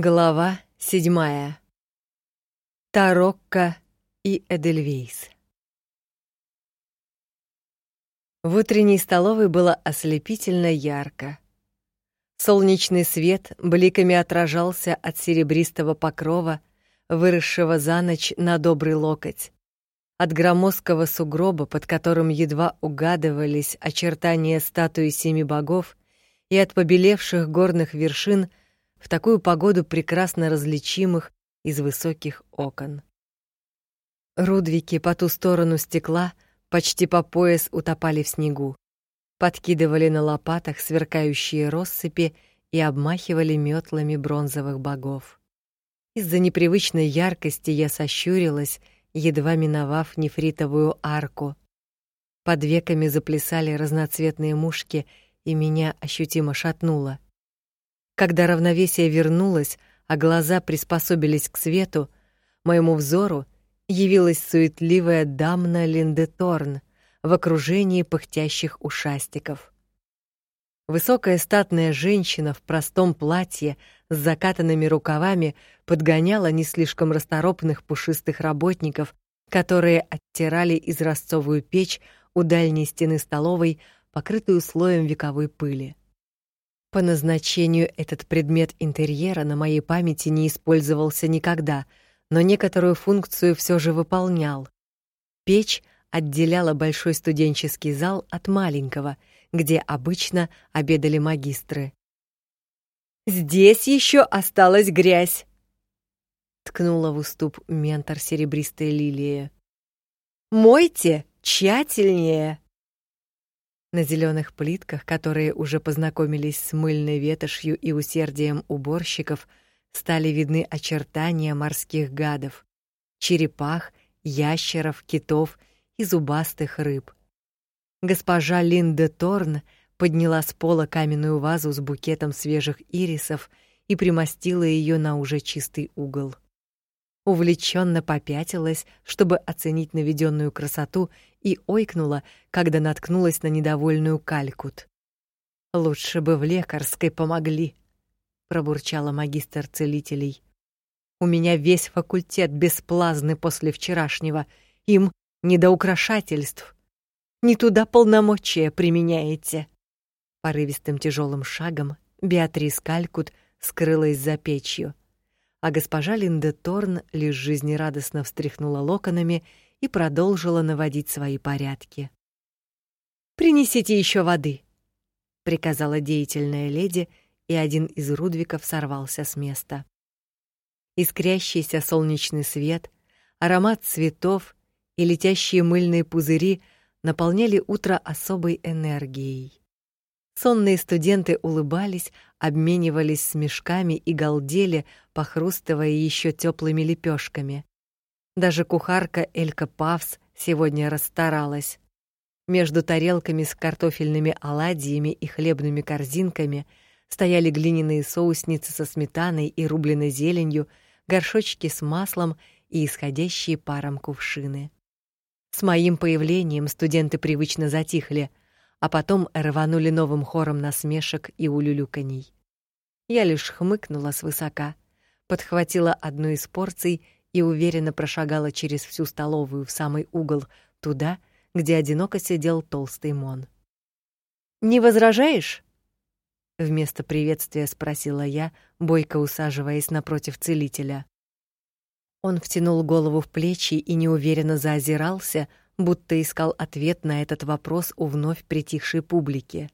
Глава седьмая. Тарокко и Эдельвейс. В утренней столовой было ослепительно ярко. Солнечный свет бликами отражался от серебристого покрова, выросшего за ночь на добрый локоть, от громоздкого сугроба, под которым едва угадывались очертания статуи семи богов, и от побелевших горных вершин — в такую погоду прекрасно различимых из высоких окон. Рудвики по ту сторону стекла почти по пояс утопали в снегу, подкидывали на лопатах сверкающие россыпи и обмахивали метлами бронзовых богов. Из-за непривычной яркости я сощурилась, едва миновав нефритовую арку. Под веками заплясали разноцветные мушки, и меня ощутимо шатнуло. Когда равновесие вернулось, а глаза приспособились к свету, моему взору явилась суетливая дамна Линдеторн в окружении пыхтящих ушастиков. Высокая статная женщина в простом платье с закатанными рукавами подгоняла не слишком расторопных пушистых работников, которые оттирали изразцовую печь у дальней стены столовой, покрытую слоем вековой пыли. По назначению этот предмет интерьера на моей памяти не использовался никогда, но некоторую функцию все же выполнял. Печь отделяла большой студенческий зал от маленького, где обычно обедали магистры. Здесь еще осталась грязь, ткнула в уступ ментор серебристой лилии. Мойте тщательнее. На зеленых плитках, которые уже познакомились с мыльной ветошью и усердием уборщиков, стали видны очертания морских гадов: черепах, ящеров, китов и зубастых рыб. Госпожа Линде Торн подняла с пола каменную вазу с букетом свежих ирисов и примостила ее на уже чистый угол увлеченно попятилась, чтобы оценить наведенную красоту, и ойкнула, когда наткнулась на недовольную Калькут. Лучше бы в лекарской помогли, пробурчала магистр целителей. У меня весь факультет бесплазны после вчерашнего, им не до украшательств. Не туда полномочия применяете. Порывистым тяжелым шагом Беатрис Калькут скрылась за печью а госпожа Линде Торн лишь жизнерадостно встряхнула локонами и продолжила наводить свои порядки. Принесите еще воды, приказала деятельная леди, и один из рудвиков сорвался с места. Искрящийся солнечный свет, аромат цветов и летящие мыльные пузыри наполняли утро особой энергией. Сонные студенты улыбались, обменивались смешками и галдели, похрустывая еще теплыми лепешками. Даже кухарка Элька Павс сегодня расстаралась. Между тарелками с картофельными оладьями и хлебными корзинками стояли глиняные соусницы со сметаной и рубленой зеленью, горшочки с маслом и исходящие паром кувшины. С моим появлением студенты привычно затихли, а потом рванули новым хором насмешек и улюлюканий. Я лишь хмыкнула свысока, подхватила одну из порций и уверенно прошагала через всю столовую в самый угол, туда, где одиноко сидел толстый Мон. «Не возражаешь?» Вместо приветствия спросила я, бойко усаживаясь напротив целителя. Он втянул голову в плечи и неуверенно заозирался, будто искал ответ на этот вопрос у вновь притихшей публики.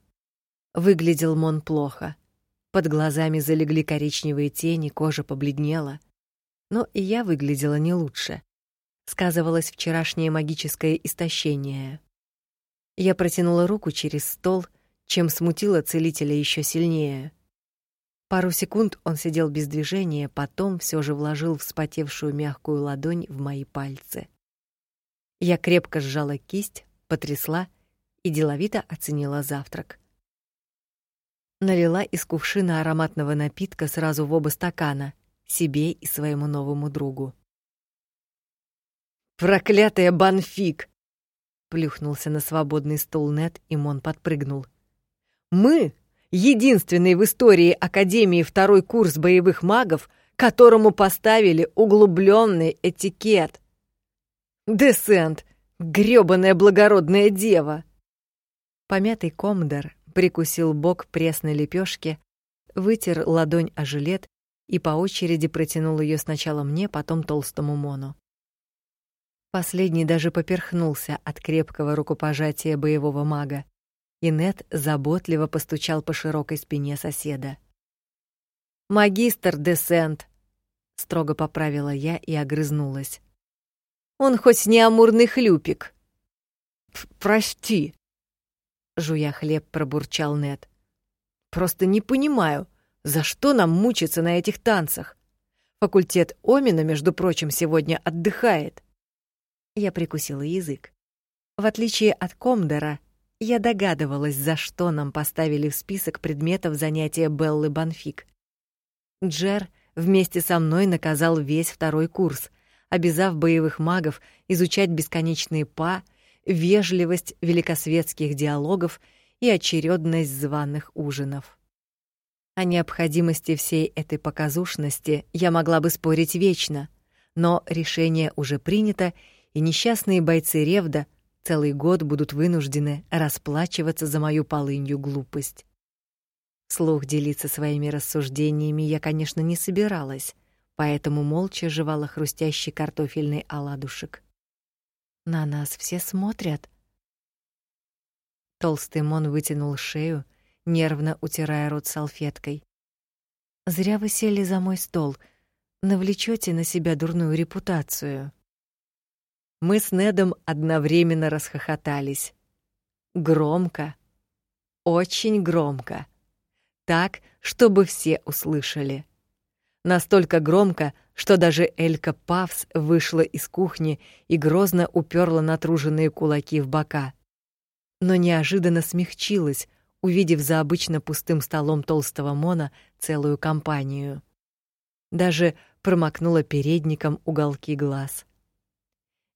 Выглядел Мон плохо. Под глазами залегли коричневые тени, кожа побледнела. Но и я выглядела не лучше. Сказывалось вчерашнее магическое истощение. Я протянула руку через стол, чем смутила целителя еще сильнее. Пару секунд он сидел без движения, потом все же вложил вспотевшую мягкую ладонь в мои пальцы. Я крепко сжала кисть, потрясла и деловито оценила завтрак. Налила из кувшина ароматного напитка сразу в оба стакана, себе и своему новому другу. Проклятая банфик! Плюхнулся на свободный стул Нет, и Мон подпрыгнул. Мы единственный в истории Академии второй курс боевых магов, которому поставили углубленный этикет. Десент, грёбаная благородная дева. Помятый комдор прикусил бок пресной лепешки, вытер ладонь о жилет и по очереди протянул ее сначала мне, потом толстому Мону. Последний даже поперхнулся от крепкого рукопожатия боевого мага, и Нет заботливо постучал по широкой спине соседа. «Магистр Десент!» — строго поправила я и огрызнулась. «Он хоть не амурный хлюпик!» «Прости!» — жуя хлеб, пробурчал Нет. «Просто не понимаю, за что нам мучиться на этих танцах? Факультет Омина, между прочим, сегодня отдыхает. Я прикусила язык. В отличие от Комдора, я догадывалась, за что нам поставили в список предметов занятия Беллы Банфик. Джер вместе со мной наказал весь второй курс, обязав боевых магов изучать бесконечные па, вежливость великосветских диалогов и очередность званых ужинов. О необходимости всей этой показушности я могла бы спорить вечно, но решение уже принято, и несчастные бойцы Ревда целый год будут вынуждены расплачиваться за мою полынью глупость. Слух делиться своими рассуждениями я, конечно, не собиралась, поэтому молча жевала хрустящий картофельный оладушек. На нас все смотрят. Толстый Мон вытянул шею, нервно утирая рот салфеткой. Зря вы сели за мой стол, навлечете на себя дурную репутацию. Мы с Недом одновременно расхохотались. Громко, очень громко. Так, чтобы все услышали. Настолько громко, что даже Элька Павс вышла из кухни и грозно уперла натруженные кулаки в бока. Но неожиданно смягчилась, увидев за обычно пустым столом толстого Мона целую компанию. Даже промокнула передником уголки глаз.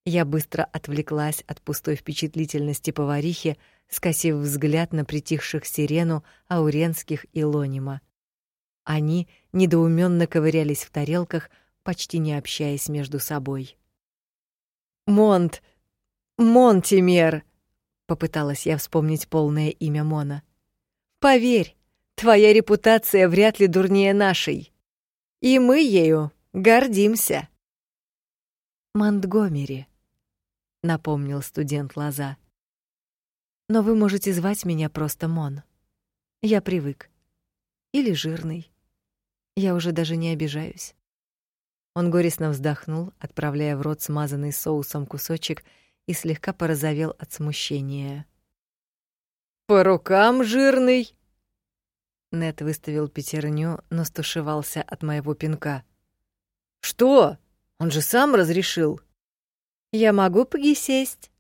Я быстро отвлеклась от пустой впечатлительности поварихи, скосив взгляд на притихших Сирену, Ауренских и Лонима. Они недоуменно ковырялись в тарелках, почти не общаясь между собой. Монт, Монтимер, попыталась я вспомнить полное имя Мона. Поверь, твоя репутация вряд ли дурнее нашей, и мы ею гордимся. Монтгомери, напомнил студент Лоза. Но вы можете звать меня просто Мон. Я привык. Или жирный. Я уже даже не обижаюсь. Он горестно вздохнул, отправляя в рот смазанный соусом кусочек и слегка порозовел от смущения. По рукам, жирный. Нет выставил пятерню, но стушевался от моего пинка. Что? Он же сам разрешил. Я могу присесть?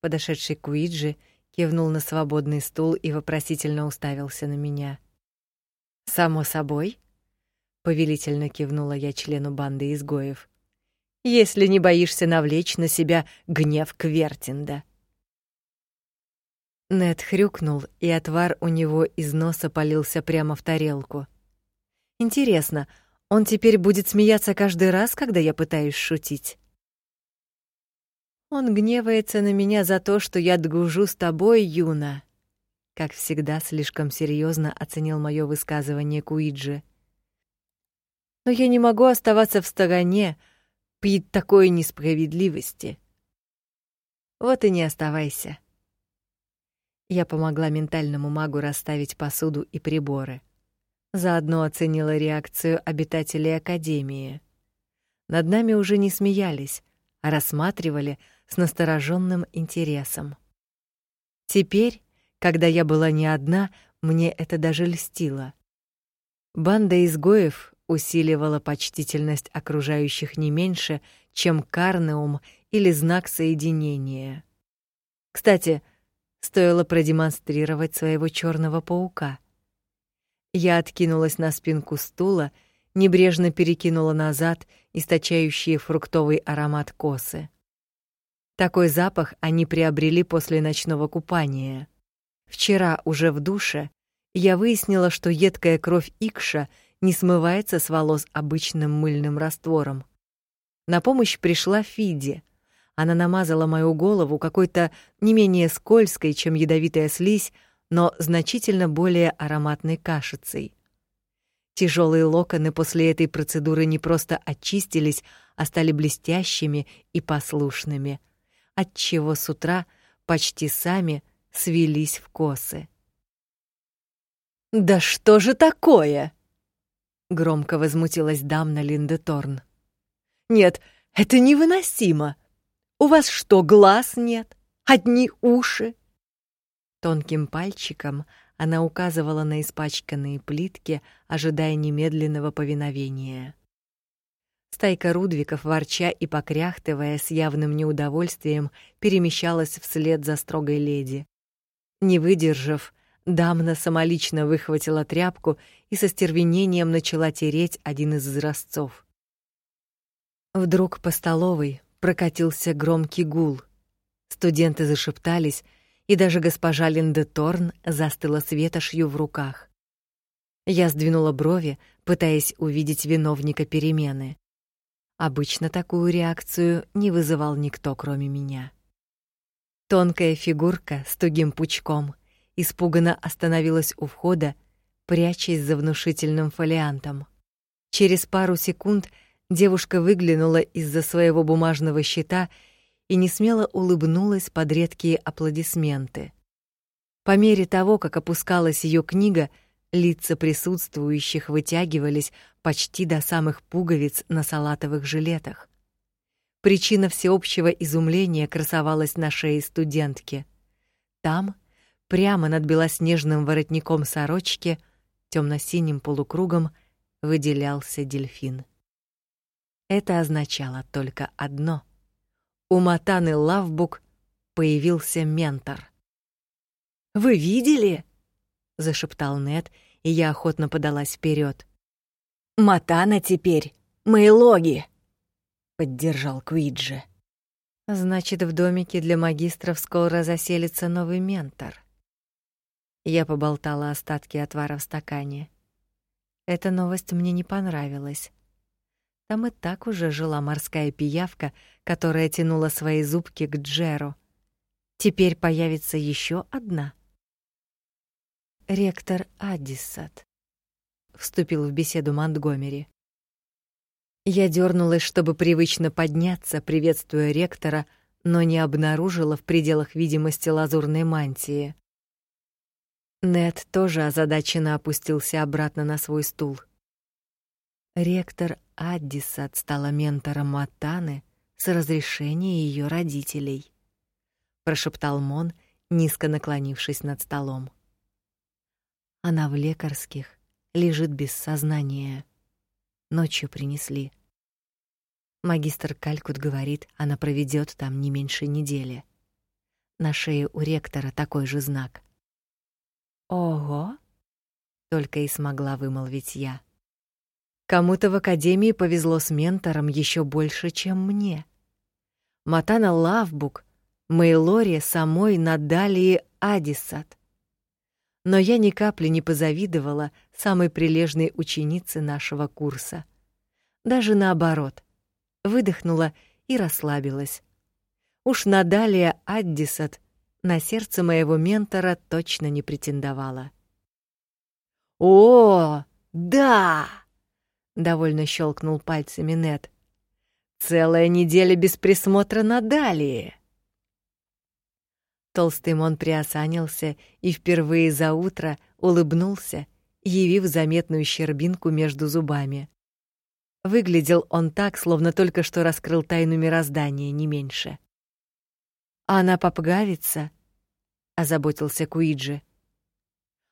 Подошедший Куиджи кивнул на свободный стул и вопросительно уставился на меня. Само собой, повелительно кивнула я члену банды изгоев. Если не боишься навлечь на себя гнев Квертинда. Нед хрюкнул, и отвар у него из носа полился прямо в тарелку. Интересно, он теперь будет смеяться каждый раз, когда я пытаюсь шутить? Он гневается на меня за то, что я дружу с тобой, Юна. Как всегда, слишком серьезно оценил мое высказывание Куиджи. Но я не могу оставаться в стороне при такой несправедливости. Вот и не оставайся. Я помогла ментальному магу расставить посуду и приборы. Заодно оценила реакцию обитателей академии. Над нами уже не смеялись, а рассматривали с настороженным интересом. Теперь, когда я была не одна, мне это даже льстило. Банда изгоев усиливала почтительность окружающих не меньше, чем карнеум или знак соединения. Кстати, стоило продемонстрировать своего черного паука. Я откинулась на спинку стула, небрежно перекинула назад источающие фруктовый аромат косы. Такой запах они приобрели после ночного купания. Вчера уже в душе я выяснила, что едкая кровь Икша не смывается с волос обычным мыльным раствором. На помощь пришла Фиди. Она намазала мою голову какой-то не менее скользкой, чем ядовитая слизь, но значительно более ароматной кашицей. Тяжелые локоны после этой процедуры не просто очистились, а стали блестящими и послушными, отчего с утра почти сами свелись в косы. «Да что же такое?» — громко возмутилась дамна Линда Торн. «Нет, это невыносимо! У вас что, глаз нет? Одни уши?» Тонким пальчиком она указывала на испачканные плитки, ожидая немедленного повиновения. Стайка рудвиков, ворча и покряхтывая с явным неудовольствием, перемещалась вслед за строгой леди. Не выдержав, Дамна самолично выхватила тряпку и со стервенением начала тереть один из изразцов. Вдруг по столовой прокатился громкий гул. Студенты зашептались, и даже госпожа Линде Торн застыла с ветошью в руках. Я сдвинула брови, пытаясь увидеть виновника перемены. Обычно такую реакцию не вызывал никто, кроме меня. Тонкая фигурка с тугим пучком испуганно остановилась у входа, прячась за внушительным фолиантом. Через пару секунд девушка выглянула из-за своего бумажного щита и несмело улыбнулась под редкие аплодисменты. По мере того, как опускалась ее книга, лица присутствующих вытягивались почти до самых пуговиц на салатовых жилетах. Причина всеобщего изумления красовалась на шее студентки. Там, Прямо над белоснежным воротником сорочки, темно синим полукругом, выделялся дельфин. Это означало только одно: у Матаны Лавбук появился ментор. Вы видели? зашептал Нед, и я охотно подалась вперед. Матана теперь Мейлоги, поддержал Куиджи. Значит, в домике для магистров скоро заселится новый ментор. Я поболтала остатки отвара в стакане. Эта новость мне не понравилась. Там и так уже жила морская пиявка, которая тянула свои зубки к Джеру. Теперь появится еще одна. Ректор Аддисат вступил в беседу Монтгомери. Я дернулась, чтобы привычно подняться, приветствуя ректора, но не обнаружила в пределах видимости лазурной мантии. Нед тоже озадаченно опустился обратно на свой стул. Ректор Аддисат стала ментором Матаны с разрешения ее родителей, прошептал Мон, низко наклонившись над столом. Она в лекарских, лежит без сознания. Ночью принесли. Магистр Калькут говорит, она проведет там не меньше недели. На шее у ректора такой же знак. Ого, только и смогла вымолвить я. Кому-то в академии повезло с ментором еще больше, чем мне. Матана Лавбук, Мейлори самой Надалии Адисат. Но я ни капли не позавидовала самой прилежной ученице нашего курса. Даже наоборот. Выдохнула и расслабилась. Уж Надалия Аддисат на сердце моего ментора точно не претендовала. О, да! довольно щелкнул пальцами Нед. Целая неделя без присмотра на Далии. Толстый Мон приосанился и впервые за утро улыбнулся, явив заметную щербинку между зубами. Выглядел он так, словно только что раскрыл тайну мироздания, не меньше. Она поправится? озаботился Куиджи.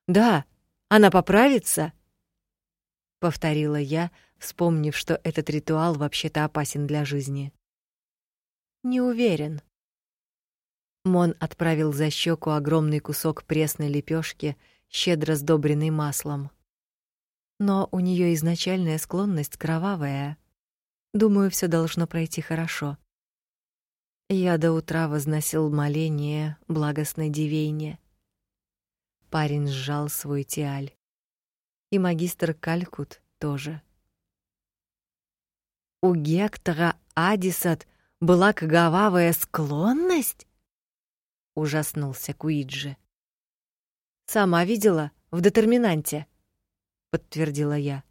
Да, она поправится, повторила я, вспомнив, что этот ритуал вообще-то опасен для жизни. Не уверен. Мон отправил за щеку огромный кусок пресной лепешки, щедро сдобренный маслом. Но у нее изначальная склонность кровавая. Думаю, все должно пройти хорошо. Я до утра возносил моление благостной девейне. Парень сжал свой тиаль. И магистр Калькут тоже. У Гектора Адисат была кагававая склонность? Ужаснулся Куиджи. Сама видела в детерминанте, подтвердила я.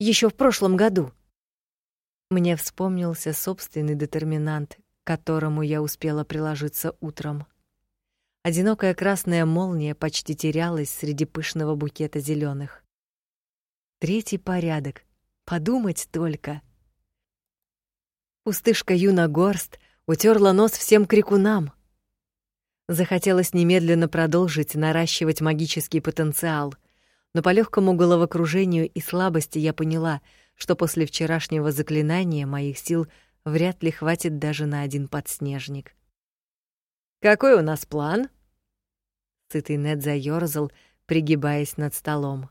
Еще в прошлом году. Мне вспомнился собственный детерминант, которому я успела приложиться утром. Одинокая красная молния почти терялась среди пышного букета зеленых. Третий порядок. Подумать только. Пустышка Юна Горст утерла нос всем крикунам. Захотелось немедленно продолжить наращивать магический потенциал, но по легкому головокружению и слабости я поняла, что после вчерашнего заклинания моих сил вряд ли хватит даже на один подснежник. «Какой у нас план?» Сытый Нед заёрзал, пригибаясь над столом.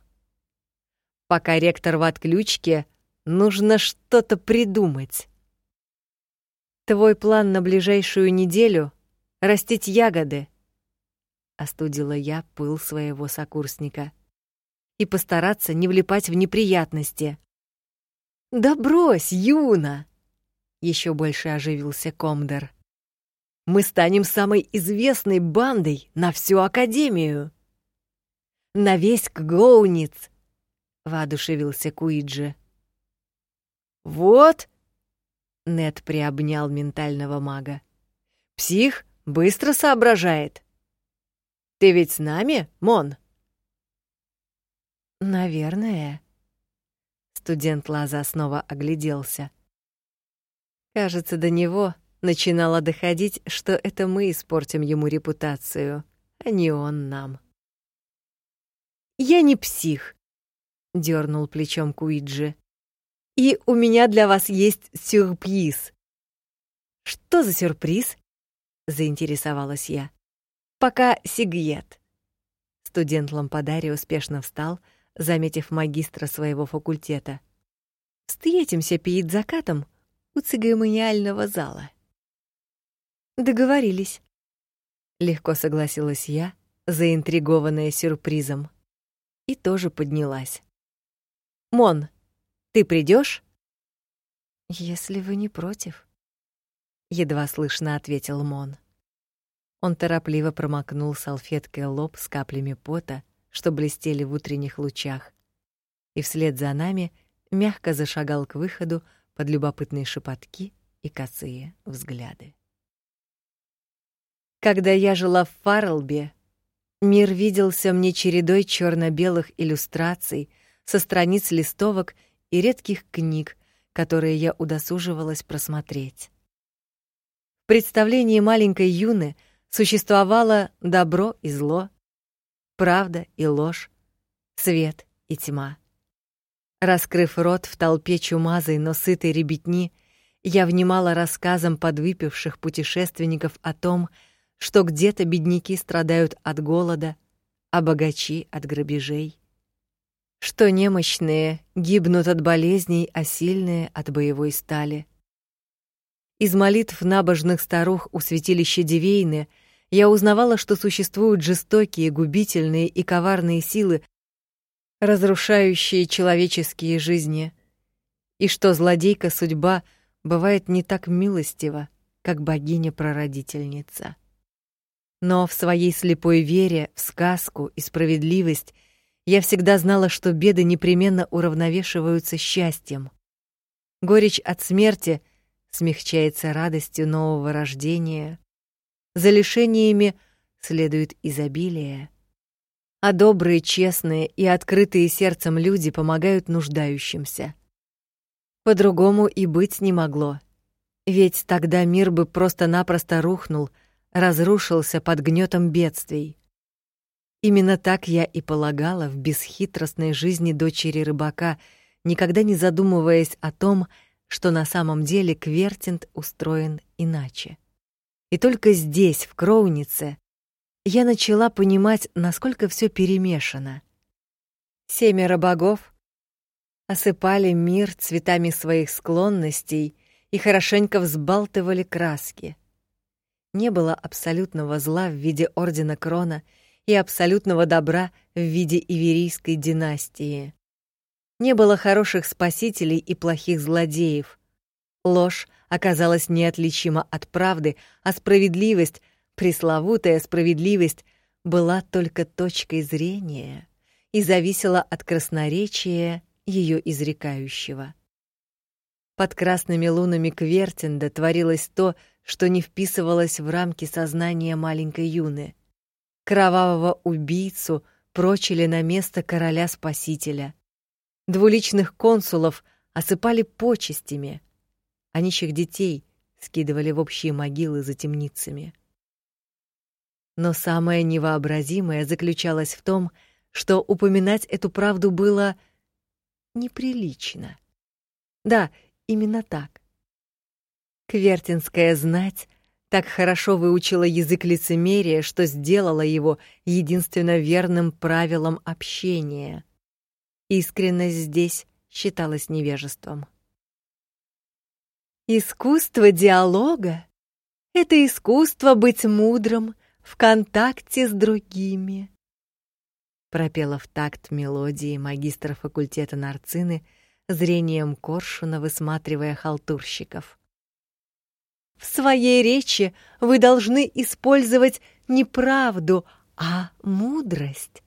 «Пока ректор в отключке, нужно что-то придумать». Твой план на ближайшую неделю — растить ягоды. Остудила я пыл своего сокурсника. И постараться не влипать в неприятности. Да брось, Юна! Еще больше оживился Комдер. Мы станем самой известной бандой на всю академию. На весь Кгоуниц, воодушевился Куиджи. Вот, Нед приобнял ментального мага. Псих быстро соображает. Ты ведь с нами, Мон? Наверное. Студент Лаза снова огляделся. Кажется, до него начинало доходить, что это мы испортим ему репутацию, а не он нам. Я не псих, дернул плечом Куиджи. И у меня для вас есть сюрприз. Что за сюрприз? заинтересовалась я. Пока сигьет. Студент Лампадари успешно встал, заметив магистра своего факультета. Встретимся перед закатом у церемониального зала. Договорились. Легко согласилась я, заинтригованная сюрпризом, и тоже поднялась. Мон, ты придешь? Если вы не против, едва слышно ответил Мон. Он торопливо промокнул салфеткой лоб с каплями пота, что блестели в утренних лучах, и вслед за нами мягко зашагал к выходу под любопытные шепотки и косые взгляды. Когда я жила в Фарлбе, мир виделся мне чередой черно белых иллюстраций со страниц листовок и редких книг, которые я удосуживалась просмотреть. В представлении маленькой Юны существовало добро и зло, правда и ложь, свет и тьма. Раскрыв рот в толпе чумазой, но сытой ребятни, я внимала рассказам подвыпивших путешественников о том, что где-то бедняки страдают от голода, а богачи — от грабежей что немощные гибнут от болезней, а сильные — от боевой стали. Из молитв набожных старух у святилища Дивейны я узнавала, что существуют жестокие, губительные и коварные силы, разрушающие человеческие жизни, и что злодейка судьба бывает не так милостива, как богиня-прародительница. Но в своей слепой вере в сказку и справедливость — я всегда знала, что беды непременно уравновешиваются счастьем. Горечь от смерти смягчается радостью нового рождения. За лишениями следует изобилие. А добрые, честные и открытые сердцем люди помогают нуждающимся. По-другому и быть не могло. Ведь тогда мир бы просто-напросто рухнул, разрушился под гнетом бедствий. Именно так я и полагала в бесхитростной жизни дочери рыбака, никогда не задумываясь о том, что на самом деле Квертинт устроен иначе. И только здесь, в Кроунице, я начала понимать, насколько все перемешано. Семеро богов осыпали мир цветами своих склонностей и хорошенько взбалтывали краски. Не было абсолютного зла в виде ордена Крона — и абсолютного добра в виде иверийской династии. Не было хороших спасителей и плохих злодеев. Ложь оказалась неотличима от правды, а справедливость, пресловутая справедливость, была только точкой зрения и зависела от красноречия ее изрекающего. Под красными лунами Квертинда творилось то, что не вписывалось в рамки сознания маленькой Юны. Кровавого убийцу прочили на место короля-спасителя. Двуличных консулов осыпали почестями, а нищих детей скидывали в общие могилы за темницами. Но самое невообразимое заключалось в том, что упоминать эту правду было неприлично. Да, именно так. Квертинская знать так хорошо выучила язык лицемерия, что сделала его единственно верным правилом общения. Искренность здесь считалась невежеством. Искусство диалога — это искусство быть мудрым в контакте с другими. Пропела в такт мелодии магистра факультета Нарцины, зрением коршуна высматривая халтурщиков. В своей речи вы должны использовать не правду, а мудрость.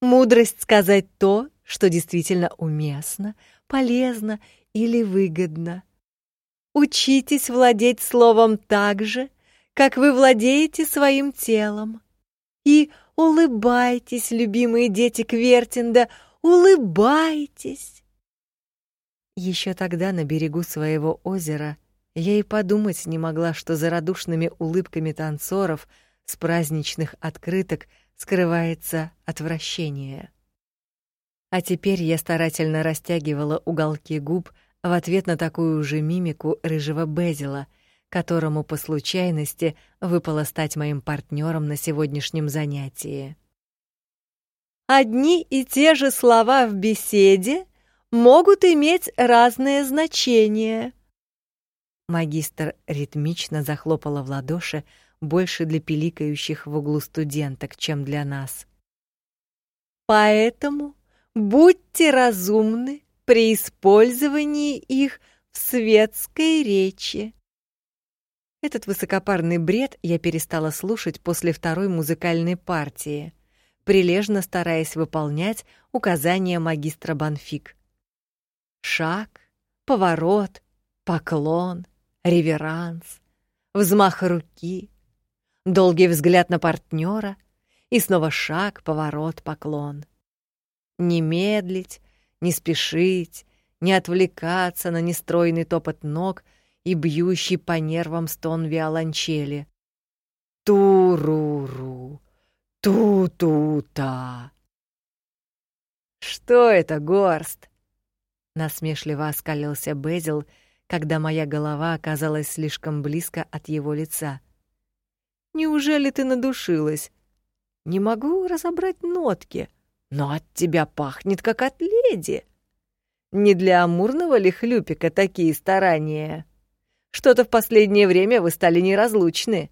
Мудрость сказать то, что действительно уместно, полезно или выгодно. Учитесь владеть словом так же, как вы владеете своим телом. И улыбайтесь, любимые дети Квертинда, улыбайтесь. Еще тогда на берегу своего озера я и подумать не могла, что за радушными улыбками танцоров с праздничных открыток скрывается отвращение. А теперь я старательно растягивала уголки губ, в ответ на такую же мимику рыжего Безила, которому по случайности выпало стать моим партнером на сегодняшнем занятии. Одни и те же слова в беседе могут иметь разные значения. Магистр ритмично захлопала в ладоши, больше для пиликающих в углу студенток, чем для нас. Поэтому будьте разумны при использовании их в светской речи. Этот высокопарный бред я перестала слушать после второй музыкальной партии, прилежно стараясь выполнять указания магистра Банфик. Шаг, поворот, поклон, реверанс, взмах руки, долгий взгляд на партнера и снова шаг, поворот, поклон. Не медлить, не спешить, не отвлекаться на нестройный топот ног и бьющий по нервам стон виолончели. Ту-ру-ру, ту-ту-та. Что это, горст? Насмешливо оскалился Безил, когда моя голова оказалась слишком близко от его лица. Неужели ты надушилась? Не могу разобрать нотки но от тебя пахнет, как от леди. Не для амурного ли хлюпика такие старания? Что-то в последнее время вы стали неразлучны.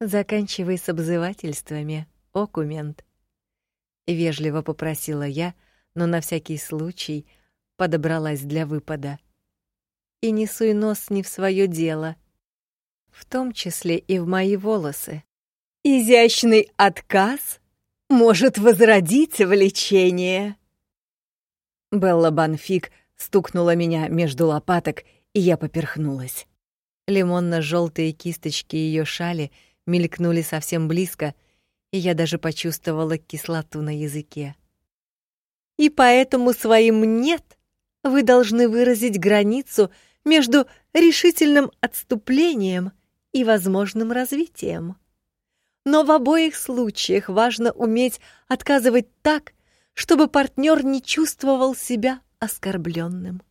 Заканчивай с обзывательствами, окумент. Вежливо попросила я, но на всякий случай подобралась для выпада. И не суй нос не в свое дело, в том числе и в мои волосы. Изящный отказ может возродить влечение. Белла Банфик стукнула меня между лопаток, и я поперхнулась. лимонно желтые кисточки ее шали мелькнули совсем близко, и я даже почувствовала кислоту на языке. И поэтому своим «нет» вы должны выразить границу между решительным отступлением и возможным развитием но в обоих случаях важно уметь отказывать так, чтобы партнер не чувствовал себя оскорбленным.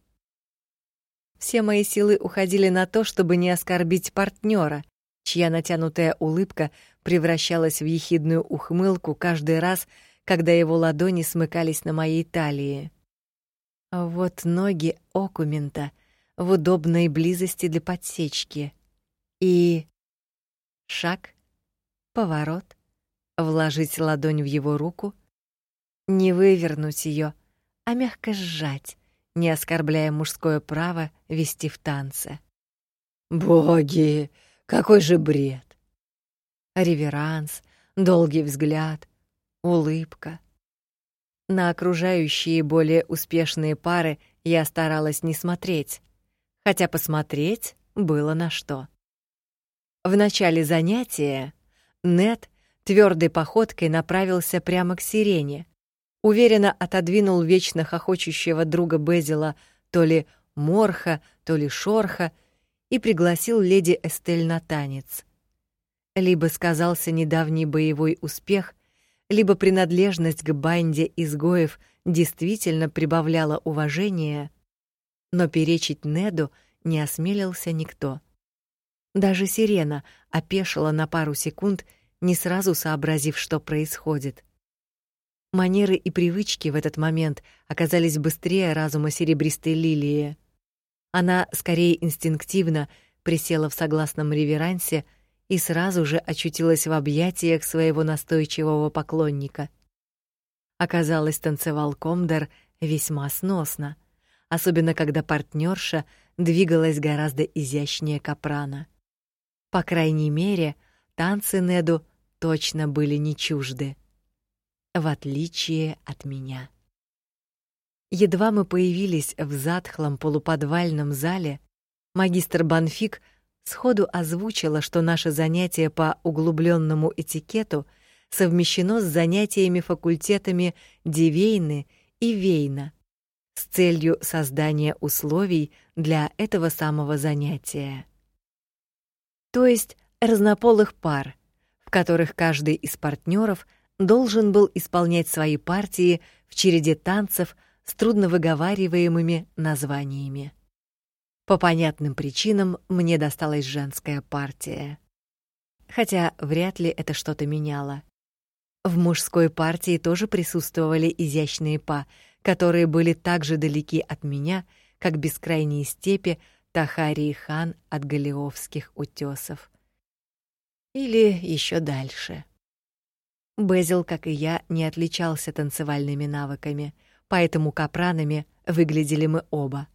Все мои силы уходили на то, чтобы не оскорбить партнера, чья натянутая улыбка превращалась в ехидную ухмылку каждый раз, когда его ладони смыкались на моей талии. А вот ноги Окумента в удобной близости для подсечки. И шаг, поворот, вложить ладонь в его руку, не вывернуть ее, а мягко сжать, не оскорбляя мужское право вести в танце. Боги, какой же бред! Реверанс, долгий взгляд, улыбка. На окружающие более успешные пары я старалась не смотреть, хотя посмотреть было на что. В начале занятия Нет твердой походкой направился прямо к сирене, уверенно отодвинул вечно хохочущего друга Безила то ли Морха, то ли Шорха и пригласил леди Эстель на танец. Либо сказался недавний боевой успех, либо принадлежность к банде изгоев действительно прибавляла уважения, но перечить Неду не осмелился никто. Даже Сирена опешила на пару секунд, не сразу сообразив, что происходит. Манеры и привычки в этот момент оказались быстрее разума серебристой лилии. Она скорее инстинктивно присела в согласном реверансе и сразу же очутилась в объятиях своего настойчивого поклонника. Оказалось, танцевал Комдер весьма сносно, особенно когда партнерша двигалась гораздо изящнее Капрана. По крайней мере, танцы Неду точно были не чужды в отличие от меня. Едва мы появились в затхлом полуподвальном зале, магистр Банфик сходу озвучила, что наше занятие по углубленному этикету совмещено с занятиями факультетами Дивейны и Вейна с целью создания условий для этого самого занятия. То есть разнополых пар, в которых каждый из партнеров – должен был исполнять свои партии в череде танцев с трудновыговариваемыми названиями. По понятным причинам мне досталась женская партия. Хотя вряд ли это что-то меняло. В мужской партии тоже присутствовали изящные па, которые были так же далеки от меня, как бескрайние степи Тахарии хан от Галиовских утесов. Или еще дальше. Безил, как и я, не отличался танцевальными навыками, поэтому капранами выглядели мы оба.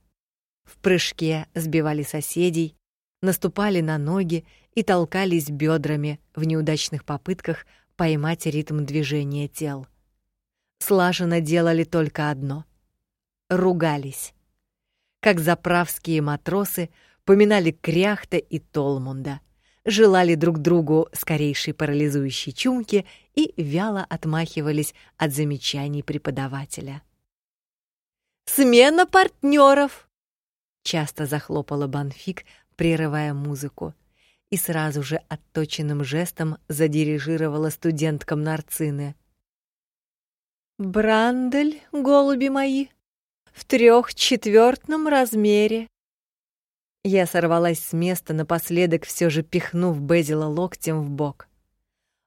В прыжке сбивали соседей, наступали на ноги и толкались бедрами в неудачных попытках поймать ритм движения тел. Слаженно делали только одно ругались. Как заправские матросы поминали Кряхта и Толмунда, желали друг другу скорейшей парализующей чумки и вяло отмахивались от замечаний преподавателя. «Смена партнеров!» Часто захлопала Банфик, прерывая музыку, и сразу же отточенным жестом задирижировала студенткам нарцины. «Брандель, голуби мои, в трехчетвертном размере!» Я сорвалась с места, напоследок все же пихнув Безила локтем в бок.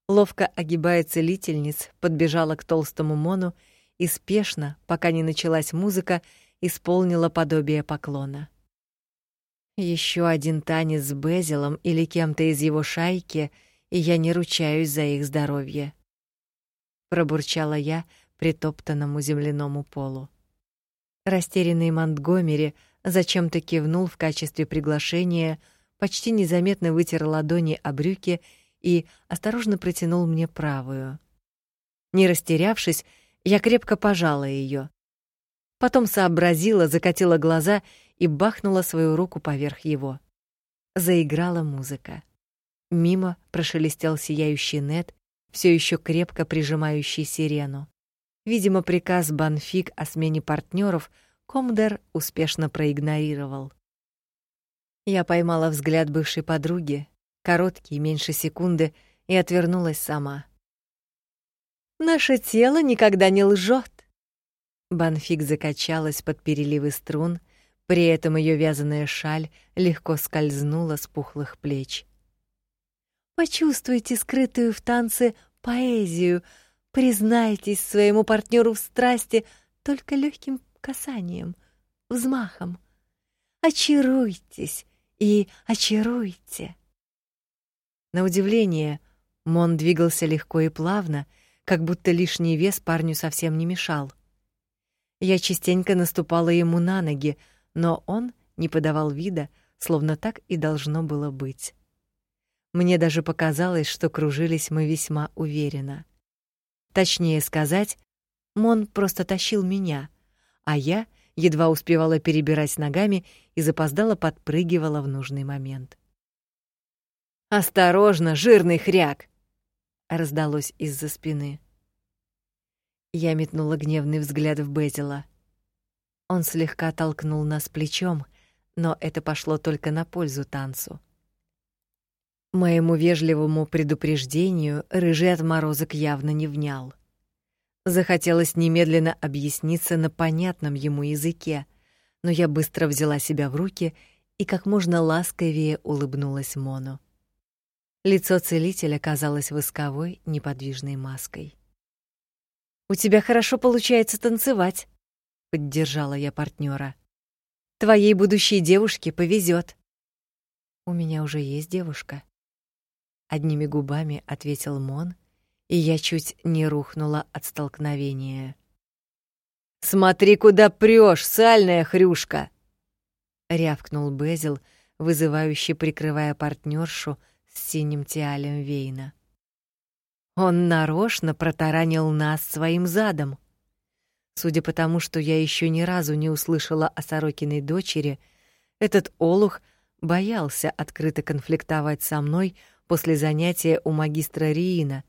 Ловко огибая целительниц, подбежала к толстому Мону и спешно, пока не началась музыка, исполнила подобие поклона. Еще один танец с Безилом или кем-то из его шайки, и я не ручаюсь за их здоровье. Пробурчала я притоптанному земляному полу. Растерянный Монтгомери — зачем-то кивнул в качестве приглашения, почти незаметно вытер ладони о брюки и осторожно протянул мне правую. Не растерявшись, я крепко пожала ее. Потом сообразила, закатила глаза и бахнула свою руку поверх его. Заиграла музыка. Мимо прошелестел сияющий нет, все еще крепко прижимающий сирену. Видимо, приказ Банфик о смене партнеров — Комдер успешно проигнорировал. Я поймала взгляд бывшей подруги, короткий, меньше секунды, и отвернулась сама. Наше тело никогда не лжет. Банфик закачалась под переливы струн, при этом ее вязаная шаль легко скользнула с пухлых плеч. Почувствуйте скрытую в танце поэзию, признайтесь своему партнеру в страсти только легким касанием, взмахом. Очаруйтесь и очаруйте. На удивление, Мон двигался легко и плавно, как будто лишний вес парню совсем не мешал. Я частенько наступала ему на ноги, но он не подавал вида, словно так и должно было быть. Мне даже показалось, что кружились мы весьма уверенно. Точнее сказать, Мон просто тащил меня, а я едва успевала перебирать ногами и запоздала подпрыгивала в нужный момент. Осторожно, жирный хряк, раздалось из-за спины. Я метнула гневный взгляд в Безила. Он слегка толкнул нас плечом, но это пошло только на пользу танцу. Моему вежливому предупреждению рыжий отморозок явно не внял. Захотелось немедленно объясниться на понятном ему языке, но я быстро взяла себя в руки и как можно ласковее улыбнулась Мону. Лицо целителя казалось восковой, неподвижной маской. У тебя хорошо получается танцевать, поддержала я партнера. Твоей будущей девушке повезет. У меня уже есть девушка. Одними губами ответил Мон, и я чуть не рухнула от столкновения. Смотри, куда прешь, сальная хрюшка, рявкнул Безил, вызывающе прикрывая партнершу с синим тиалем Вейна. Он нарочно протаранил нас своим задом. Судя по тому, что я еще ни разу не услышала о Сорокиной дочери, этот олух боялся открыто конфликтовать со мной после занятия у магистра Риина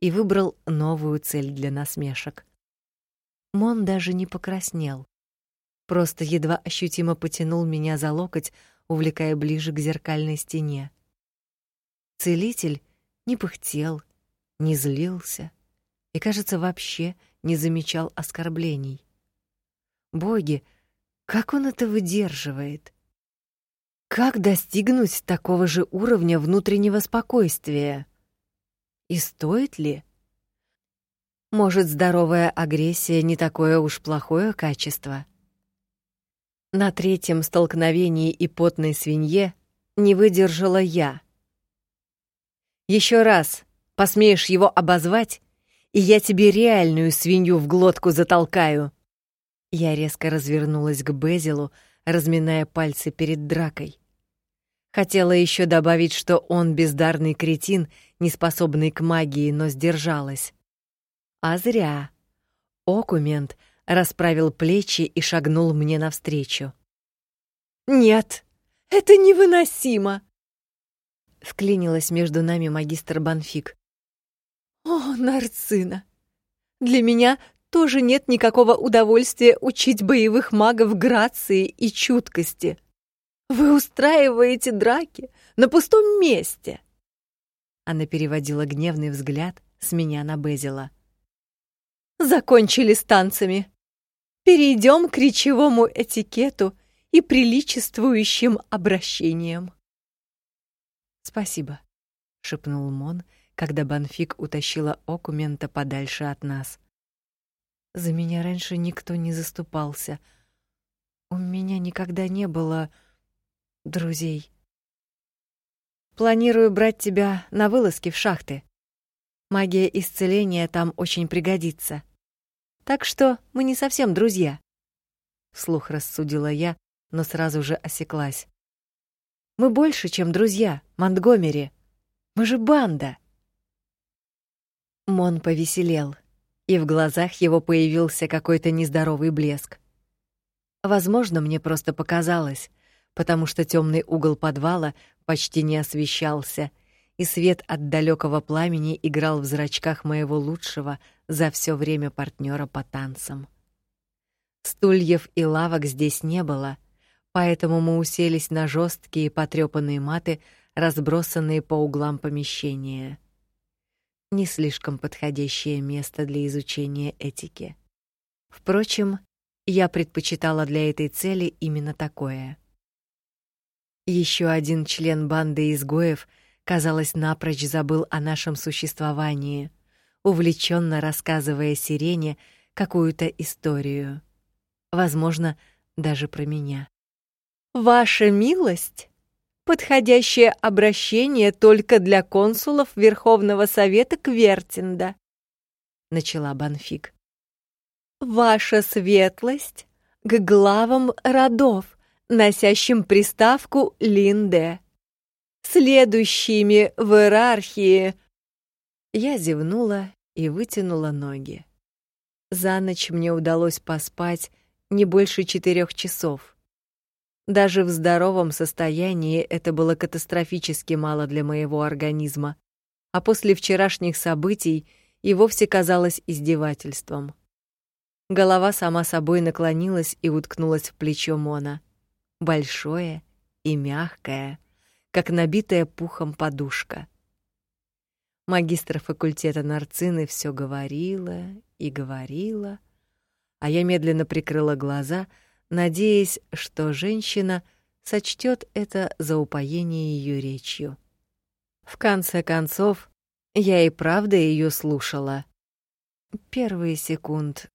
и выбрал новую цель для насмешек. Мон даже не покраснел, просто едва ощутимо потянул меня за локоть, увлекая ближе к зеркальной стене. Целитель не пыхтел, не злился и, кажется, вообще не замечал оскорблений. Боги, как он это выдерживает? Как достигнуть такого же уровня внутреннего спокойствия? И стоит ли? Может, здоровая агрессия не такое уж плохое качество? На третьем столкновении и потной свинье не выдержала я — еще раз посмеешь его обозвать, и я тебе реальную свинью в глотку затолкаю. Я резко развернулась к Безилу, разминая пальцы перед дракой. Хотела еще добавить, что он бездарный кретин, не способный к магии, но сдержалась. А зря. Окумент расправил плечи и шагнул мне навстречу. Нет, это невыносимо вклинилась между нами магистр Банфик. О, Нарцина, для меня тоже нет никакого удовольствия учить боевых магов грации и чуткости. Вы устраиваете драки на пустом месте. Она переводила гневный взгляд с меня на Безила. Закончили с танцами. Перейдем к речевому этикету и приличествующим обращениям. Спасибо, шепнул Мон, когда Банфик утащила Окумента подальше от нас. За меня раньше никто не заступался. У меня никогда не было друзей. Планирую брать тебя на вылазки в шахты. Магия исцеления там очень пригодится. Так что мы не совсем друзья. Вслух рассудила я, но сразу же осеклась. Мы больше, чем друзья, Монтгомери. Мы же банда. Мон повеселел, и в глазах его появился какой-то нездоровый блеск. Возможно, мне просто показалось, потому что темный угол подвала почти не освещался, и свет от далекого пламени играл в зрачках моего лучшего за все время партнера по танцам. Стульев и лавок здесь не было — поэтому мы уселись на жесткие потрепанные маты, разбросанные по углам помещения. Не слишком подходящее место для изучения этики. Впрочем, я предпочитала для этой цели именно такое. Еще один член банды изгоев, казалось, напрочь забыл о нашем существовании, увлеченно рассказывая Сирене какую-то историю, возможно, даже про меня. Ваша милость, подходящее обращение только для консулов Верховного Совета Квертинда», — начала Банфик. «Ваша светлость к главам родов, носящим приставку «Линде». Следующими в иерархии...» Я зевнула и вытянула ноги. За ночь мне удалось поспать не больше четырех часов. Даже в здоровом состоянии это было катастрофически мало для моего организма, а после вчерашних событий и вовсе казалось издевательством. Голова сама собой наклонилась и уткнулась в плечо Мона. Большое и мягкое, как набитая пухом подушка. Магистр факультета Нарцины все говорила и говорила, а я медленно прикрыла глаза — надеясь, что женщина сочтет это за упоение ее речью. В конце концов, я и правда ее слушала. Первые секунд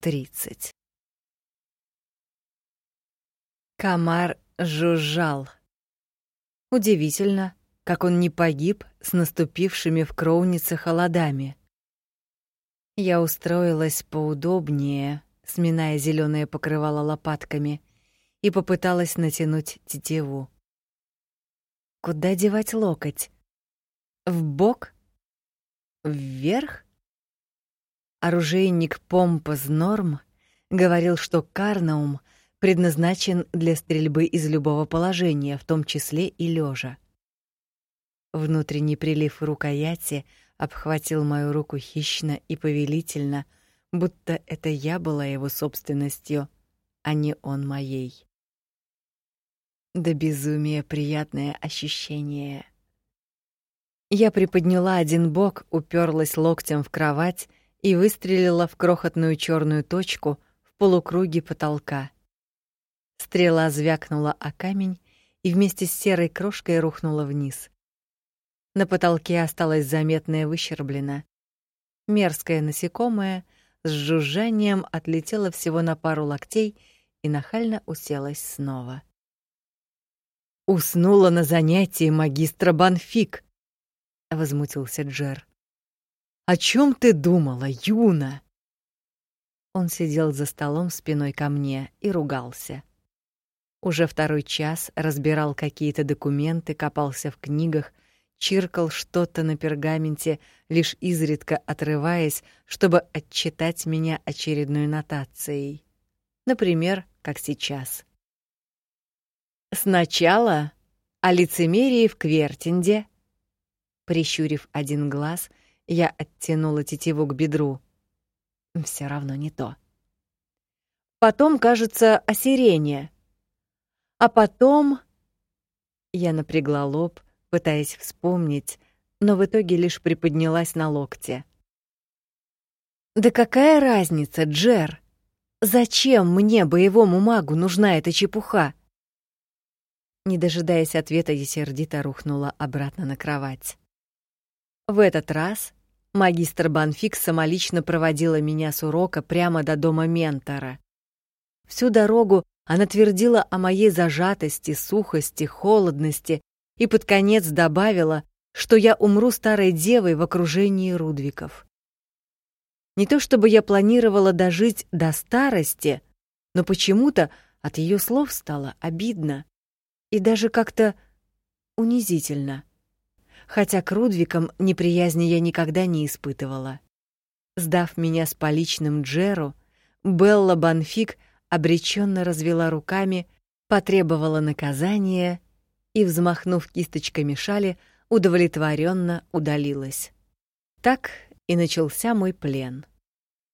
тридцать. Комар жужжал. Удивительно, как он не погиб с наступившими в Кроунице холодами. Я устроилась поудобнее, сминая зеленое покрывало лопатками, и попыталась натянуть тетиву. Куда девать локоть? В бок? Вверх? Оружейник Помпас Норм говорил, что Карнаум предназначен для стрельбы из любого положения, в том числе и лежа. Внутренний прилив рукояти обхватил мою руку хищно и повелительно, будто это я была его собственностью, а не он моей. Да безумие приятное ощущение. Я приподняла один бок, уперлась локтем в кровать и выстрелила в крохотную черную точку в полукруге потолка. Стрела звякнула о камень и вместе с серой крошкой рухнула вниз. На потолке осталась заметная выщерблина. Мерзкое насекомое с жужжанием отлетела всего на пару локтей и нахально уселась снова. Уснула на занятии магистра Банфик, возмутился Джер. О чем ты думала, Юна? Он сидел за столом спиной ко мне и ругался. Уже второй час разбирал какие-то документы, копался в книгах, чиркал что-то на пергаменте, лишь изредка отрываясь, чтобы отчитать меня очередной нотацией. Например, как сейчас. Сначала о лицемерии в Квертинде. Прищурив один глаз, я оттянула тетиву к бедру. Все равно не то. Потом, кажется, о сирене. А потом я напрягла лоб, пытаясь вспомнить, но в итоге лишь приподнялась на локте. Да какая разница, Джер? Зачем мне боевому магу нужна эта чепуха? Не дожидаясь ответа, я сердито рухнула обратно на кровать. В этот раз магистр Банфик самолично проводила меня с урока прямо до дома ментора. Всю дорогу она твердила о моей зажатости, сухости, холодности и под конец добавила, что я умру старой девой в окружении Рудвиков. Не то чтобы я планировала дожить до старости, но почему-то от ее слов стало обидно и даже как-то унизительно. Хотя к Рудвикам неприязни я никогда не испытывала. Сдав меня с поличным Джеру, Белла Банфик обреченно развела руками, потребовала наказания и, взмахнув кисточками шали, удовлетворенно удалилась. Так и начался мой плен.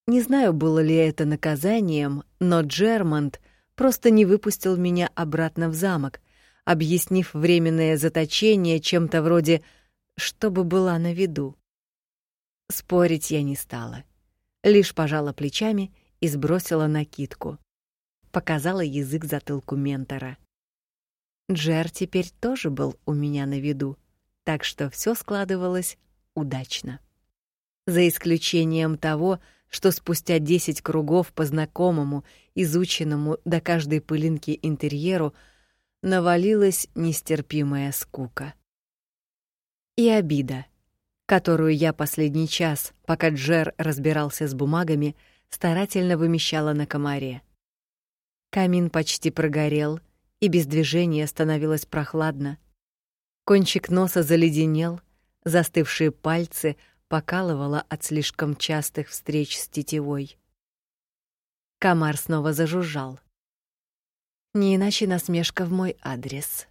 Не знаю, было ли это наказанием, но Джермонт просто не выпустил меня обратно в замок, объяснив временное заточение чем-то вроде «чтобы была на виду». Спорить я не стала. Лишь пожала плечами и сбросила накидку. Показала язык затылку ментора. Джер теперь тоже был у меня на виду, так что все складывалось удачно. За исключением того, что спустя десять кругов по знакомому, изученному до каждой пылинки интерьеру, навалилась нестерпимая скука. И обида, которую я последний час, пока Джер разбирался с бумагами, старательно вымещала на комаре. Камин почти прогорел, и без движения становилось прохладно. Кончик носа заледенел, застывшие пальцы покалывало от слишком частых встреч с тетивой. Комар снова зажужжал. Не иначе насмешка в мой адрес.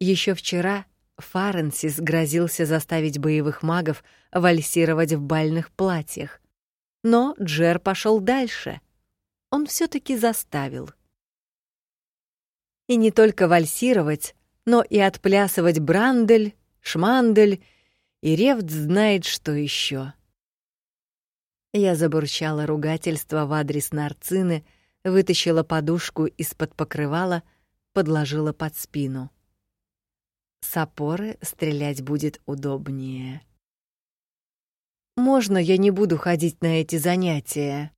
Еще вчера Фаренсис грозился заставить боевых магов вальсировать в бальных платьях. Но Джер пошел дальше. Он все таки заставил. И не только вальсировать, но и отплясывать брандель, шмандель и ревд знает, что еще. Я забурчала ругательство в адрес Нарцины, вытащила подушку из-под покрывала, подложила под спину. С опоры стрелять будет удобнее. Можно я не буду ходить на эти занятия?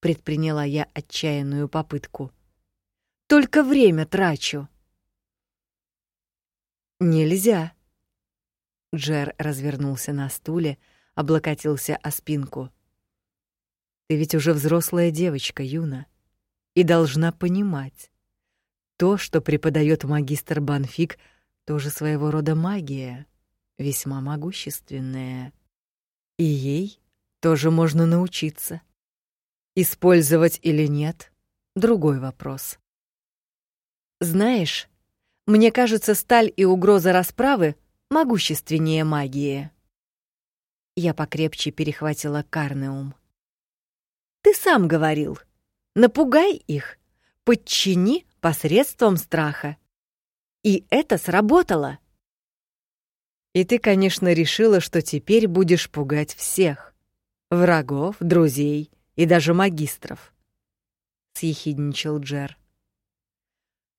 Предприняла я отчаянную попытку. Только время трачу. Нельзя. Джер развернулся на стуле, облокотился о спинку. Ты ведь уже взрослая девочка, Юна, и должна понимать, то, что преподает магистр Банфик, тоже своего рода магия, весьма могущественная. И ей тоже можно научиться. Использовать или нет другой вопрос. Знаешь, мне кажется, сталь и угроза расправы могущественнее магии. Я покрепче перехватила Карнеум. Ты сам говорил. Напугай их, подчини посредством страха. И это сработало. И ты, конечно, решила, что теперь будешь пугать всех: врагов, друзей и даже магистров. Съехидничал Джер.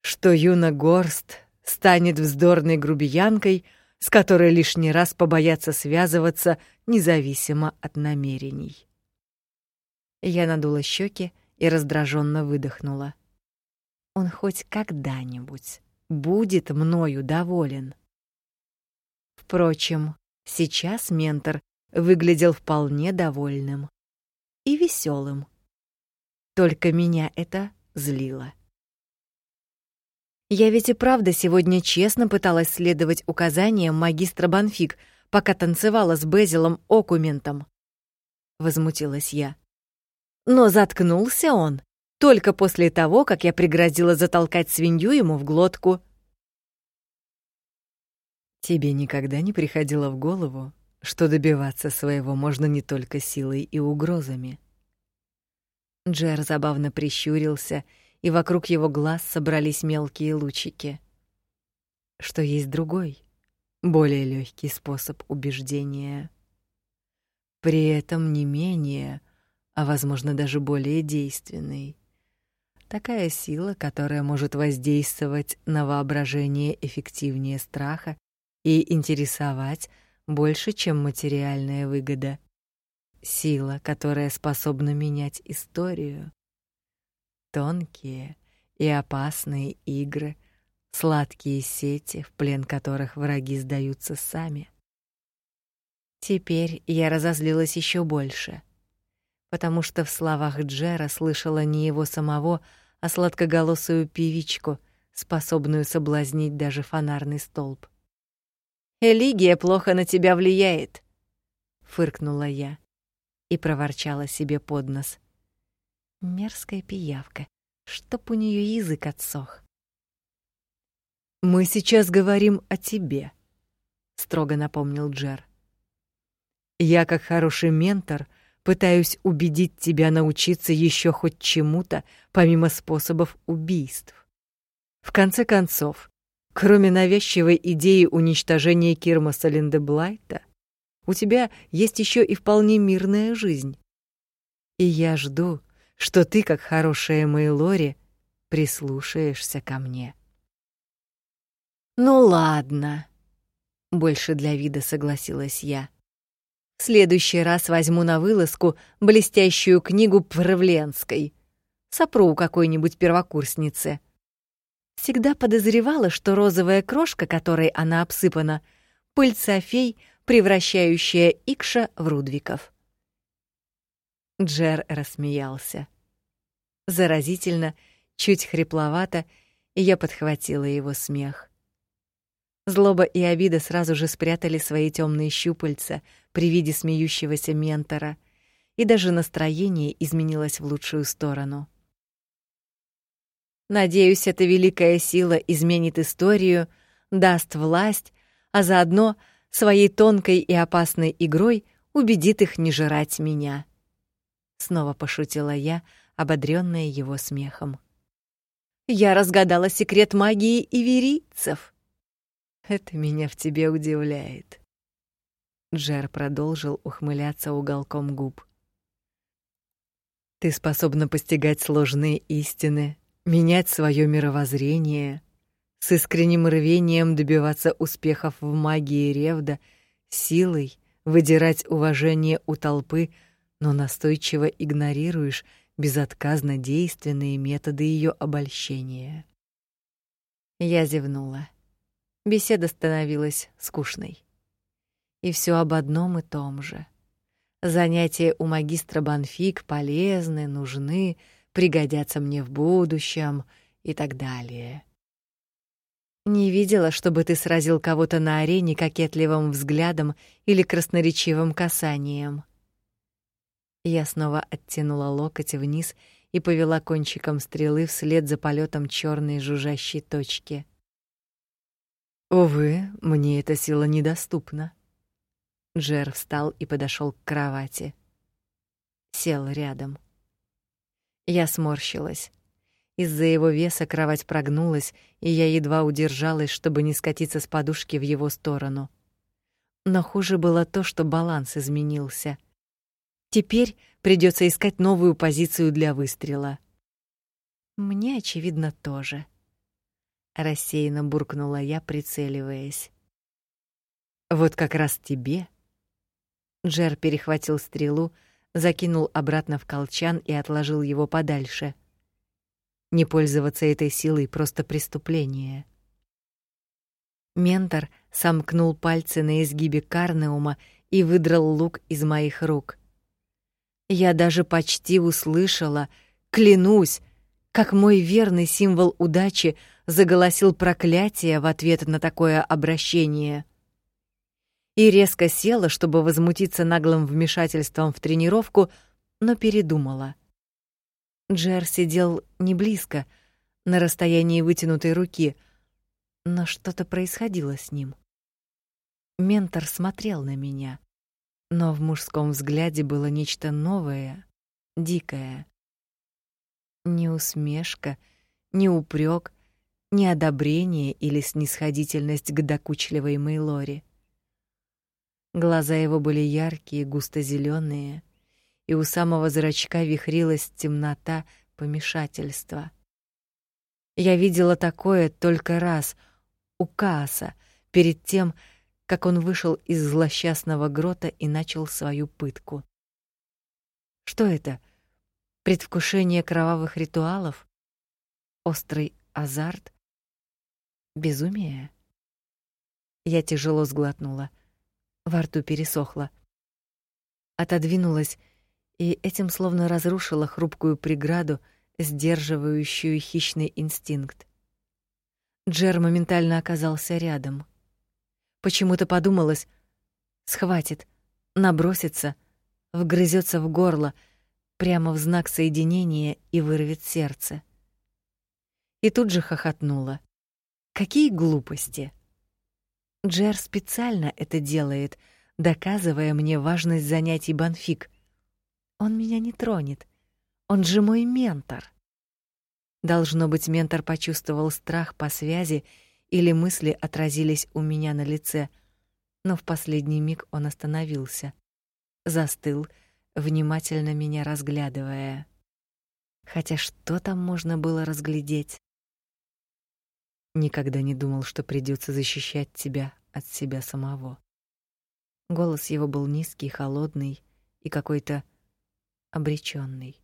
Что Юна Горст станет вздорной грубиянкой, с которой лишний раз побояться связываться, независимо от намерений. Я надула щеки и раздраженно выдохнула. Он хоть когда-нибудь будет мною доволен. Впрочем, сейчас ментор выглядел вполне довольным и веселым. Только меня это злило. Я ведь и правда сегодня честно пыталась следовать указаниям магистра Банфик, пока танцевала с Безилом Окументом. Возмутилась я. Но заткнулся он только после того, как я пригрозила затолкать свинью ему в глотку. Тебе никогда не приходило в голову, что добиваться своего можно не только силой и угрозами? Джер забавно прищурился, и вокруг его глаз собрались мелкие лучики. Что есть другой, более легкий способ убеждения. При этом не менее, а возможно даже более действенный. Такая сила, которая может воздействовать на воображение эффективнее страха и интересовать больше, чем материальная выгода. Сила, которая способна менять историю. Тонкие и опасные игры, сладкие сети, в плен которых враги сдаются сами. Теперь я разозлилась еще больше, потому что в словах Джера слышала не его самого, а сладкоголосую певичку, способную соблазнить даже фонарный столб. Элигия плохо на тебя влияет, фыркнула я и проворчала себе под нос. Мерзкая пиявка, чтоб у нее язык отсох. Мы сейчас говорим о тебе, строго напомнил Джер. Я, как хороший ментор, пытаюсь убедить тебя научиться еще хоть чему-то, помимо способов убийств. В конце концов, кроме навязчивой идеи уничтожения Кирмаса Линдеблайта, у тебя есть еще и вполне мирная жизнь. И я жду, что ты, как хорошая Мэйлори, прислушаешься ко мне. Ну ладно, больше для вида согласилась я. В следующий раз возьму на вылазку блестящую книгу Правленской. Сопру у какой-нибудь первокурсницы. Всегда подозревала, что розовая крошка, которой она обсыпана, пыльца фей, превращающая Икша в Рудвиков. Джер рассмеялся. Заразительно, чуть хрипловато, и я подхватила его смех. Злоба и обида сразу же спрятали свои темные щупальца при виде смеющегося ментора, и даже настроение изменилось в лучшую сторону. Надеюсь, эта великая сила изменит историю, даст власть, а заодно своей тонкой и опасной игрой убедит их не жрать меня снова пошутила я, ободрённая его смехом. Я разгадала секрет магии иверийцев. Это меня в тебе удивляет. Джер продолжил ухмыляться уголком губ. Ты способна постигать сложные истины, менять свое мировоззрение, с искренним рвением добиваться успехов в магии Ревда, силой выдирать уважение у толпы, но настойчиво игнорируешь безотказно действенные методы ее обольщения. Я зевнула. Беседа становилась скучной. И все об одном и том же. Занятия у магистра Банфик полезны, нужны, пригодятся мне в будущем и так далее. Не видела, чтобы ты сразил кого-то на арене кокетливым взглядом или красноречивым касанием. Я снова оттянула локоть вниз и повела кончиком стрелы вслед за полетом черной жужжащей точки. Увы, мне эта сила недоступна. Джер встал и подошел к кровати. Сел рядом. Я сморщилась. Из-за его веса кровать прогнулась, и я едва удержалась, чтобы не скатиться с подушки в его сторону. Но хуже было то, что баланс изменился — Теперь придется искать новую позицию для выстрела. Мне очевидно тоже. Рассеянно буркнула я, прицеливаясь. Вот как раз тебе. Джер перехватил стрелу, закинул обратно в колчан и отложил его подальше. Не пользоваться этой силой просто преступление. Ментор сомкнул пальцы на изгибе карнеума и выдрал лук из моих рук. Я даже почти услышала, клянусь, как мой верный символ удачи заголосил проклятие в ответ на такое обращение. И резко села, чтобы возмутиться наглым вмешательством в тренировку, но передумала. Джер сидел не близко, на расстоянии вытянутой руки, но что-то происходило с ним. Ментор смотрел на меня но в мужском взгляде было нечто новое, дикое. Не усмешка, не упрек, не одобрение или снисходительность к докучливой Мейлори. Глаза его были яркие, густо зеленые и у самого зрачка вихрилась темнота помешательства. Я видела такое только раз у Кааса перед тем, как он вышел из злосчастного грота и начал свою пытку. Что это? Предвкушение кровавых ритуалов? Острый азарт? Безумие? Я тяжело сглотнула. Во рту пересохло. Отодвинулась и этим словно разрушила хрупкую преграду, сдерживающую хищный инстинкт. Джер моментально оказался рядом. Почему-то подумалось, схватит, набросится, вгрызется в горло, прямо в знак соединения и вырвет сердце. И тут же хохотнула. Какие глупости. Джер специально это делает, доказывая мне важность занятий банфик. Он меня не тронет. Он же мой ментор. Должно быть, ментор почувствовал страх по связи или мысли отразились у меня на лице, но в последний миг он остановился, застыл, внимательно меня разглядывая. Хотя что там можно было разглядеть? Никогда не думал, что придется защищать тебя от себя самого. Голос его был низкий, холодный и какой-то обречённый.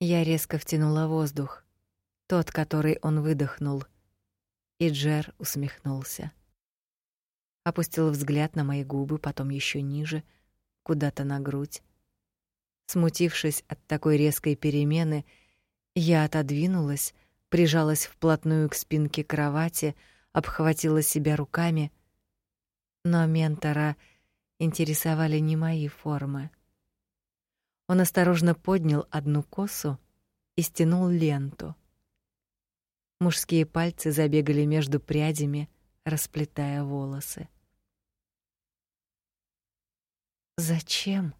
Я резко втянула воздух Тот, который он выдохнул. И Джер усмехнулся. Опустил взгляд на мои губы, потом еще ниже, куда-то на грудь. Смутившись от такой резкой перемены, я отодвинулась, прижалась вплотную к спинке кровати, обхватила себя руками, но ментора интересовали не мои формы. Он осторожно поднял одну косу и стянул ленту. Мужские пальцы забегали между прядями, расплетая волосы. Зачем?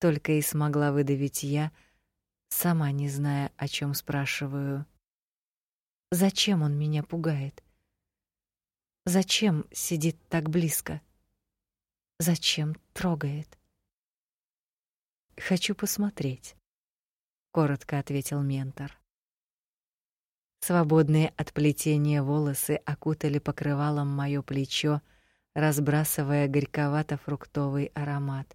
Только и смогла выдавить я, сама не зная, о чем спрашиваю. Зачем он меня пугает? Зачем сидит так близко? Зачем трогает? Хочу посмотреть, коротко ответил ментор. Свободные от плетения волосы окутали покрывалом моё плечо, разбрасывая горьковато-фруктовый аромат.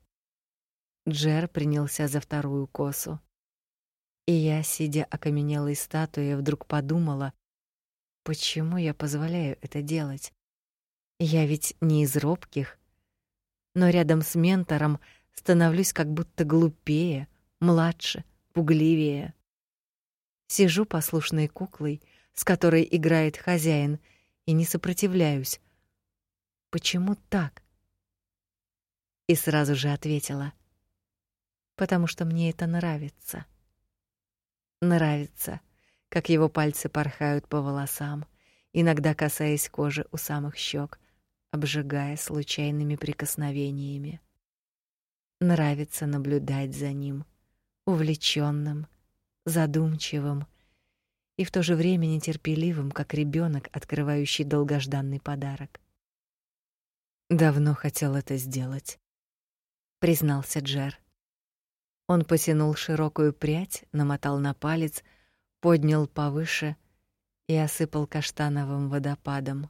Джер принялся за вторую косу. И я, сидя окаменелой статуей, вдруг подумала, почему я позволяю это делать? Я ведь не из робких, но рядом с ментором становлюсь как будто глупее, младше, пугливее. Сижу послушной куклой, с которой играет хозяин, и не сопротивляюсь. Почему так? И сразу же ответила: потому что мне это нравится. Нравится, как его пальцы порхают по волосам, иногда касаясь кожи у самых щек, обжигая случайными прикосновениями. Нравится наблюдать за ним, увлечённым, задумчивым и в то же время нетерпеливым, как ребёнок, открывающий долгожданный подарок. Давно хотел это сделать, признался Джер. Он потянул широкую прядь, намотал на палец, поднял повыше и осыпал каштановым водопадом.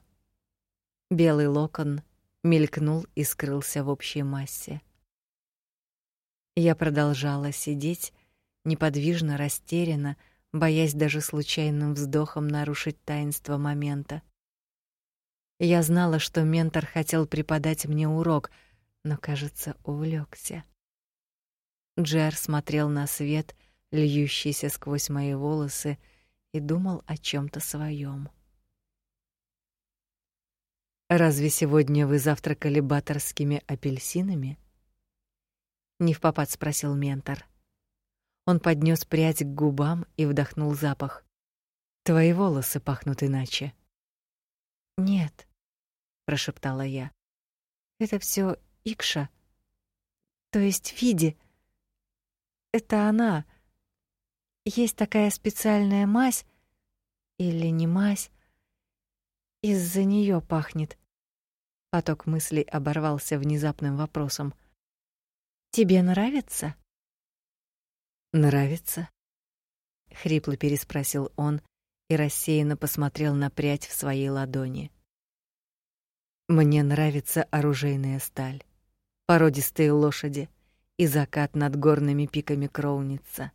Белый локон мелькнул и скрылся в общей массе. Я продолжала сидеть, неподвижно, растерянно, боясь даже случайным вздохом нарушить таинство момента. Я знала, что ментор хотел преподать мне урок, но, кажется, увлекся. Джер смотрел на свет, льющийся сквозь мои волосы, и думал о чем то своем. Разве сегодня вы завтракали баттерскими апельсинами? Не в попад спросил ментор. Он поднес прядь к губам и вдохнул запах. Твои волосы пахнут иначе. Нет, прошептала я. Это все Икша. То есть Фиди. Это она. Есть такая специальная мазь или не мазь. Из-за нее пахнет. Поток мыслей оборвался внезапным вопросом. Тебе нравится? Нравится? хрипло переспросил он и рассеянно посмотрел на прядь в своей ладони. Мне нравится оружейная сталь, породистые лошади и закат над горными пиками Кроуница.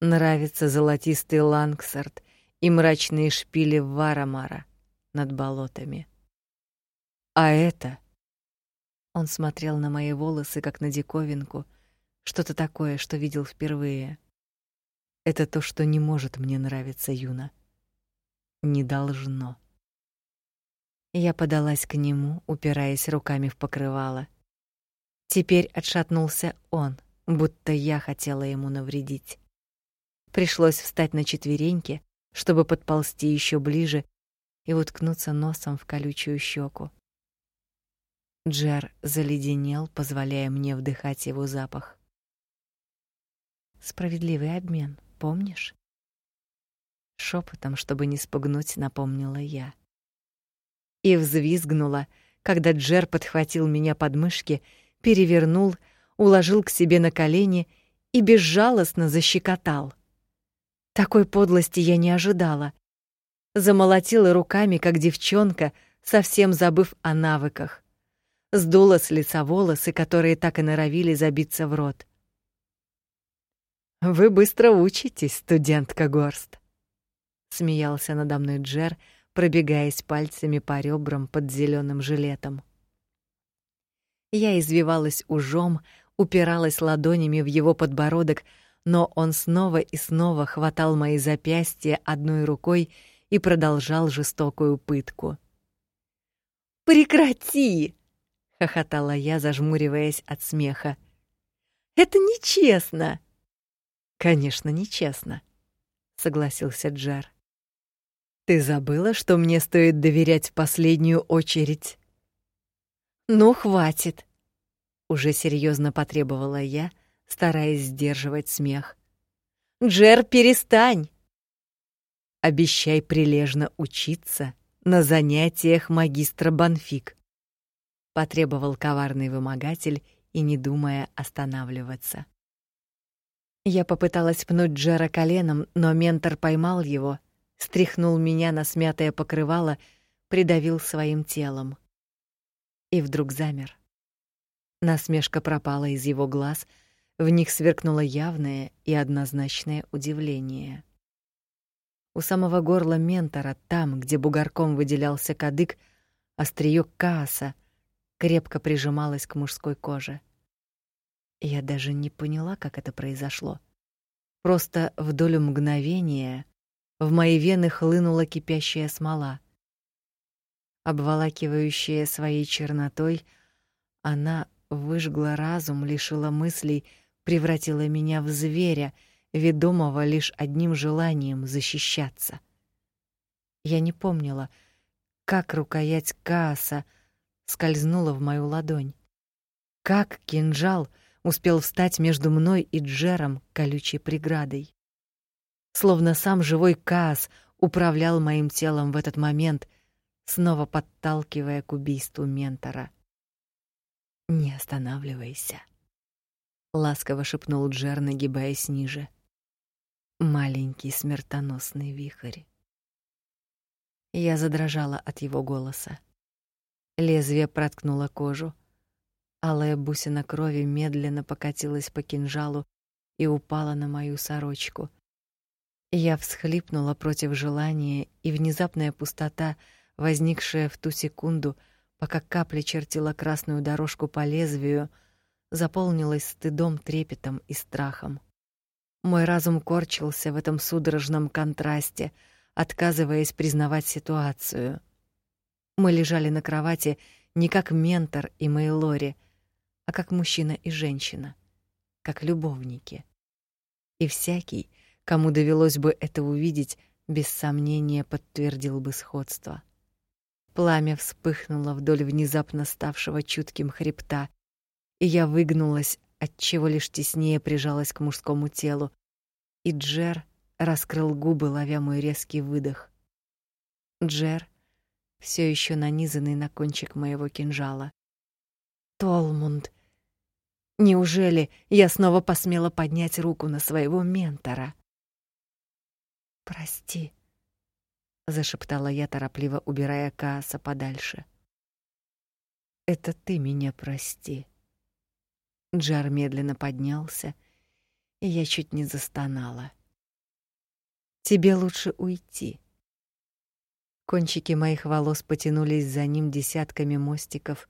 Нравится золотистый Лангсарт и мрачные шпили Варамара над болотами. А это Он смотрел на мои волосы как на диковинку, что-то такое, что видел впервые. Это то, что не может мне нравиться, Юна. Не должно. Я подалась к нему, упираясь руками в покрывало. Теперь отшатнулся он, будто я хотела ему навредить. Пришлось встать на четвереньки, чтобы подползти еще ближе и уткнуться носом в колючую щеку. Джер заледенел, позволяя мне вдыхать его запах. Справедливый обмен, помнишь? Шепотом, чтобы не спугнуть, напомнила я. И взвизгнула, когда Джер подхватил меня под мышки, перевернул, уложил к себе на колени и безжалостно защекотал. Такой подлости я не ожидала. Замолотила руками, как девчонка, совсем забыв о навыках. Сдула с лица волосы, которые так и норовили забиться в рот. Вы быстро учитесь, студентка Горст. Смеялся надо мной Джер, пробегаясь пальцами по ребрам под зеленым жилетом. Я извивалась ужом, упиралась ладонями в его подбородок, но он снова и снова хватал мои запястья одной рукой и продолжал жестокую пытку. Прекрати, хохотала я, зажмуриваясь от смеха. Это нечестно. Конечно, нечестно, согласился Джер. Ты забыла, что мне стоит доверять в последнюю очередь? Ну, хватит, уже серьезно потребовала я, стараясь сдерживать смех. Джер, перестань. Обещай прилежно учиться на занятиях магистра Банфик, потребовал коварный вымогатель и не думая останавливаться. Я попыталась пнуть Джера коленом, но ментор поймал его, стряхнул меня на смятое покрывало, придавил своим телом. И вдруг замер. Насмешка пропала из его глаз, в них сверкнуло явное и однозначное удивление. У самого горла ментора, там, где бугорком выделялся кадык, остриё кааса крепко прижималось к мужской коже. Я даже не поняла, как это произошло. Просто в долю мгновения в мои вены хлынула кипящая смола. Обволакивающая своей чернотой, она выжгла разум, лишила мыслей, превратила меня в зверя, ведомого лишь одним желанием защищаться. Я не помнила, как рукоять кааса скользнула в мою ладонь. Как кинжал — успел встать между мной и Джером колючей преградой. Словно сам живой Каас управлял моим телом в этот момент, снова подталкивая к убийству ментора. Не останавливайся, ласково шепнул Джер, нагибаясь ниже. Маленький смертоносный вихрь. Я задрожала от его голоса. Лезвие проткнуло кожу, Алая бусина крови медленно покатилась по кинжалу и упала на мою сорочку. Я всхлипнула против желания, и внезапная пустота, возникшая в ту секунду, пока капля чертила красную дорожку по лезвию, заполнилась стыдом, трепетом и страхом. Мой разум корчился в этом судорожном контрасте, отказываясь признавать ситуацию. Мы лежали на кровати не как ментор и Мейлори, а как мужчина и женщина, как любовники. И всякий, кому довелось бы это увидеть, без сомнения подтвердил бы сходство. Пламя вспыхнуло вдоль внезапно ставшего чутким хребта, и я выгнулась, отчего лишь теснее прижалась к мужскому телу, и Джер раскрыл губы, ловя мой резкий выдох. Джер, все еще нанизанный на кончик моего кинжала. Толмунд, Неужели я снова посмела поднять руку на своего ментора? Прости, зашептала я торопливо, убирая Кааса подальше. Это ты меня прости. Джар медленно поднялся, и я чуть не застонала. Тебе лучше уйти. Кончики моих волос потянулись за ним десятками мостиков,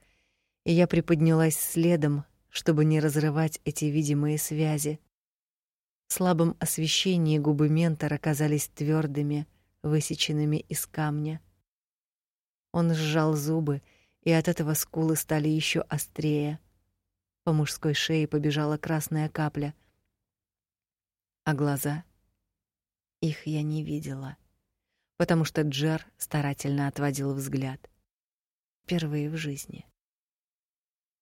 и я приподнялась следом, чтобы не разрывать эти видимые связи. В слабом освещении губы ментора казались твердыми, высеченными из камня. Он сжал зубы, и от этого скулы стали еще острее. По мужской шее побежала красная капля, а глаза их я не видела, потому что Джер старательно отводил взгляд. Впервые в жизни.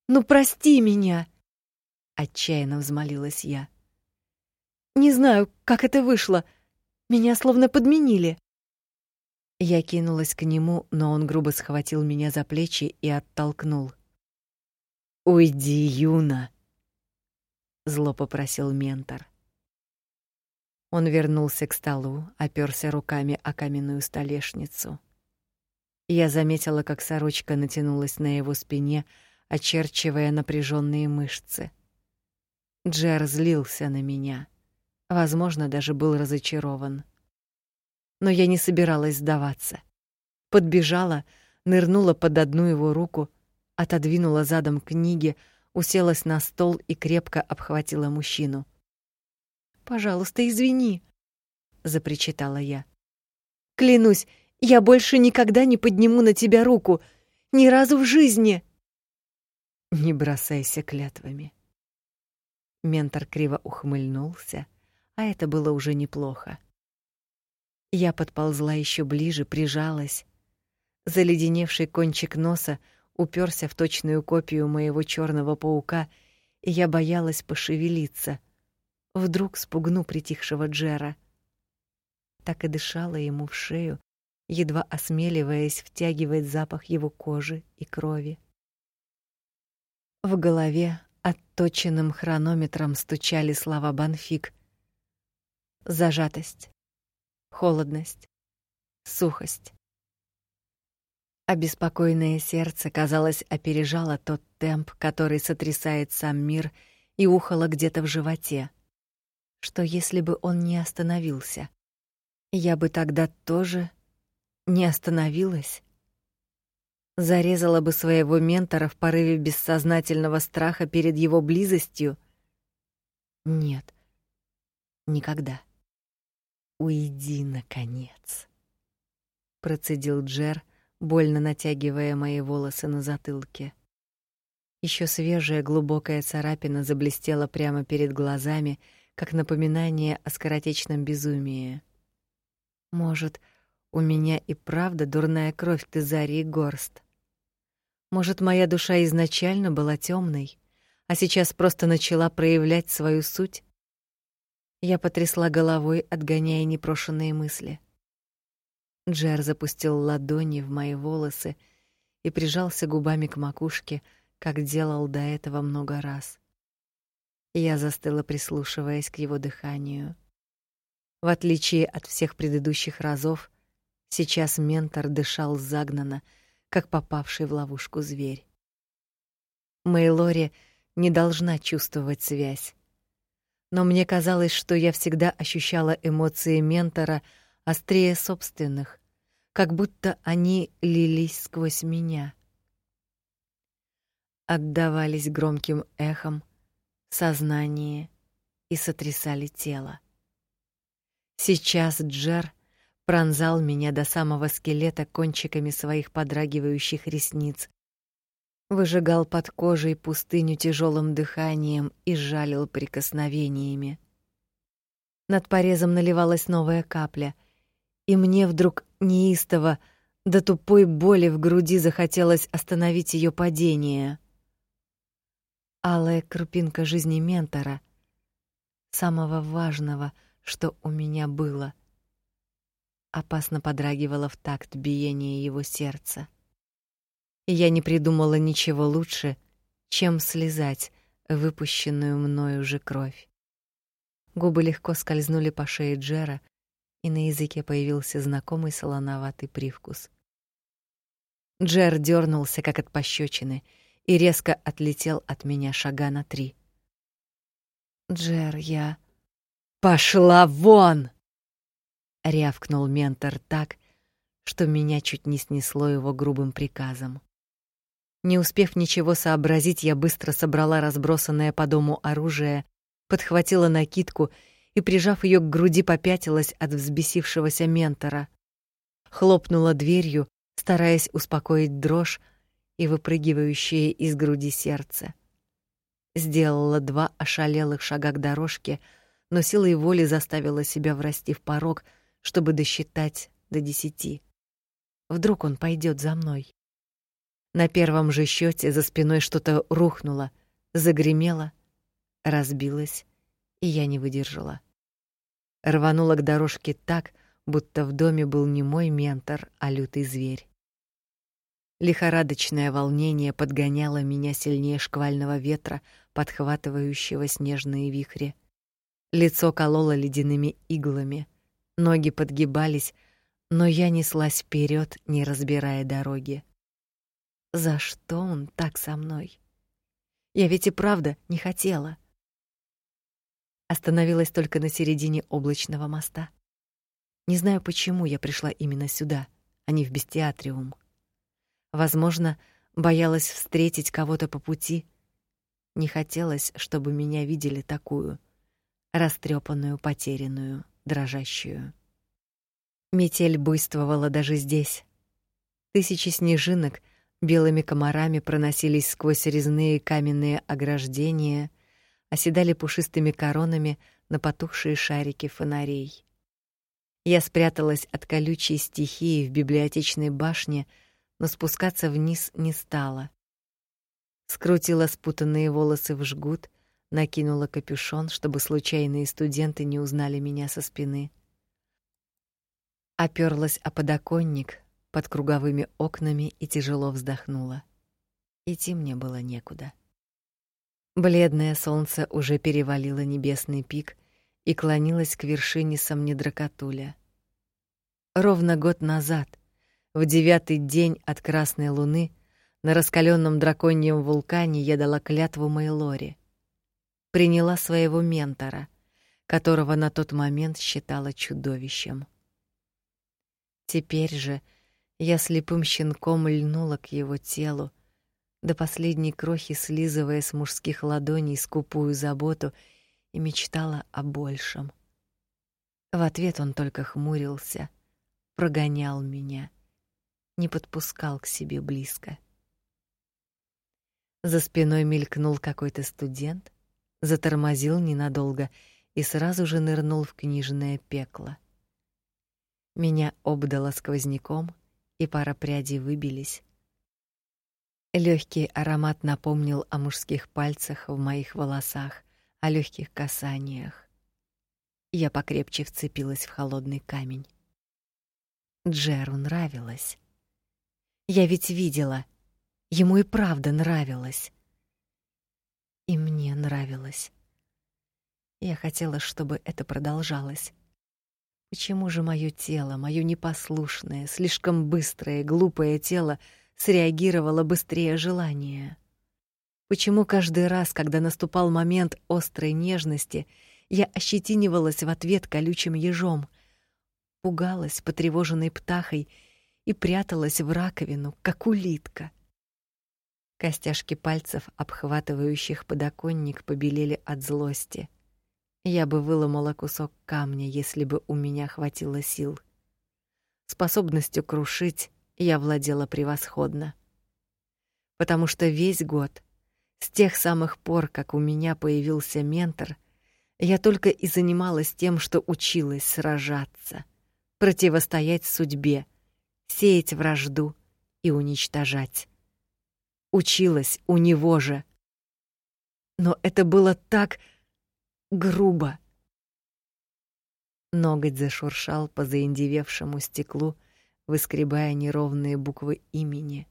Ну прости меня, отчаянно взмолилась я. Не знаю, как это вышло. Меня словно подменили. Я кинулась к нему, но он грубо схватил меня за плечи и оттолкнул. "Уйди, Юна", зло попросил ментор. Он вернулся к столу, оперся руками о каменную столешницу. Я заметила, как сорочка натянулась на его спине, очерчивая напряженные мышцы. Джер злился на меня, Возможно, даже был разочарован. Но я не собиралась сдаваться. Подбежала, нырнула под одну его руку, отодвинула задом книги, уселась на стол и крепко обхватила мужчину. "Пожалуйста, извини", запричитала я. "Клянусь, я больше никогда не подниму на тебя руку, ни разу в жизни". Не бросайся клятвами. Ментор криво ухмыльнулся, а это было уже неплохо. Я подползла еще ближе, прижалась. Заледеневший кончик носа уперся в точную копию моего черного паука, и я боялась пошевелиться. Вдруг спугну притихшего Джера. Так и дышала ему в шею, едва осмеливаясь втягивать запах его кожи и крови. В голове отточенным хронометром стучали слова Банфик. Зажатость, холодность, сухость. Обеспокоенное сердце, казалось, опережало тот темп, который сотрясает сам мир, и ухало где-то в животе. Что если бы он не остановился? Я бы тогда тоже не остановилась. Зарезала бы своего ментора в порыве бессознательного страха перед его близостью? Нет. Никогда. Уйди наконец, процедил Джер, больно натягивая мои волосы на затылке. Еще свежая глубокая царапина заблестела прямо перед глазами, как напоминание о скоротечном безумии. Может, у меня и правда дурная кровь Тезарии Горст. Может, моя душа изначально была темной, а сейчас просто начала проявлять свою суть? Я потрясла головой, отгоняя непрошенные мысли. Джер запустил ладони в мои волосы и прижался губами к макушке, как делал до этого много раз. Я застыла, прислушиваясь к его дыханию. В отличие от всех предыдущих разов, сейчас ментор дышал загнанно, как попавший в ловушку зверь. Мейлори не должна чувствовать связь но мне казалось, что я всегда ощущала эмоции ментора острее собственных, как будто они лились сквозь меня. Отдавались громким эхом сознание и сотрясали тело. Сейчас Джер пронзал меня до самого скелета кончиками своих подрагивающих ресниц, выжигал под кожей пустыню тяжелым дыханием и жалил прикосновениями. Над порезом наливалась новая капля, и мне вдруг неистово до тупой боли в груди захотелось остановить ее падение. Алая крупинка жизни ментора, самого важного, что у меня было, опасно подрагивала в такт биения его сердца я не придумала ничего лучше, чем слезать выпущенную мною же кровь. Губы легко скользнули по шее Джера, и на языке появился знакомый солоноватый привкус. Джер дернулся, как от пощечины, и резко отлетел от меня шага на три. Джер, я пошла вон, рявкнул ментор так, что меня чуть не снесло его грубым приказом. Не успев ничего сообразить, я быстро собрала разбросанное по дому оружие, подхватила накидку и, прижав ее к груди, попятилась от взбесившегося ментора. Хлопнула дверью, стараясь успокоить дрожь и выпрыгивающее из груди сердце. Сделала два ошалелых шага к дорожке, но силой воли заставила себя врасти в порог, чтобы досчитать до десяти. Вдруг он пойдет за мной. На первом же счете за спиной что-то рухнуло, загремело, разбилось, и я не выдержала. Рванула к дорожке так, будто в доме был не мой ментор, а лютый зверь. Лихорадочное волнение подгоняло меня сильнее шквального ветра, подхватывающего снежные вихри. Лицо кололо ледяными иглами, ноги подгибались, но я неслась вперед, не разбирая дороги. За что он так со мной? Я ведь и правда не хотела. Остановилась только на середине облачного моста. Не знаю, почему я пришла именно сюда, а не в бестиатриум. Возможно, боялась встретить кого-то по пути. Не хотелось, чтобы меня видели такую растрепанную, потерянную, дрожащую. Метель буйствовала даже здесь. Тысячи снежинок белыми комарами проносились сквозь резные каменные ограждения, оседали пушистыми коронами на потухшие шарики фонарей. Я спряталась от колючей стихии в библиотечной башне, но спускаться вниз не стала. Скрутила спутанные волосы в жгут, накинула капюшон, чтобы случайные студенты не узнали меня со спины. Оперлась о подоконник под круговыми окнами и тяжело вздохнула. Идти мне было некуда. Бледное солнце уже перевалило небесный пик и клонилось к вершине Самнедракатуля. Ровно год назад, в девятый день от красной луны, на раскаленном драконьем вулкане я дала клятву Мейлоре. Приняла своего ментора, которого на тот момент считала чудовищем. Теперь же я слепым щенком льнула к его телу, до последней крохи слизывая с мужских ладоней скупую заботу и мечтала о большем. В ответ он только хмурился, прогонял меня, не подпускал к себе близко. За спиной мелькнул какой-то студент, затормозил ненадолго и сразу же нырнул в книжное пекло. Меня обдало сквозняком, и пара прядей выбились. Лёгкий аромат напомнил о мужских пальцах в моих волосах, о лёгких касаниях. Я покрепче вцепилась в холодный камень. Джеру нравилось. Я ведь видела, ему и правда нравилось. И мне нравилось. Я хотела, чтобы это продолжалось. Почему же моё тело, моё непослушное, слишком быстрое, глупое тело среагировало быстрее желания? Почему каждый раз, когда наступал момент острой нежности, я ощетинивалась в ответ колючим ежом, пугалась потревоженной птахой и пряталась в раковину, как улитка? Костяшки пальцев, обхватывающих подоконник, побелели от злости. Я бы выломала кусок камня, если бы у меня хватило сил. Способностью крушить я владела превосходно. Потому что весь год, с тех самых пор, как у меня появился ментор, я только и занималась тем, что училась сражаться, противостоять судьбе, сеять вражду и уничтожать. Училась у него же. Но это было так грубо. Ноготь зашуршал по заиндевевшему стеклу, выскребая неровные буквы имени.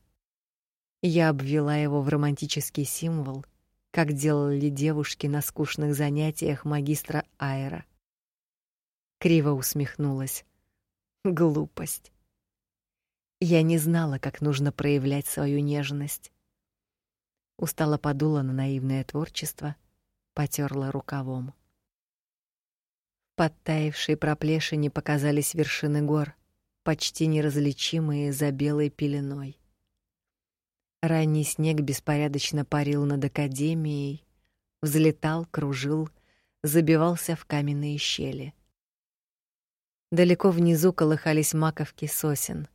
Я обвела его в романтический символ, как делали девушки на скучных занятиях магистра Айра. Криво усмехнулась. Глупость. Я не знала, как нужно проявлять свою нежность. Устала подула на наивное творчество потёрла рукавом. В подтаившей проплешине показались вершины гор, почти неразличимые за белой пеленой. Ранний снег беспорядочно парил над академией, взлетал, кружил, забивался в каменные щели. Далеко внизу колыхались маковки сосен,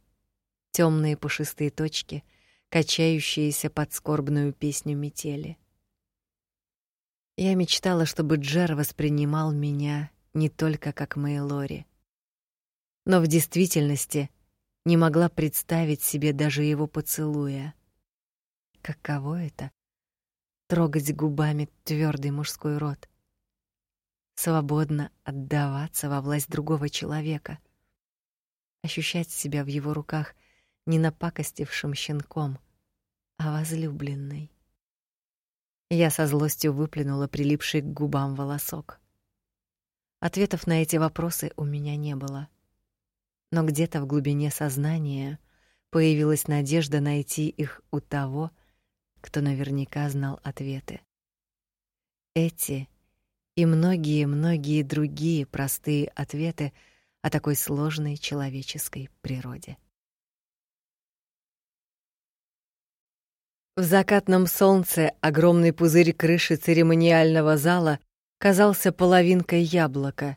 темные пушистые точки, качающиеся под скорбную песню метели. Я мечтала, чтобы Джер воспринимал меня не только как Мейлори. Но в действительности не могла представить себе даже его поцелуя. Каково это трогать губами твёрдый мужской рот, свободно отдаваться во власть другого человека, ощущать себя в его руках не напакостившим щенком, а возлюбленной. Я со злостью выплюнула прилипший к губам волосок. Ответов на эти вопросы у меня не было. Но где-то в глубине сознания появилась надежда найти их у того, кто наверняка знал ответы. Эти и многие-многие другие простые ответы о такой сложной человеческой природе. В закатном солнце огромный пузырь крыши церемониального зала казался половинкой яблока,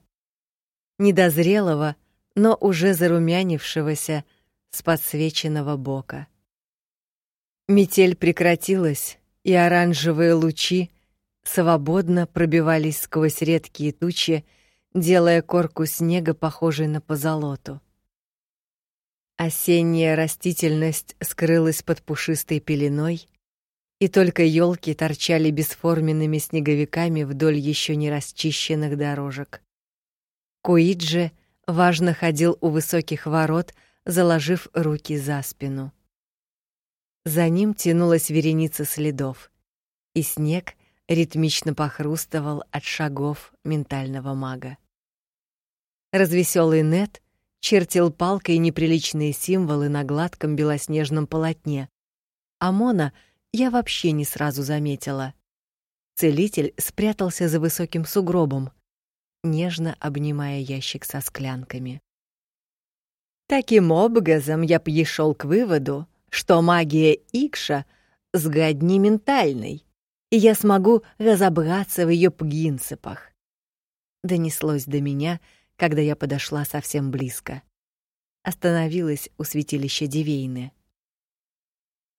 недозрелого, но уже зарумянившегося с подсвеченного бока. Метель прекратилась, и оранжевые лучи свободно пробивались сквозь редкие тучи, делая корку снега похожей на позолоту. Осенняя растительность скрылась под пушистой пеленой, и только елки торчали бесформенными снеговиками вдоль еще не расчищенных дорожек. Куиджи важно ходил у высоких ворот, заложив руки за спину. За ним тянулась вереница следов, и снег ритмично похрустывал от шагов ментального мага. Развеселый Нет чертил палкой неприличные символы на гладком белоснежном полотне. А Мона я вообще не сразу заметила. Целитель спрятался за высоким сугробом, нежно обнимая ящик со склянками. Таким образом, я пришел к выводу, что магия Икша сгодни ментальной, и я смогу разобраться в ее принципах. Донеслось до меня, когда я подошла совсем близко. Остановилась у святилища Дивейны.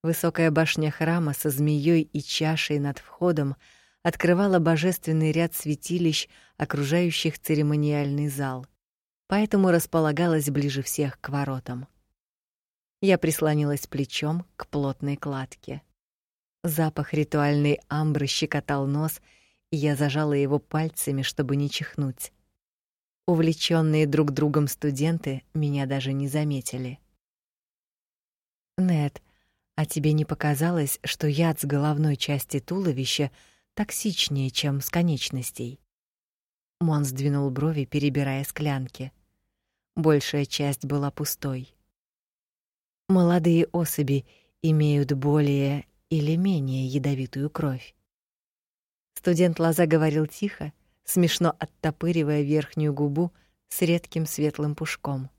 Высокая башня храма со змеей и чашей над входом открывала божественный ряд святилищ, окружающих церемониальный зал, поэтому располагалась ближе всех к воротам. Я прислонилась плечом к плотной кладке. Запах ритуальной амбры щекотал нос, и я зажала его пальцами, чтобы не чихнуть. Увлечённые друг другом студенты меня даже не заметили. Нет, а тебе не показалось, что яд с головной части туловища токсичнее, чем с конечностей. Мон сдвинул брови, перебирая склянки. Большая часть была пустой. Молодые особи имеют более или менее ядовитую кровь. Студент Лаза говорил тихо, смешно оттопыривая верхнюю губу с редким светлым пушком.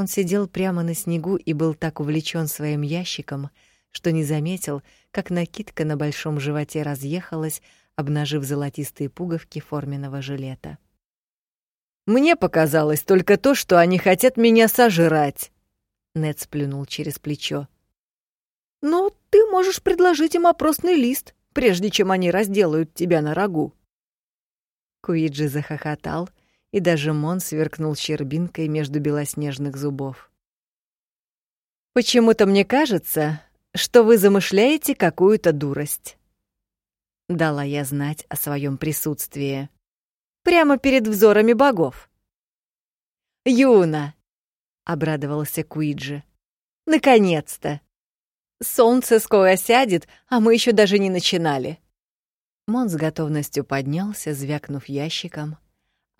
Он сидел прямо на снегу и был так увлечен своим ящиком, что не заметил, как накидка на большом животе разъехалась, обнажив золотистые пуговки форменного жилета. Мне показалось только то, что они хотят меня сожрать. Нед сплюнул через плечо. Но ты можешь предложить им опросный лист, прежде чем они разделают тебя на рагу. Куиджи захохотал, и даже Мон сверкнул щербинкой между белоснежных зубов. Почему-то мне кажется, что вы замышляете какую-то дурость. Дала я знать о своем присутствии. Прямо перед взорами богов. Юна, обрадовался Куиджи. Наконец-то. Солнце скоро сядет, а мы еще даже не начинали. Мон с готовностью поднялся, звякнув ящиком.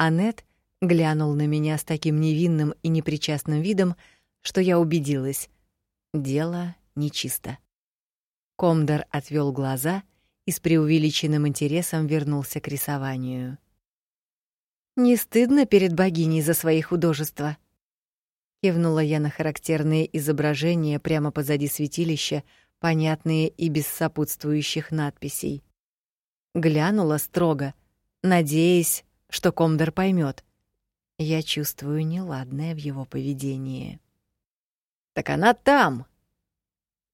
Анет глянул на меня с таким невинным и непричастным видом, что я убедилась. Дело нечисто. Комдор отвел глаза и с преувеличенным интересом вернулся к рисованию. Не стыдно перед богиней за свои художества? Кивнула я на характерные изображения прямо позади святилища, понятные и без сопутствующих надписей. Глянула строго, надеясь, что Комдор поймет. Я чувствую неладное в его поведении. Так она там,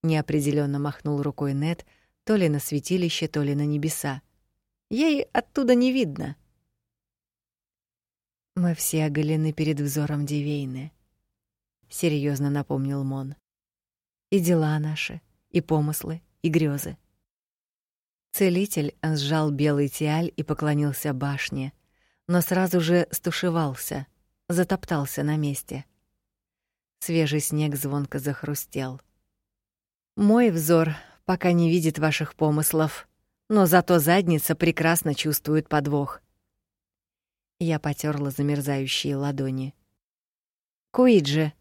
неопределенно махнул рукой Нет, то ли на святилище, то ли на небеса. Ей оттуда не видно. Мы все оголены перед взором Дивейны, серьезно напомнил Мон. И дела наши, и помыслы, и грезы. Целитель сжал белый тиаль и поклонился башне, но сразу же стушевался, затоптался на месте. Свежий снег звонко захрустел. Мой взор пока не видит ваших помыслов, но зато задница прекрасно чувствует подвох. Я потёрла замерзающие ладони. Куиджи,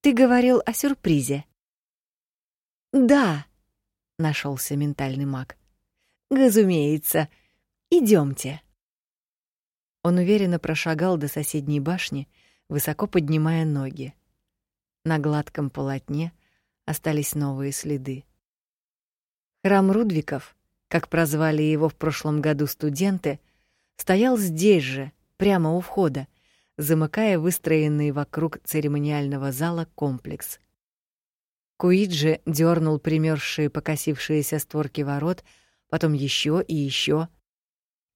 ты говорил о сюрпризе. Да, нашелся ментальный маг. Разумеется. Идемте. Он уверенно прошагал до соседней башни, высоко поднимая ноги. На гладком полотне остались новые следы. Храм Рудвиков, как прозвали его в прошлом году студенты, стоял здесь же, прямо у входа, замыкая выстроенный вокруг церемониального зала комплекс. Куиджи дернул примерзшие покосившиеся створки ворот, потом еще и еще.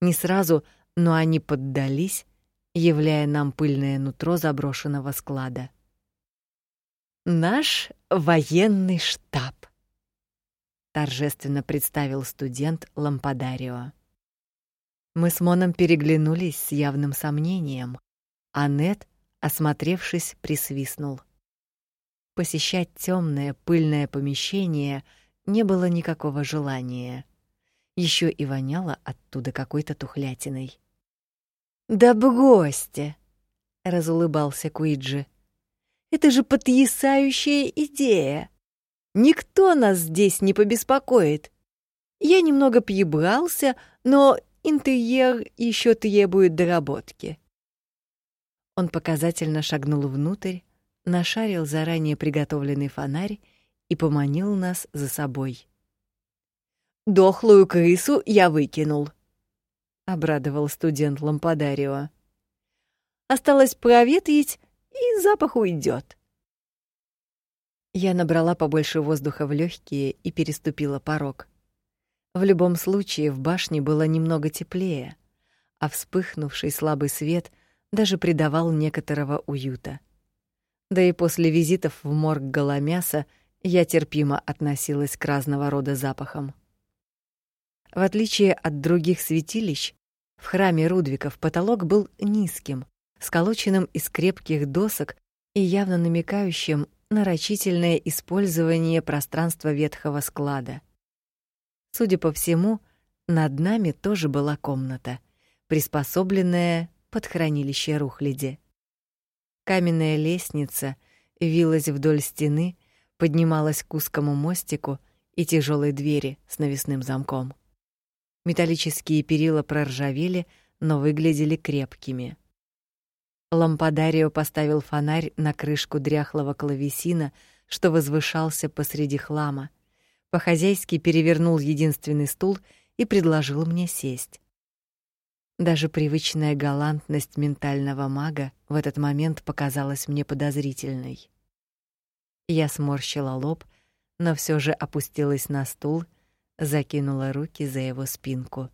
Не сразу, но они поддались, являя нам пыльное нутро заброшенного склада. Наш военный штаб торжественно представил студент Лампадарио. Мы с Моном переглянулись с явным сомнением, а Нет, осмотревшись, присвистнул. Посещать темное пыльное помещение не было никакого желания. Еще и воняло оттуда какой-то тухлятиной. "Да бросьте", разулыбался Куиджи. Это же потрясающая идея. Никто нас здесь не побеспокоит. Я немного пьебрался, но интерьер еще требует доработки. Он показательно шагнул внутрь, нашарил заранее приготовленный фонарь и поманил нас за собой. Дохлую крысу я выкинул, обрадовал студент Лампадарио. Осталось проветрить и запах уйдет. Я набрала побольше воздуха в легкие и переступила порог. В любом случае в башне было немного теплее, а вспыхнувший слабый свет даже придавал некоторого уюта. Да и после визитов в морг Голомяса я терпимо относилась к разного рода запахам. В отличие от других святилищ, в храме Рудвиков потолок был низким, сколоченным из крепких досок и явно намекающим на рачительное использование пространства ветхого склада. Судя по всему, над нами тоже была комната, приспособленная под хранилище рухляди. Каменная лестница вилась вдоль стены, поднималась к узкому мостику и тяжелой двери с навесным замком. Металлические перила проржавели, но выглядели крепкими. Лампадарио поставил фонарь на крышку дряхлого клавесина, что возвышался посреди хлама. По-хозяйски перевернул единственный стул и предложил мне сесть. Даже привычная галантность ментального мага в этот момент показалась мне подозрительной. Я сморщила лоб, но все же опустилась на стул, закинула руки за его спинку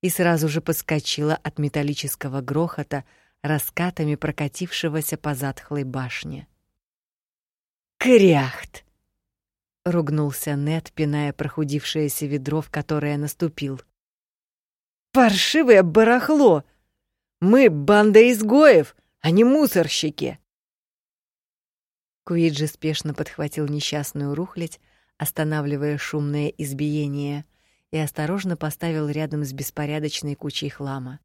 и сразу же подскочила от металлического грохота, раскатами прокатившегося по затхлой башне. Кряхт! ругнулся Нет, пиная прохудившееся ведро, в которое наступил. Паршивое барахло. Мы банда изгоев, а не мусорщики. Куиджи спешно подхватил несчастную рухлядь, останавливая шумное избиение, и осторожно поставил рядом с беспорядочной кучей хлама.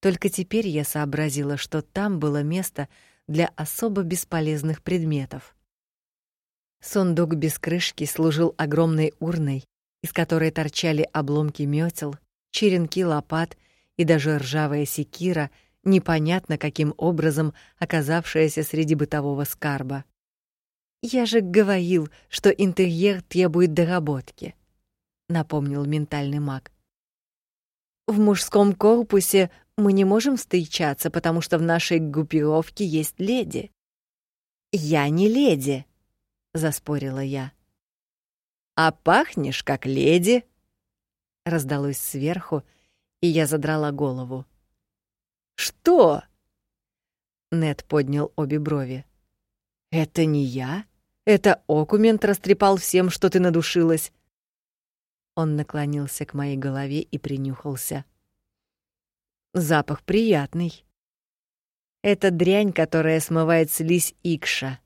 Только теперь я сообразила, что там было место для особо бесполезных предметов. Сундук без крышки служил огромной урной, из которой торчали обломки мётел, черенки лопат и даже ржавая секира, непонятно каким образом оказавшаяся среди бытового скарба. Я же говорил, что интерьер требует доработки, напомнил ментальный маг. В мужском корпусе мы не можем встречаться, потому что в нашей группировке есть леди. Я не леди, заспорила я. А пахнешь как леди, раздалось сверху, и я задрала голову. Что? Нед поднял обе брови. Это не я, это Окумент растрепал всем, что ты надушилась. Он наклонился к моей голове и принюхался. Запах приятный. Это дрянь, которая смывает слизь икша.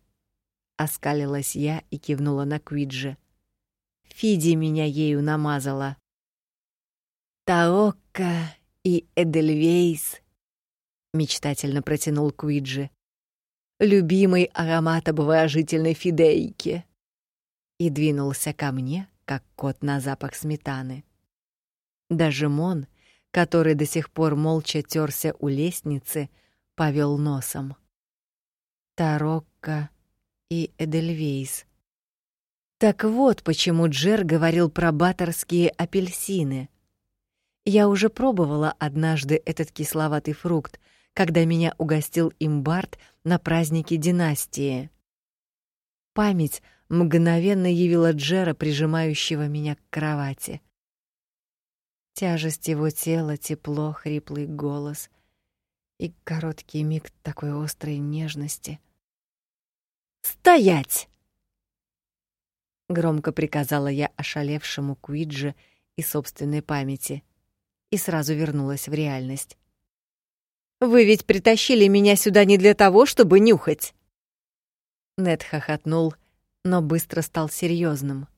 Оскалилась я и кивнула на Квиджи. Фиди меня ею намазала. Таокка и Эдельвейс, мечтательно протянул Квиджи. Любимый аромат обворожительной фидейки. И двинулся ко мне, как кот на запах сметаны. Даже Мон, который до сих пор молча терся у лестницы, повел носом. Тарокко и Эдельвейс. Так вот, почему Джер говорил про баттерские апельсины. Я уже пробовала однажды этот кисловатый фрукт, когда меня угостил им Барт на празднике династии. Память мгновенно явила Джера, прижимающего меня к кровати. Тяжесть его тела, тепло, хриплый голос и короткий миг такой острой нежности. «Стоять!» Громко приказала я ошалевшему Куиджи и собственной памяти и сразу вернулась в реальность. «Вы ведь притащили меня сюда не для того, чтобы нюхать!» Нед хохотнул, но быстро стал серьезным.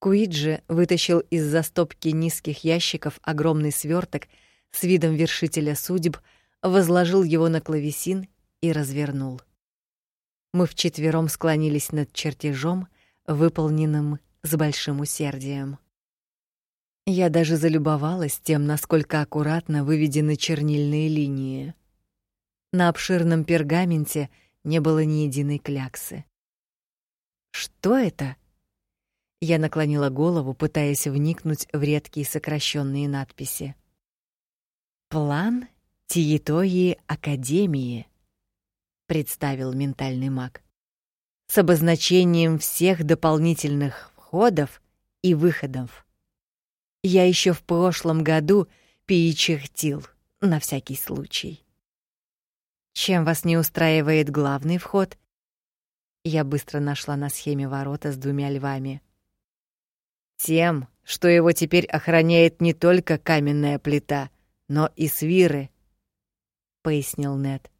Куиджи вытащил из застопки низких ящиков огромный сверток с видом вершителя судеб, возложил его на клавесин и развернул. Мы вчетвером склонились над чертежом, выполненным с большим усердием. Я даже залюбовалась тем, насколько аккуратно выведены чернильные линии. На обширном пергаменте не было ни единой кляксы. Что это? Я наклонила голову, пытаясь вникнуть в редкие сокращенные надписи. План Тиетои Академии, представил ментальный маг. С обозначением всех дополнительных входов и выходов. Я еще в прошлом году перечертил на всякий случай. Чем вас не устраивает главный вход? Я быстро нашла на схеме ворота с двумя львами. Тем, что его теперь охраняет не только каменная плита, но и свиры, пояснил Нед.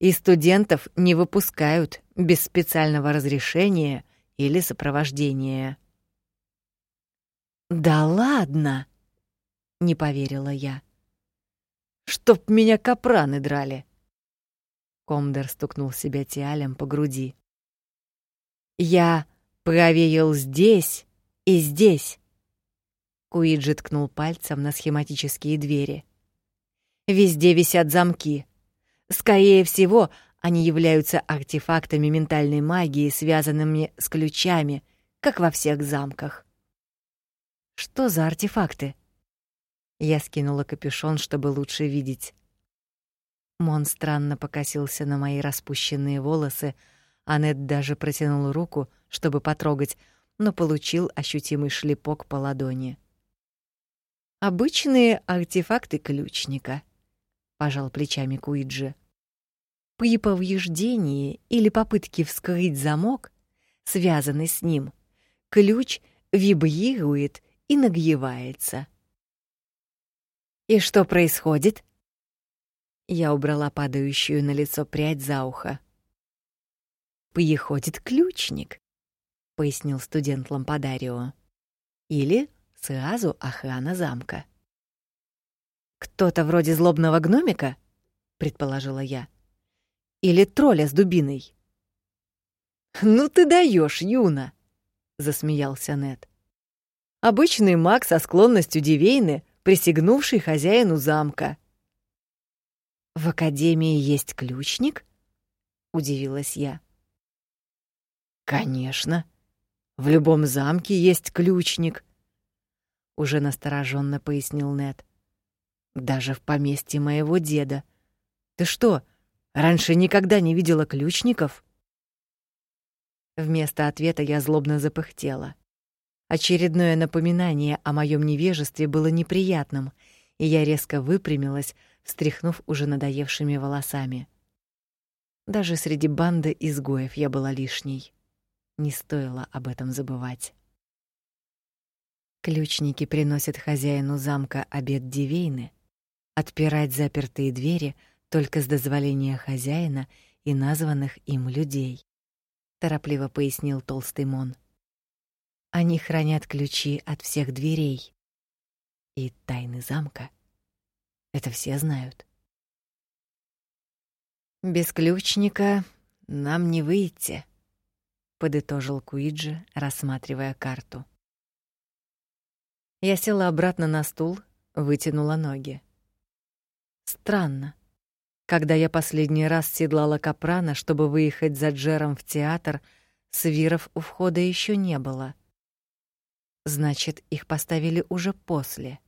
И студентов не выпускают без специального разрешения или сопровождения. Да ладно, не поверила я. Чтоб меня капраны драли. Комдер стукнул себя тиалем по груди. Я проверил здесь и здесь. Куиджи ткнул пальцем на схематические двери. Везде висят замки. Скорее всего, они являются артефактами ментальной магии, связанными с ключами, как во всех замках. Что за артефакты? Я скинула капюшон, чтобы лучше видеть. Мон странно покосился на мои распущенные волосы, а Нед даже протянул руку, чтобы потрогать, но получил ощутимый шлепок по ладони. Обычные артефакты ключника, пожал плечами Куиджи. При повреждении или попытке вскрыть замок, связанный с ним, ключ вибрирует и нагревается. И что происходит? Я убрала падающую на лицо прядь за ухо. Приходит ключник, пояснил студент Лампадарио. Или сразу охрана замка. Кто-то вроде злобного гномика, предположила я. Или тролля с дубиной. Ну ты даешь, Юна, засмеялся Нед. Обычный маг со склонностью Дивейны, присягнувший хозяину замка. В академии есть ключник? удивилась я. Конечно, в любом замке есть ключник, уже настороженно пояснил Нед. Даже в поместье моего деда. Ты что, раньше никогда не видела ключников? Вместо ответа я злобно запыхтела. Очередное напоминание о моем невежестве было неприятным, и я резко выпрямилась, встряхнув уже надоевшими волосами. Даже среди банды изгоев я была лишней. Не стоило об этом забывать. Ключники приносят хозяину замка обед дивейны, отпирать запертые двери только с дозволения хозяина и названных им людей, торопливо пояснил толстый мон. Они хранят ключи от всех дверей. И тайны замка это все знают. Без ключника нам не выйти подытожил Куиджи, рассматривая карту. Я села обратно на стул, вытянула ноги. Странно. Когда я последний раз седлала капрана, чтобы выехать за Джером в театр, свиров у входа еще не было. Значит, их поставили уже после.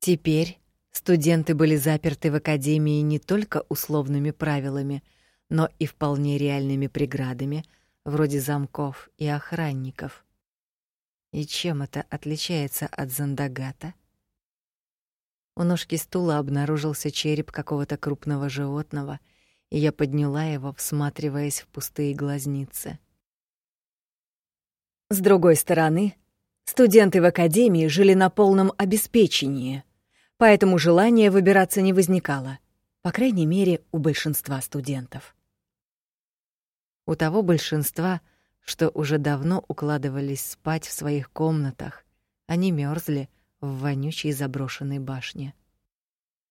Теперь студенты были заперты в академии не только условными правилами, но и вполне реальными преградами, вроде замков и охранников. И чем это отличается от Зандагата? У ножки стула обнаружился череп какого-то крупного животного, и я подняла его, всматриваясь в пустые глазницы. С другой стороны, студенты в академии жили на полном обеспечении, поэтому желания выбираться не возникало, по крайней мере, у большинства студентов. У того большинства, что уже давно укладывались спать в своих комнатах, они мерзли, в вонючей заброшенной башне.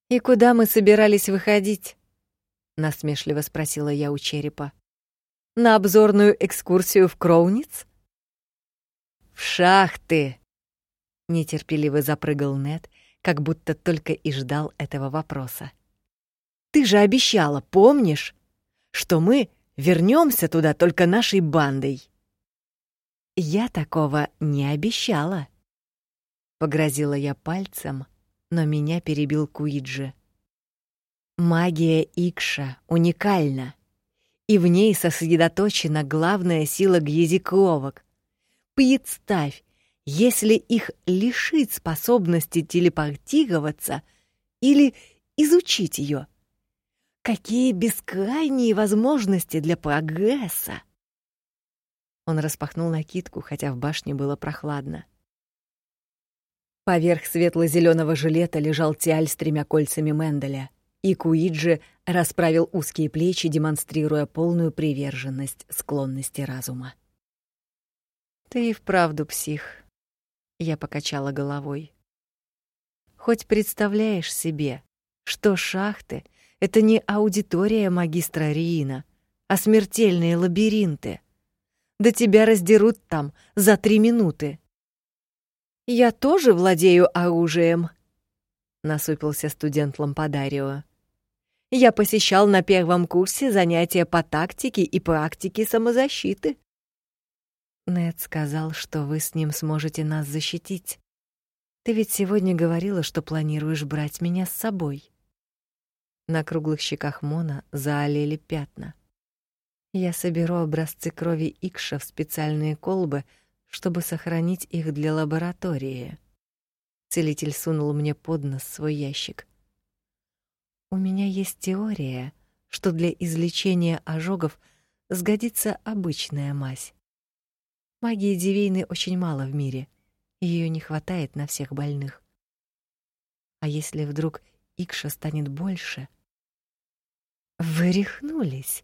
«И куда мы собирались выходить?» — насмешливо спросила я у черепа. «На обзорную экскурсию в Кроуниц?» «В шахты!» — нетерпеливо запрыгал Нет, как будто только и ждал этого вопроса. «Ты же обещала, помнишь, что мы вернемся туда только нашей бандой?» «Я такого не обещала», Погрозила я пальцем, но меня перебил Куиджи. Магия Икша уникальна, и в ней сосредоточена главная сила гьязиковок. Представь, если их лишить способности телепортироваться или изучить ее. Какие бескрайние возможности для прогресса! Он распахнул накидку, хотя в башне было прохладно. Поверх светло зеленого жилета лежал тиаль с тремя кольцами Менделя, и Куиджи расправил узкие плечи, демонстрируя полную приверженность склонности разума. «Ты и вправду псих», — я покачала головой. «Хоть представляешь себе, что шахты — это не аудитория магистра Риина, а смертельные лабиринты. Да тебя раздерут там за три минуты». «Я тоже владею оружием», — насупился студент Лампадарио. «Я посещал на первом курсе занятия по тактике и практике самозащиты». Нед сказал, что вы с ним сможете нас защитить. Ты ведь сегодня говорила, что планируешь брать меня с собой. На круглых щеках Мона заолели пятна. Я соберу образцы крови Икша в специальные колбы, чтобы сохранить их для лаборатории. Целитель сунул мне под нос свой ящик. У меня есть теория, что для излечения ожогов сгодится обычная мазь. Магии Дивейны очень мало в мире. ее не хватает на всех больных. А если вдруг Икша станет больше? Вы рехнулись.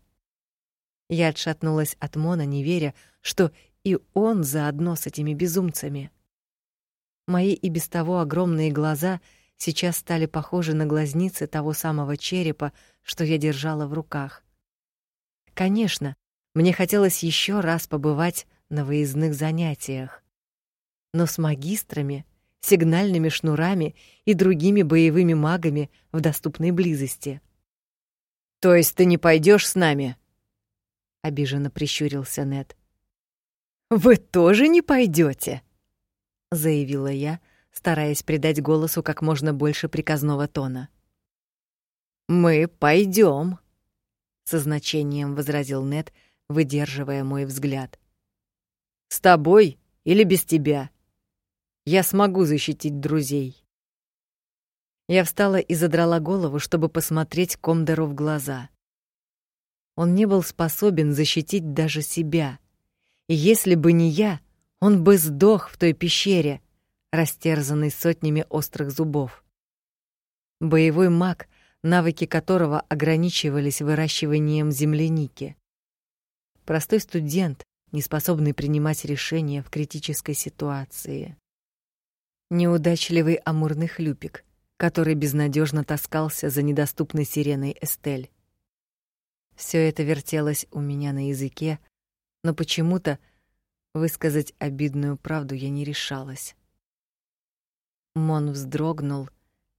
Я отшатнулась от Мона, не веря, что и он заодно с этими безумцами. Мои и без того огромные глаза сейчас стали похожи на глазницы того самого черепа, что я держала в руках. Конечно, мне хотелось еще раз побывать на выездных занятиях. Но с магистрами, сигнальными шнурами и другими боевыми магами в доступной близости. То есть ты не пойдешь с нами? обиженно прищурился Нед. Вы тоже не пойдете, заявила я, стараясь придать голосу как можно больше приказного тона. Мы пойдем, со значением возразил Нед, выдерживая мой взгляд. С тобой или без тебя? Я смогу защитить друзей. Я встала и задрала голову, чтобы посмотреть Комдору в глаза. Он не был способен защитить даже себя. И если бы не я, он бы сдох в той пещере, растерзанный сотнями острых зубов. Боевой маг, навыки которого ограничивались выращиванием земляники. Простой студент, не способный принимать решения в критической ситуации. Неудачливый амурный хлюпик, который безнадежно таскался за недоступной сиреной Эстель. Все это вертелось у меня на языке, но почему-то высказать обидную правду я не решалась. Мон вздрогнул,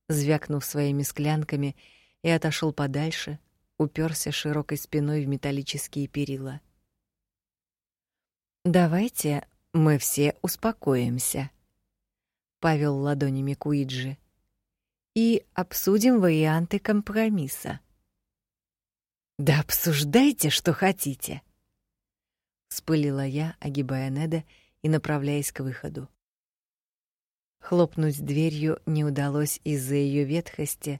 звякнув своими склянками, и отошел подальше, уперся широкой спиной в металлические перила. Давайте мы все успокоимся, Павел ладонями Куиджи, и обсудим варианты компромисса. Да обсуждайте, что хотите, вспылила я, огибая Неда и направляясь к выходу. Хлопнуть дверью не удалось из-за ее ветхости,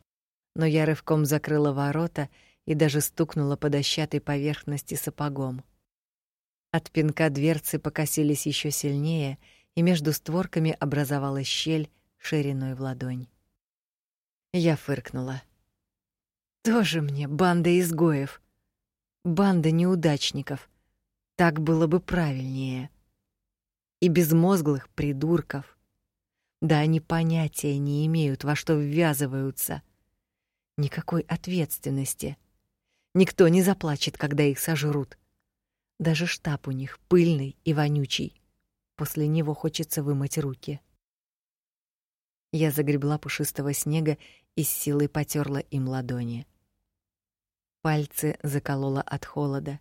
но я рывком закрыла ворота и даже стукнула по дощатой поверхности сапогом. От пинка дверцы покосились еще сильнее, и между створками образовалась щель шириной в ладонь. Я фыркнула. Тоже мне банда изгоев. Банда неудачников. Так было бы правильнее. И безмозглых придурков. Да они понятия не имеют, во что ввязываются. Никакой ответственности. Никто не заплачет, когда их сожрут. Даже штаб у них пыльный и вонючий. После него хочется вымыть руки. Я загребла пушистого снега и с силой потёрла им ладони. Пальцы закололо от холода.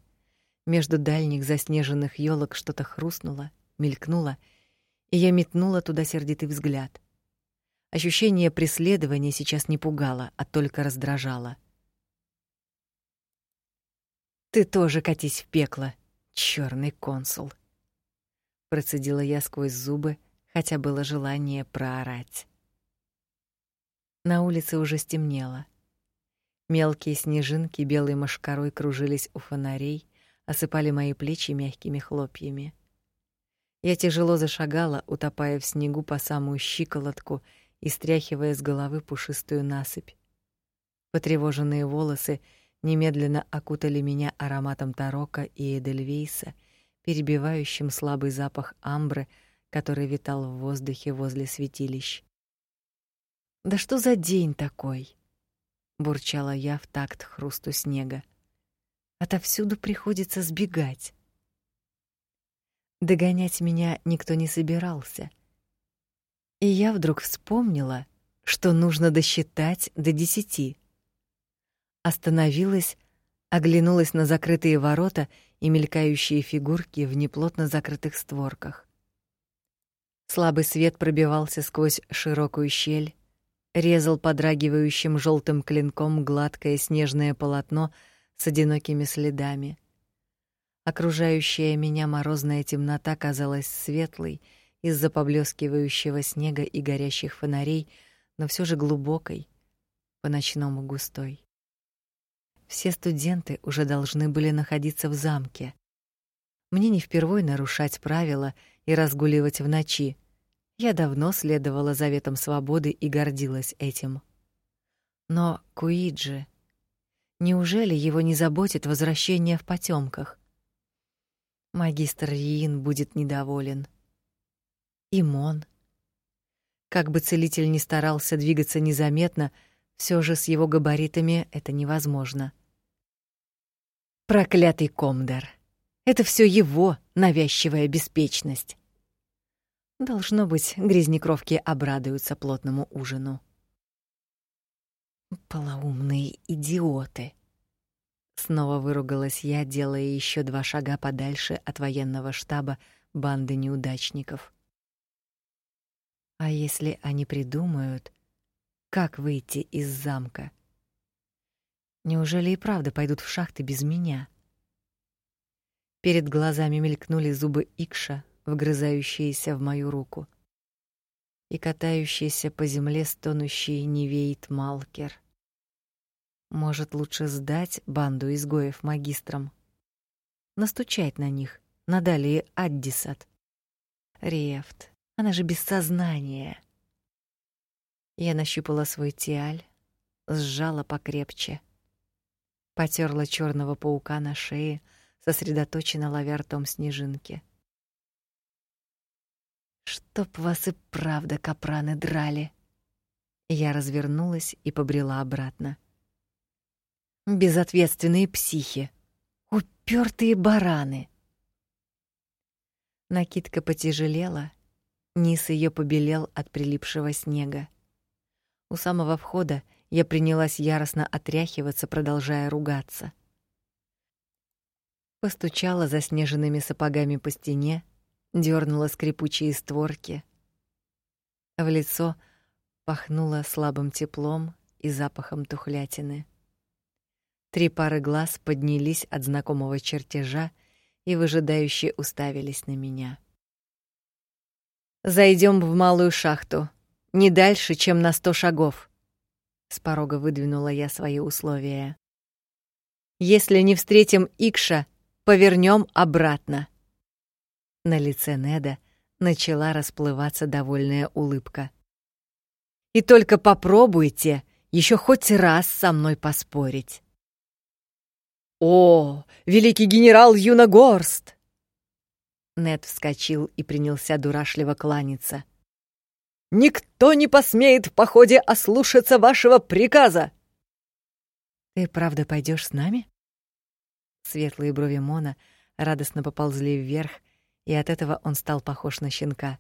Между дальних заснеженных ёлок что-то хрустнуло, мелькнуло, и я метнула туда сердитый взгляд. Ощущение преследования сейчас не пугало, а только раздражало. Ты тоже катись в пекло, Чёрный консул. Процедила я сквозь зубы, хотя было желание проорать. На улице уже стемнело. Мелкие снежинки белой мошкарой кружились у фонарей, осыпали мои плечи мягкими хлопьями. Я тяжело зашагала, утопая в снегу по самую щиколотку и стряхивая с головы пушистую насыпь. Потревоженные волосы немедленно окутали меня ароматом тарока и эдельвейса, перебивающим слабый запах амбры, который витал в воздухе возле святилищ. Да что за день такой? бурчала я в такт хрусту снега. Отовсюду приходится сбегать. Догонять меня никто не собирался. И я вдруг вспомнила, что нужно досчитать до десяти остановилась, оглянулась на закрытые ворота и мелькающие фигурки в неплотно закрытых створках. Слабый свет пробивался сквозь широкую щель, резал подрагивающим желтым клинком гладкое снежное полотно с одинокими следами. Окружающая меня морозная темнота казалась светлой из-за поблескивающего снега и горящих фонарей, но все же глубокой, по-ночному густой. Все студенты уже должны были находиться в замке. Мне не впервой нарушать правила и разгуливать в ночи. Я давно следовала заветам свободы и гордилась этим. Но Куиджи, неужели его не заботит возвращение в потемках? Магистр Риин будет недоволен. Имон. Как бы целитель ни старался двигаться незаметно, все же с его габаритами это невозможно. Проклятый Комдер. Это все его навязчивая беспечность. Должно быть, грязнекровки обрадуются плотному ужину. Полоумные идиоты. Снова выругалась я, делая еще два шага подальше от военного штаба банды неудачников. А если они придумают, как выйти из замка? Неужели и правда пойдут в шахты без меня? Перед глазами мелькнули зубы Икша, вгрызающиеся в мою руку, и катающийся по земле стонущий Невейт Малкер. Может, лучше сдать банду изгоев магистрам, настучать на них, на далее Аддисат. Рефт, она же без сознания. Я нащупала свой тиаль, сжала покрепче. Потерла черного паука на шее, сосредоточенно ловя ртом снежинки. Чтоб вас и правда капраны драли. Я развернулась и побрела обратно. Безответственные психи, упертые бараны. Накидка потяжелела, Низ ее побелел от прилипшего снега. У самого входа я принялась яростно отряхиваться, продолжая ругаться. Постучала заснеженными сапогами по стене, дернула скрипучие створки. В лицо пахнуло слабым теплом и запахом тухлятины. Три пары глаз поднялись от знакомого чертежа и выжидающе уставились на меня. Зайдем в малую шахту, не дальше, чем на сто шагов. С порога выдвинула я свои условия. Если не встретим Икша, повернем обратно. На лице Неда начала расплываться довольная улыбка. И только попробуйте еще хоть раз со мной поспорить. О, великий генерал Юнагорст! Нед вскочил и принялся дурашливо кланяться. Никто не посмеет в походе ослушаться вашего приказа. Ты правда пойдешь с нами? Светлые брови Мона радостно поползли вверх, и от этого он стал похож на щенка,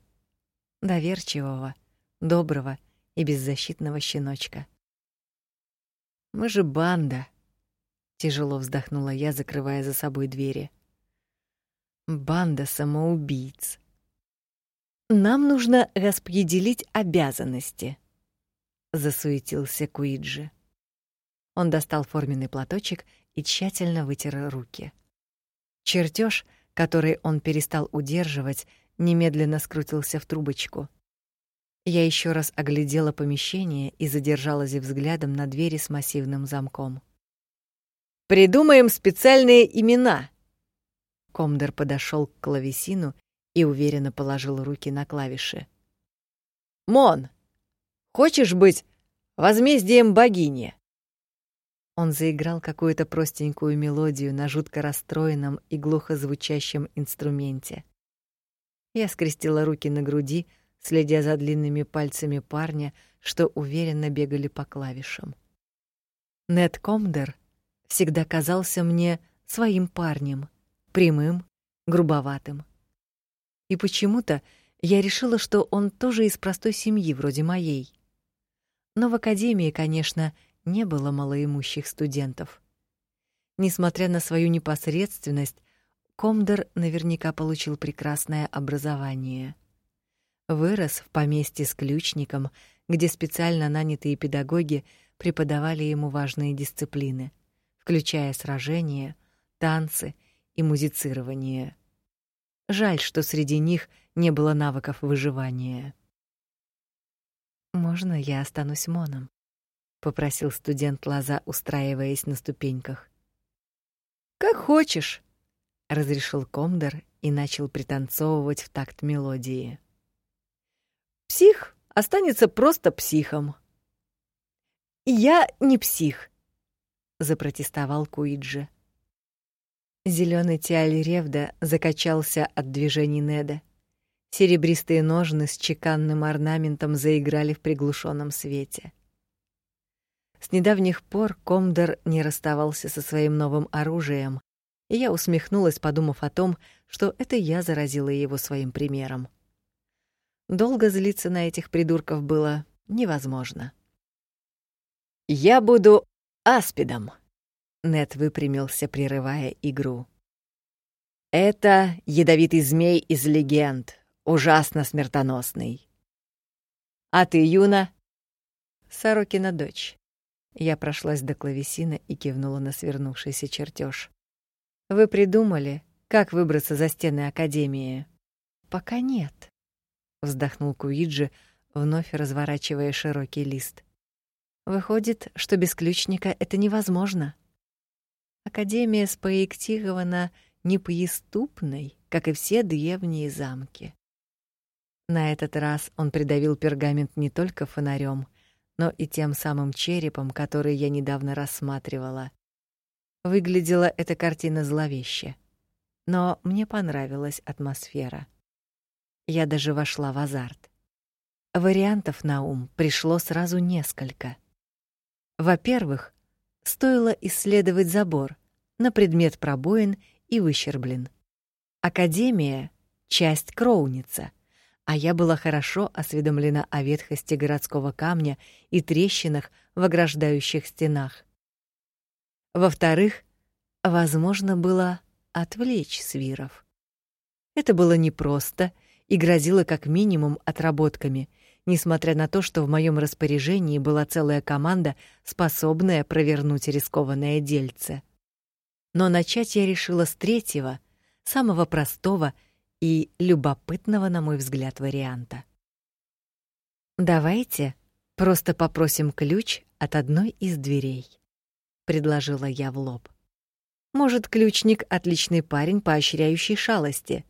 доверчивого, доброго и беззащитного щеночка. Мы же банда, тяжело вздохнула я, закрывая за собой двери. Банда самоубийц. Нам нужно распределить обязанности, засуетился Куиджи. Он достал форменный платочек и тщательно вытер руки. Чертеж, который он перестал удерживать, немедленно скрутился в трубочку. Я еще раз оглядела помещение и задержалась взглядом на двери с массивным замком. Придумаем специальные имена. Комдер подошел к клавесину и уверенно положил руки на клавиши. Мон, хочешь быть возмездием богини? Он заиграл какую-то простенькую мелодию на жутко расстроенном и глухо звучащем инструменте. Я скрестила руки на груди, следя за длинными пальцами парня, что уверенно бегали по клавишам. Нед Комдер всегда казался мне своим парнем, прямым, грубоватым. И почему-то я решила, что он тоже из простой семьи вроде моей. Но в академии, конечно, не было малоимущих студентов. Несмотря на свою непосредственность, Комдер наверняка получил прекрасное образование. Вырос в поместье с ключником, где специально нанятые педагоги преподавали ему важные дисциплины, включая сражения, танцы и музицирование. Жаль, что среди них не было навыков выживания. Можно я останусь моном? попросил студент Лаза, устраиваясь на ступеньках. Как хочешь, разрешил Комдер и начал пританцовывать в такт мелодии. Псих останется просто психом. Я не псих, запротестовал Куиджи. Зеленый тиаль Ревда закачался от движений Неда. Серебристые ножны с чеканным орнаментом заиграли в приглушенном свете. С недавних пор Комдор не расставался со своим новым оружием, и я усмехнулась, подумав о том, что это я заразила его своим примером. Долго злиться на этих придурков было невозможно. Я буду аспидом. Нет выпрямился, прерывая игру. Это ядовитый змей из легенд, ужасно смертоносный. А ты, Юна? Сорокина дочь. Я прошлась до клавесина и кивнула на свернувшийся чертеж. Вы придумали, как выбраться за стены академии? Пока нет, вздохнул Куиджи, вновь разворачивая широкий лист. Выходит, что без ключника это невозможно. Академия спроектирована неприступной, как и все древние замки. На этот раз он придавил пергамент не только фонарем, но и тем самым черепом, который я недавно рассматривала. Выглядела эта картина зловеще, но мне понравилась атмосфера. Я даже вошла в азарт. Вариантов на ум пришло сразу несколько. Во-первых, стоило исследовать забор на предмет пробоин и выщерблин. Академия часть Кроуница, а я была хорошо осведомлена о ветхости городского камня и трещинах в ограждающих стенах. Во-вторых, возможно было отвлечь свиров. Это было непросто и грозило как минимум отработками, несмотря на то, что в моем распоряжении была целая команда, способная провернуть рискованное дельце. Но начать я решила с третьего, самого простого и любопытного, на мой взгляд, варианта. Давайте просто попросим ключ от одной из дверей, предложила я в лоб. Может, ключник отличный парень, поощряющий шалости,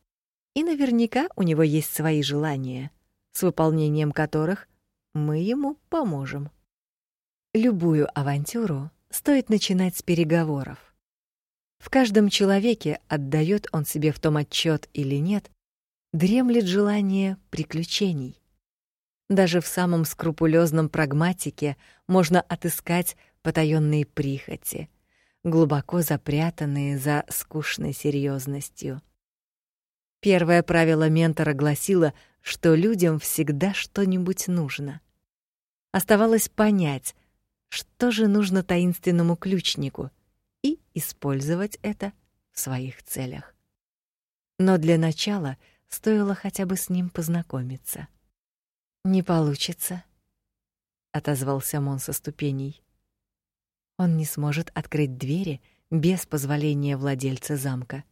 и наверняка у него есть свои желания, с выполнением которых мы ему поможем. Любую авантюру стоит начинать с переговоров. В каждом человеке, отдает он себе в том отчет или нет, дремлет желание приключений. Даже в самом скрупулезном прагматике можно отыскать потаенные прихоти, глубоко запрятанные за скучной серьезностью. Первое правило ментора гласило, что людям всегда что-нибудь нужно. Оставалось понять, что же нужно таинственному ключнику — и использовать это в своих целях. Но для начала стоило хотя бы с ним познакомиться. Не получится, отозвался Мон со ступеней. Он не сможет открыть двери без позволения владельца замка.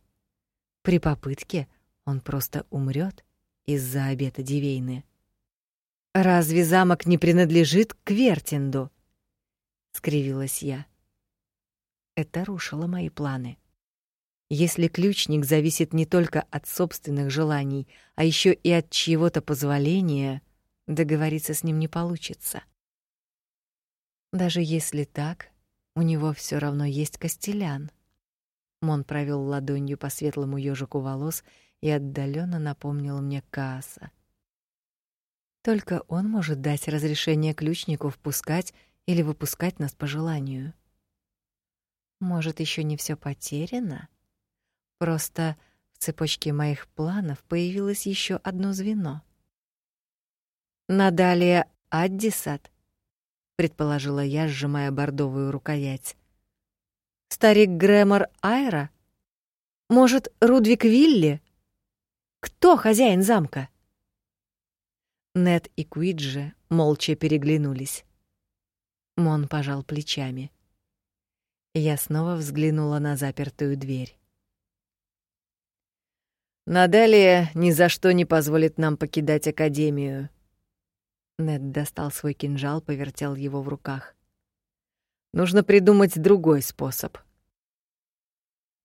При попытке он просто умрет из-за обета Дивейны. Разве замок не принадлежит к Вертинду? скривилась я. Это рушило мои планы. Если ключник зависит не только от собственных желаний, а еще и от чьего-то позволения, договориться с ним не получится. Даже если так, у него все равно есть Костелян. Мон провел ладонью по светлому ежику волос и отдаленно напомнил мне Кааса. Только он может дать разрешение ключнику впускать или выпускать нас по желанию. Может, еще не все потеряно? Просто в цепочке моих планов появилось еще одно звено. Надалия Аддисат, предположила я, сжимая бордовую рукоять. Старик Грэмор Айра? Может, Рудвик Вилли? Кто хозяин замка? Нет и Куиджи молча переглянулись. Мон пожал плечами. Я снова взглянула на запертую дверь. Надалия ни за что не позволит нам покидать академию. Нед достал свой кинжал, повертел его в руках. Нужно придумать другой способ.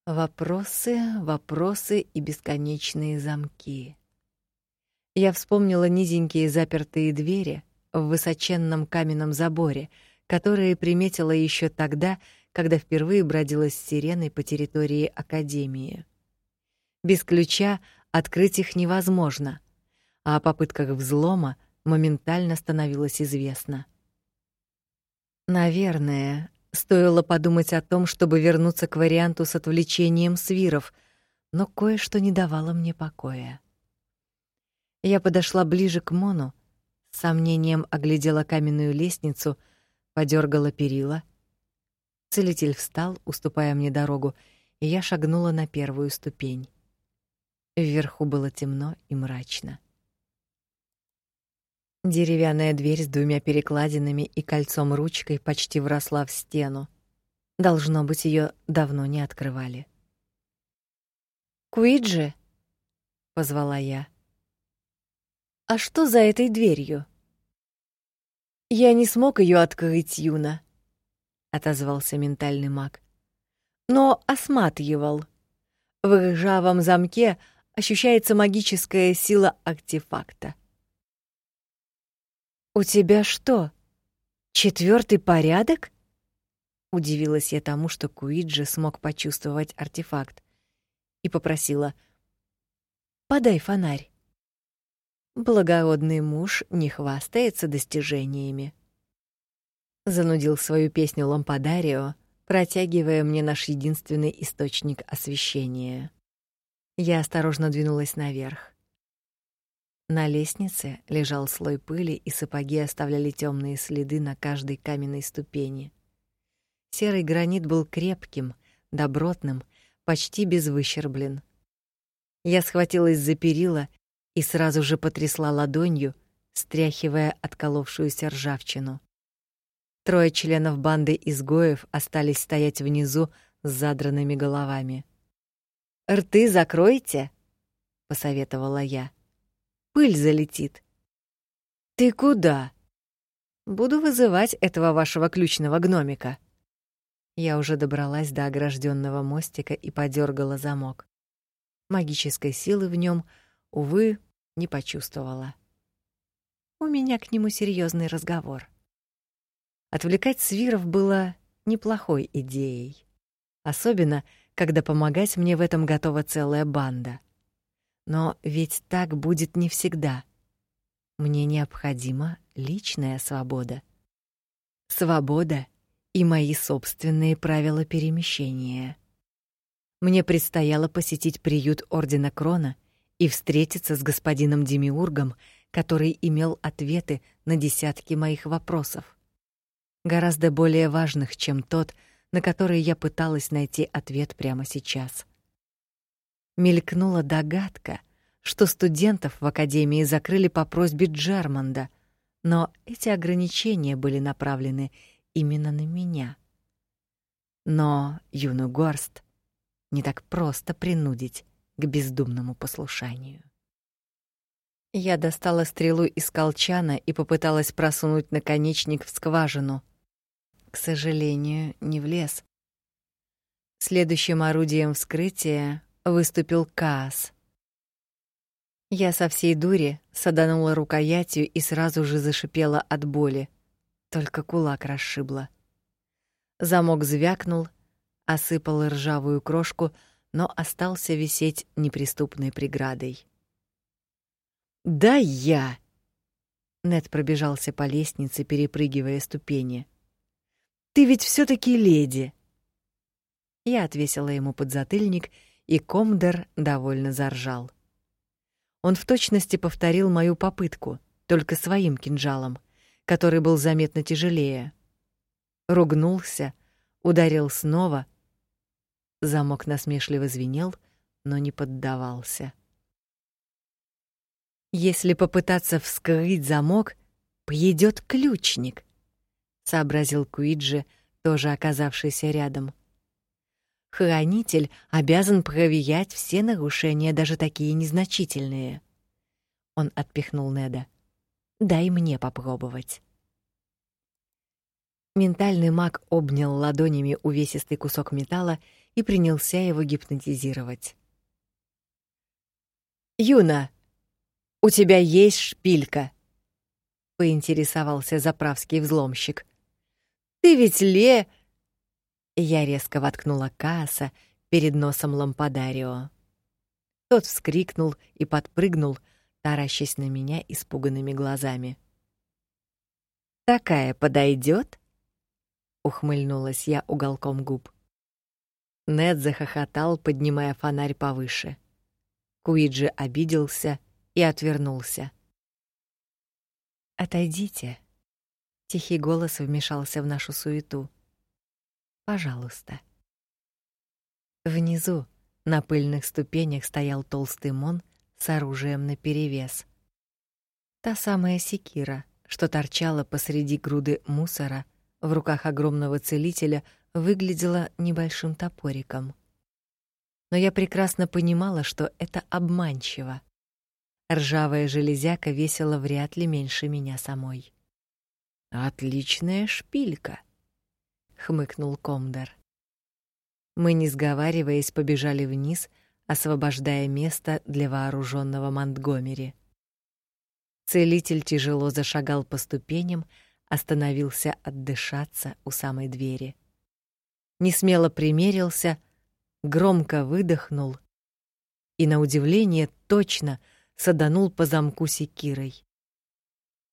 Вопросы, вопросы и бесконечные замки. Я вспомнила низенькие запертые двери в высоченном каменном заборе, которые приметила еще тогда, когда впервые бродила с сиреной по территории академии. Без ключа открыть их невозможно, а о попытках взлома моментально становилось известно. Наверное, стоило подумать о том, чтобы вернуться к варианту с отвлечением свиров, но кое-что не давало мне покоя. Я подошла ближе к Мону, с сомнением оглядела каменную лестницу, подергала перила — Целитель встал, уступая мне дорогу, и я шагнула на первую ступень. Вверху было темно и мрачно. Деревянная дверь с двумя перекладинами и кольцом-ручкой почти вросла в стену. Должно быть, ее давно не открывали. «Куиджи?» — позвала я. «А что за этой дверью?» «Я не смог ее открыть, Юна», отозвался ментальный маг. Но осматривал. В ржавом замке ощущается магическая сила артефакта. У тебя что? Четвертый порядок? Удивилась я тому, что Куиджи смог почувствовать артефакт, и попросила: "Подай фонарь". Благородный муж не хвастается достижениями занудил свою песню Лампадарио, протягивая мне наш единственный источник освещения. Я осторожно двинулась наверх. На лестнице лежал слой пыли, и сапоги оставляли темные следы на каждой каменной ступени. Серый гранит был крепким, добротным, почти без выщерблин. Я схватилась за перила и сразу же потрясла ладонью, стряхивая отколовшуюся ржавчину. Трое членов банды изгоев остались стоять внизу с задранными головами. "Рты закройте", посоветовала я. "Пыль залетит". "Ты куда?" "Буду вызывать этого вашего ключного гномика". Я уже добралась до огражденного мостика и подергала замок. Магической силы в нем, увы, не почувствовала. У меня к нему серьезный разговор. Отвлекать свиров было неплохой идеей. Особенно, когда помогать мне в этом готова целая банда. Но ведь так будет не всегда. Мне необходима личная свобода. Свобода и мои собственные правила перемещения. Мне предстояло посетить приют ордена Крона и встретиться с господином Демиургом, который имел ответы на десятки моих вопросов гораздо более важных, чем тот, на который я пыталась найти ответ прямо сейчас. Мелькнула догадка, что студентов в академии закрыли по просьбе Джермонда, но эти ограничения были направлены именно на меня. Но Юну Горст не так просто принудить к бездумному послушанию. Я достала стрелу из колчана и попыталась просунуть наконечник в скважину — к сожалению, не влез. Следующим орудием вскрытия выступил Каас. Я со всей дури саданула рукоятью и сразу же зашипела от боли. Только кулак расшибло. Замок звякнул, осыпал ржавую крошку, но остался висеть неприступной преградой. «Да я!» Нед пробежался по лестнице, перепрыгивая ступени. Ты ведь все таки леди. Я отвесила ему подзатыльник, и Комдер довольно заржал. Он в точности повторил мою попытку, только своим кинжалом, который был заметно тяжелее. Ругнулся, ударил снова. Замок насмешливо звенел, но не поддавался. Если попытаться вскрыть замок, поедет ключник сообразил Куиджи, тоже оказавшийся рядом. Хранитель обязан проверять все нарушения, даже такие незначительные. Он отпихнул Неда. Дай мне попробовать. Ментальный маг обнял ладонями увесистый кусок металла и принялся его гипнотизировать. Юна, у тебя есть шпилька? поинтересовался заправский взломщик. Ты ведь ле Я резко воткнула Кааса перед носом Лампадарио. Тот вскрикнул и подпрыгнул, таращась на меня испуганными глазами. Такая подойдет? ухмыльнулась я уголком губ. Нед захохотал, поднимая фонарь повыше. Куиджи обиделся и отвернулся. Отойдите, Тихий голос вмешался в нашу суету. Пожалуйста. Внизу, на пыльных ступенях, стоял толстый мон с оружием наперевес. Та самая секира, что торчала посреди груды мусора, в руках огромного целителя, выглядела небольшим топориком. Но я прекрасно понимала, что это обманчиво. Ржавая железяка весила вряд ли меньше меня самой. Отличная шпилька, хмыкнул Комдер. Мы, не сговариваясь, побежали вниз, освобождая место для вооруженного Монтгомери. Целитель тяжело зашагал по ступеням, остановился отдышаться у самой двери. Не смело примерился, громко выдохнул и на удивление точно саданул по замку секирой.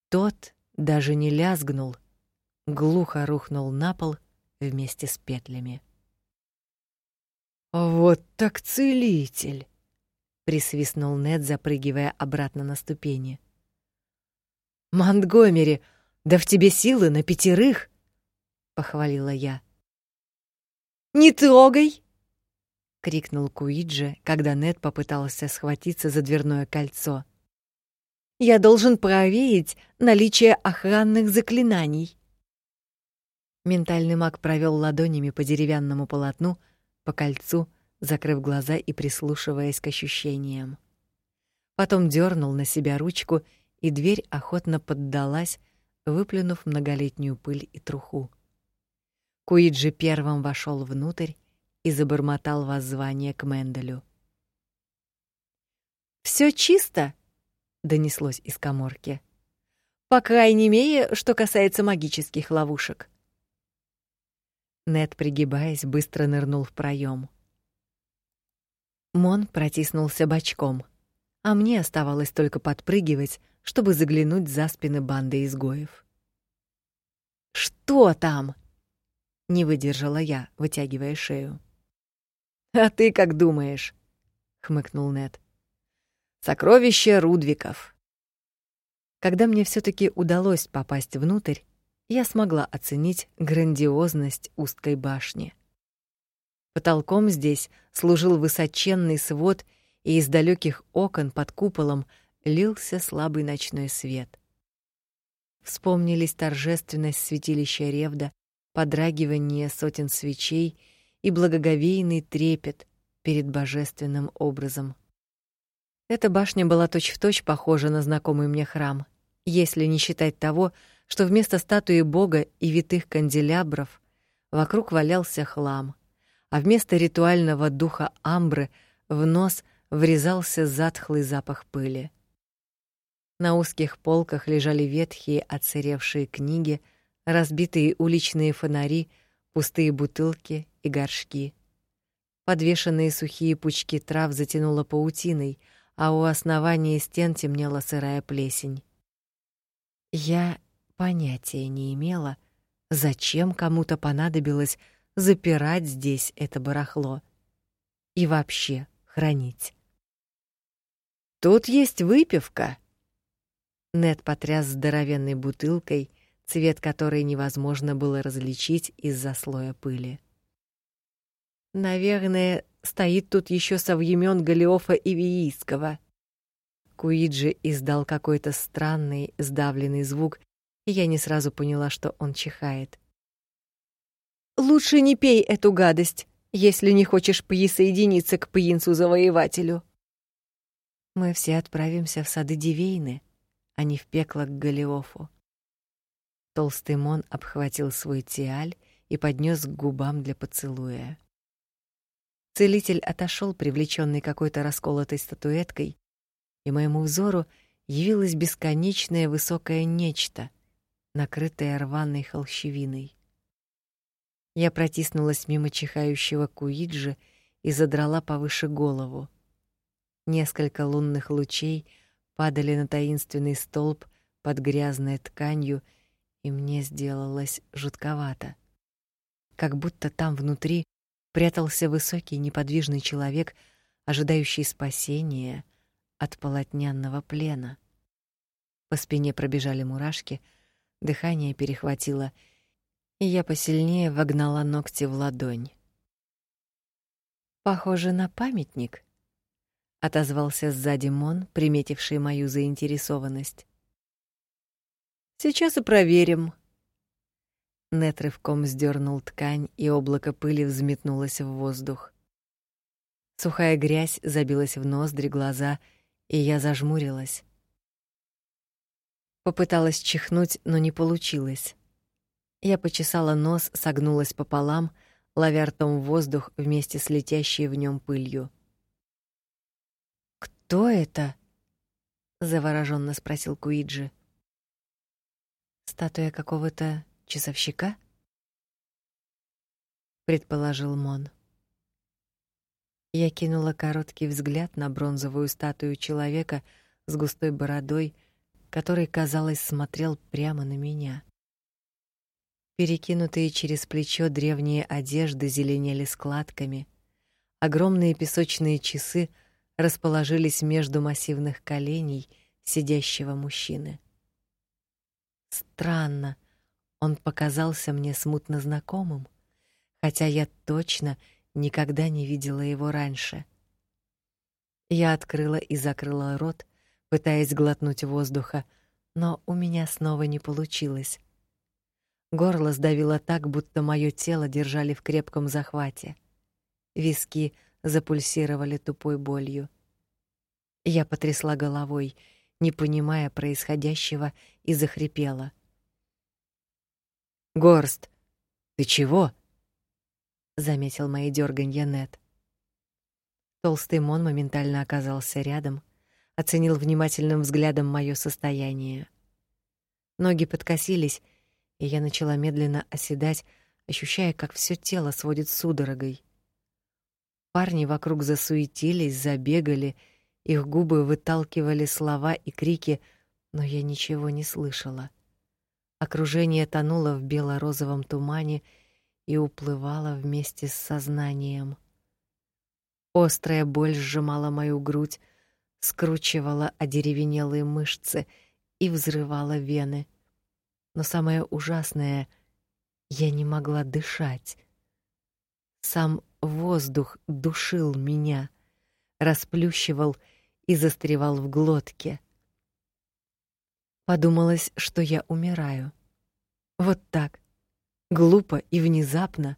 Тот даже не лязгнул, глухо рухнул на пол вместе с петлями. Вот так целитель, присвистнул Нед, запрыгивая обратно на ступени. Монтгомери, да в тебе силы на пятерых, похвалила я. Не трогай, крикнул Куиджи, когда Нед попытался схватиться за дверное кольцо. Я должен проверить наличие охранных заклинаний. Ментальный маг провел ладонями по деревянному полотну, по кольцу, закрыв глаза и прислушиваясь к ощущениям. Потом дернул на себя ручку, и дверь охотно поддалась, выплюнув многолетнюю пыль и труху. Куиджи первым вошел внутрь и забормотал воззвание к Менделю. Все чисто, донеслось из каморки. По крайней мере, что касается магических ловушек. Нед, пригибаясь, быстро нырнул в проем. Мон протиснулся бочком, а мне оставалось только подпрыгивать, чтобы заглянуть за спины банды изгоев. Что там? не выдержала я, вытягивая шею. А ты как думаешь? хмыкнул Нед. Сокровище Рудвиков. Когда мне все таки удалось попасть внутрь, я смогла оценить грандиозность узкой башни. Потолком здесь служил высоченный свод, и из далеких окон под куполом лился слабый ночной свет. Вспомнились торжественность святилища Ревда, подрагивание сотен свечей и благоговейный трепет перед божественным образом. Эта башня была точь-в-точь похожа на знакомый мне храм, если не считать того, что вместо статуи бога и витых канделябров вокруг валялся хлам, а вместо ритуального духа амбры в нос врезался затхлый запах пыли. На узких полках лежали ветхие отсыревшие книги, разбитые уличные фонари, пустые бутылки и горшки. Подвешенные сухие пучки трав затянуло паутиной, а у основания стен темнела сырая плесень. Я понятия не имела, зачем кому-то понадобилось запирать здесь это барахло и вообще хранить. Тут есть выпивка. Нед потряс здоровенной бутылкой, цвет которой невозможно было различить из-за слоя пыли. Наверное, стоит тут еще со времен Галиофа и Виийского. Куиджи издал какой-то странный, сдавленный звук, я не сразу поняла, что он чихает. Лучше не пей эту гадость, если не хочешь присоединиться к принцу-завоевателю. Мы все отправимся в сады Дивейны, а не в пекло к Галиофу. Толстый Мон обхватил свой тиаль и поднес к губам для поцелуя. Целитель отошел, привлеченный какой-то расколотой статуэткой, и моему взору явилось бесконечное высокое нечто, накрытое рваной холщевиной. Я протиснулась мимо чихающего Куиджи и задрала повыше голову. Несколько лунных лучей падали на таинственный столб под грязной тканью, и мне сделалось жутковато. Как будто там внутри прятался высокий неподвижный человек, ожидающий спасения от полотнянного плена. По спине пробежали мурашки, дыхание перехватило, и я посильнее вогнала ногти в ладонь. Похоже на памятник, отозвался сзади Мон, приметивший мою заинтересованность. Сейчас и проверим. Нет рывком сдернул ткань, и облако пыли взметнулось в воздух. Сухая грязь забилась в ноздри, глаза и я зажмурилась. Попыталась чихнуть, но не получилось. Я почесала нос, согнулась пополам, ловя ртом воздух вместе с летящей в нем пылью. Кто это? завороженно спросил Куиджи. Статуя какого-то часовщика? предположил Мон. Я кинула короткий взгляд на бронзовую статую человека с густой бородой, который, казалось, смотрел прямо на меня. Перекинутые через плечо древние одежды зеленели складками, огромные песочные часы расположились между массивных коленей сидящего мужчины. Странно, он показался мне смутно знакомым, хотя я точно никогда не видела его раньше. Я открыла и закрыла рот, пытаясь глотнуть воздуха, но у меня снова не получилось. Горло сдавило так, будто мое тело держали в крепком захвате. Виски запульсировали тупой болью. Я потрясла головой, не понимая происходящего, и захрипела. Горст, ты чего? заметил мои дёрганья Нет. Толстый Мон моментально оказался рядом, оценил внимательным взглядом моё состояние. Ноги подкосились, и я начала медленно оседать, ощущая, как всё тело сводит судорогой. Парни вокруг засуетились, забегали, их губы выталкивали слова и крики, но я ничего не слышала. Окружение тонуло в бело-розовом тумане и уплывало вместе с сознанием. Острая боль сжимала мою грудь, скручивала одеревенелые мышцы и взрывала вены. Но самое ужасное я не могла дышать. Сам воздух душил меня, расплющивал и застревал в глотке. Подумалось, что я умираю. Вот так, глупо и внезапно,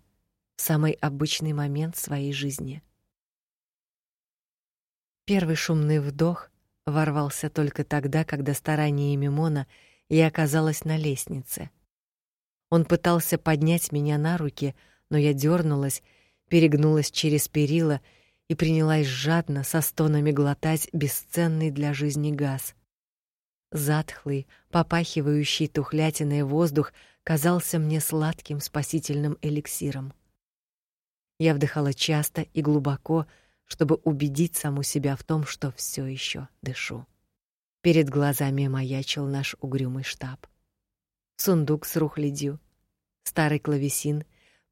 в самый обычный момент своей жизни. Первый шумный вдох ворвался только тогда, когда стараниями Мона я оказалась на лестнице. Он пытался поднять меня на руки, но я дернулась, перегнулась через перила и принялась жадно со стонами глотать бесценный для жизни газ. Затхлый, попахивающий тухлятиной воздух казался мне сладким спасительным эликсиром. Я вдыхала часто и глубоко, чтобы убедить саму себя в том, что все еще дышу. Перед глазами маячил наш угрюмый штаб. Сундук с рухлядью, старый клавесин,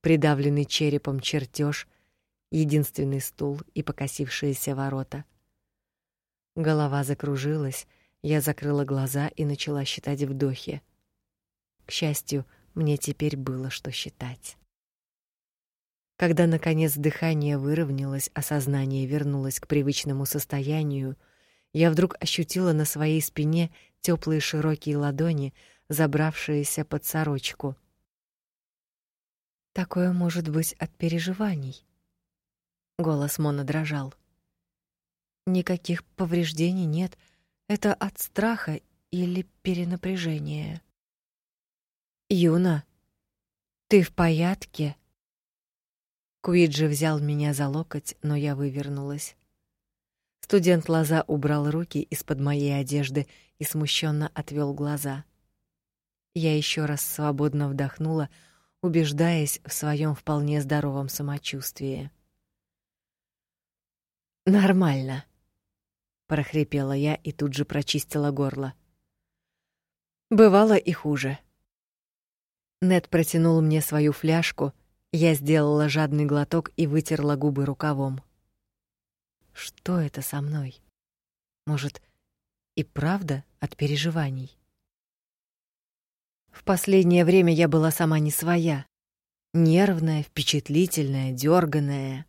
придавленный черепом чертеж, единственный стул и покосившиеся ворота. Голова закружилась, я закрыла глаза и начала считать вдохи. К счастью, мне теперь было что считать. Когда наконец дыхание выровнялось, а сознание вернулось к привычному состоянию, я вдруг ощутила на своей спине теплые широкие ладони, забравшиеся под сорочку. Такое может быть от переживаний. Голос Мона дрожал. Никаких повреждений нет, это от страха или перенапряжения. Юна, ты в порядке? Куиджи взял меня за локоть, но я вывернулась. Студент Лоза убрал руки из-под моей одежды и смущенно отвел глаза. Я еще раз свободно вдохнула, убеждаясь в своем вполне здоровом самочувствии. Нормально, прохрипела я и тут же прочистила горло. Бывало и хуже. Нед протянул мне свою фляжку, я сделала жадный глоток и вытерла губы рукавом. Что это со мной? Может, и правда от переживаний? В последнее время я была сама не своя. Нервная, впечатлительная, дерганая.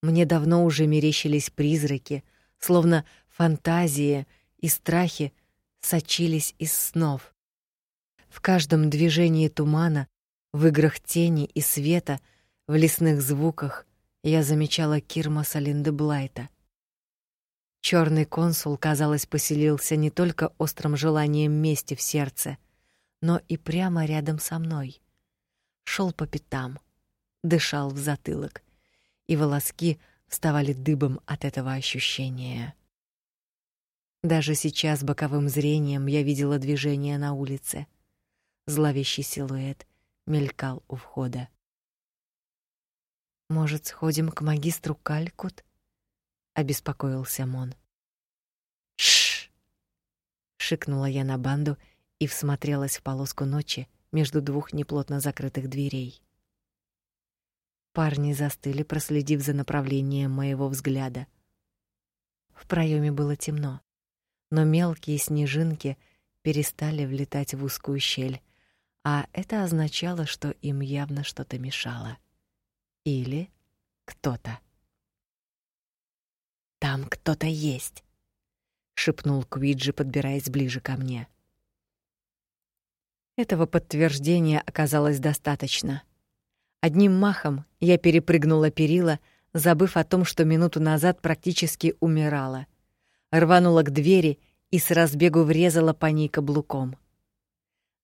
Мне давно уже мерещились призраки, словно фантазии и страхи сочились из снов. В каждом движении тумана, в играх тени и света, в лесных звуках я замечала Кирмаса Линдеблайта. Черный консул, казалось, поселился не только острым желанием мести в сердце, но и прямо рядом со мной. Шел по пятам, дышал в затылок, и волоски вставали дыбом от этого ощущения. Даже сейчас боковым зрением я видела движение на улице. Зловещий силуэт мелькал у входа. Может, сходим к магистру Калькут? обеспокоился Мон. Шш! шикнула я на банду и всмотрелась в полоску ночи между двух неплотно закрытых дверей. Парни застыли, проследив за направлением моего взгляда. проеме было темно, но мелкие снежинки перестали влетать в узкую щель, а это означало, что им явно что-то мешало. Или кто-то. Там кто-то есть, шепнул Квиджи, подбираясь ближе ко мне. Этого подтверждения оказалось достаточно. Одним махом я перепрыгнула перила, забыв о том, что минуту назад практически умирала. Рванула к двери и с разбегу врезала по ней каблуком.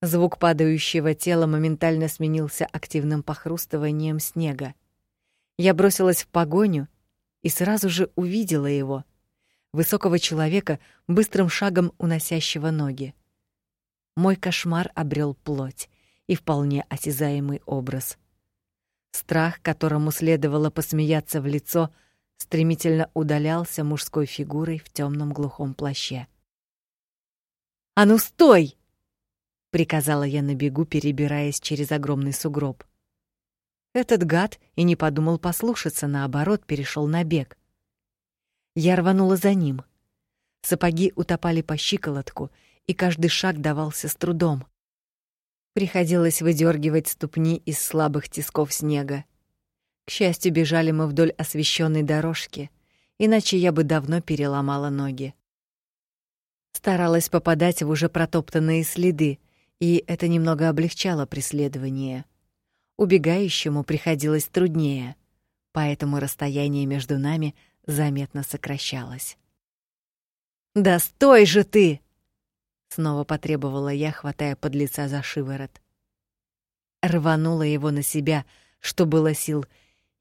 Звук падающего тела моментально сменился активным похрустыванием снега. Я бросилась в погоню и сразу же увидела его, высокого человека, быстрым шагом уносящего ноги. Мой кошмар обрел плоть и вполне осязаемый образ. Страх, которому следовало посмеяться в лицо, стремительно удалялся мужской фигурой в темном глухом плаще. "А ну стой!" Приказала я на бегу, перебираясь через огромный сугроб. Этот гад и не подумал послушаться, наоборот, перешел на бег. Я рванула за ним. Сапоги утопали по щиколотку, и каждый шаг давался с трудом. Приходилось выдергивать ступни из слабых тисков снега. К счастью, бежали мы вдоль освещенной дорожки, иначе я бы давно переломала ноги. Старалась попадать в уже протоптанные следы, и это немного облегчало преследование. Убегающему приходилось труднее, поэтому расстояние между нами заметно сокращалось. «Да стой же ты!» снова потребовала я, хватая подлеца за шиворот. Рванула его на себя, что было сил,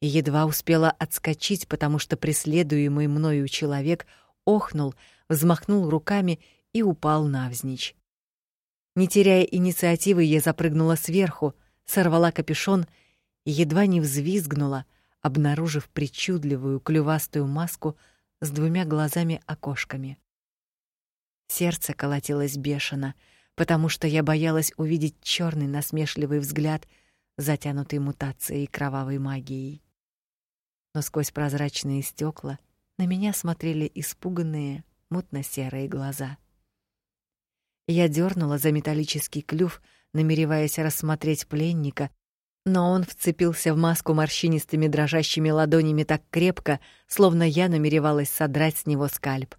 и едва успела отскочить, потому что преследуемый мною человек охнул, взмахнул руками и упал навзничь. Не теряя инициативы, я запрыгнула сверху, сорвала капюшон и едва не взвизгнула, обнаружив причудливую клювастую маску с двумя глазами-окошками. Сердце колотилось бешено, потому что я боялась увидеть черный насмешливый взгляд, затянутый мутацией кровавой магией. Но сквозь прозрачные стекла на меня смотрели испуганные, мутно-серые глаза. Я дернула за металлический клюв, намереваясь рассмотреть пленника, но он вцепился в маску морщинистыми дрожащими ладонями так крепко, словно я намеревалась содрать с него скальп.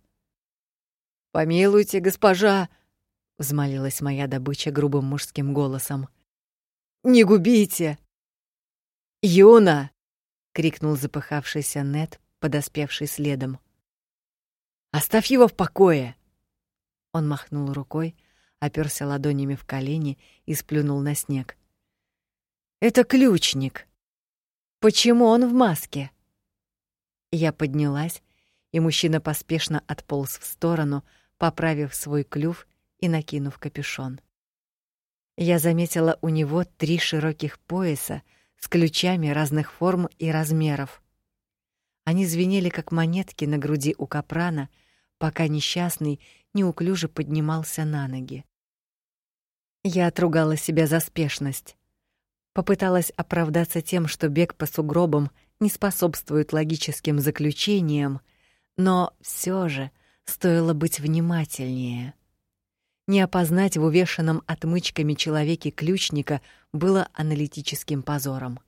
Помилуйте, госпожа, взмолилась моя добыча грубым мужским голосом. Не губите. Юна, крикнул запыхавшийся Нет, подоспевший следом. Оставь его в покое. Он махнул рукой, оперся ладонями в колени и сплюнул на снег. Это ключник. Почему он в маске? Я поднялась, и мужчина поспешно отполз в сторону, поправив свой клюв и накинув капюшон. Я заметила у него три широких пояса с ключами разных форм и размеров. Они звенели как монетки на груди у капрана, пока несчастный неуклюже поднимался на ноги. Я отругала себя за спешность. Попыталась оправдаться тем, что бег по сугробам не способствует логическим заключениям, но все же стоило быть внимательнее. Не опознать в увешанном отмычками человеке ключника было аналитическим позором.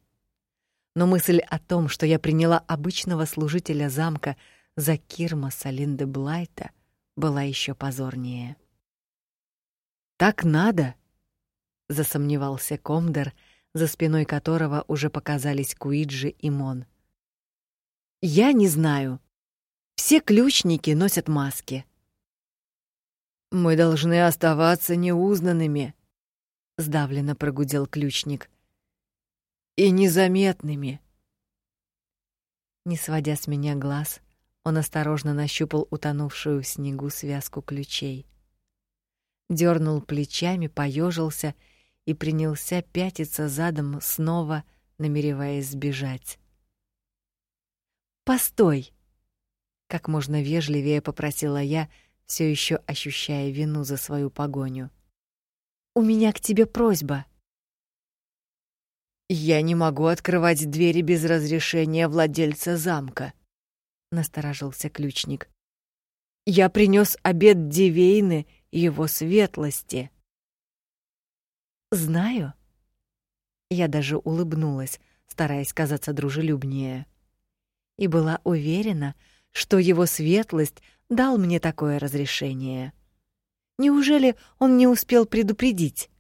Но мысль о том, что я приняла обычного служителя замка за Кирма Салинде Блайта, была еще позорнее. Так надо, засомневался Комдер, за спиной которого уже показались Куиджи и Мон. Я не знаю, все ключники носят маски. Мы должны оставаться неузнанными, сдавленно прогудел ключник. И незаметными. Не сводя с меня глаз, он осторожно нащупал утонувшую в снегу связку ключей. Дернул плечами, поежился и принялся пятиться задом снова, намереваясь сбежать. Постой, как можно вежливее попросила я, все еще ощущая вину за свою погоню. У меня к тебе просьба. Я не могу открывать двери без разрешения владельца замка, насторожился ключник. Я принес обед Дивейны его светлости. Знаю. Я даже улыбнулась, стараясь казаться дружелюбнее. И была уверена, что его светлость дал мне такое разрешение. Неужели он не успел предупредить?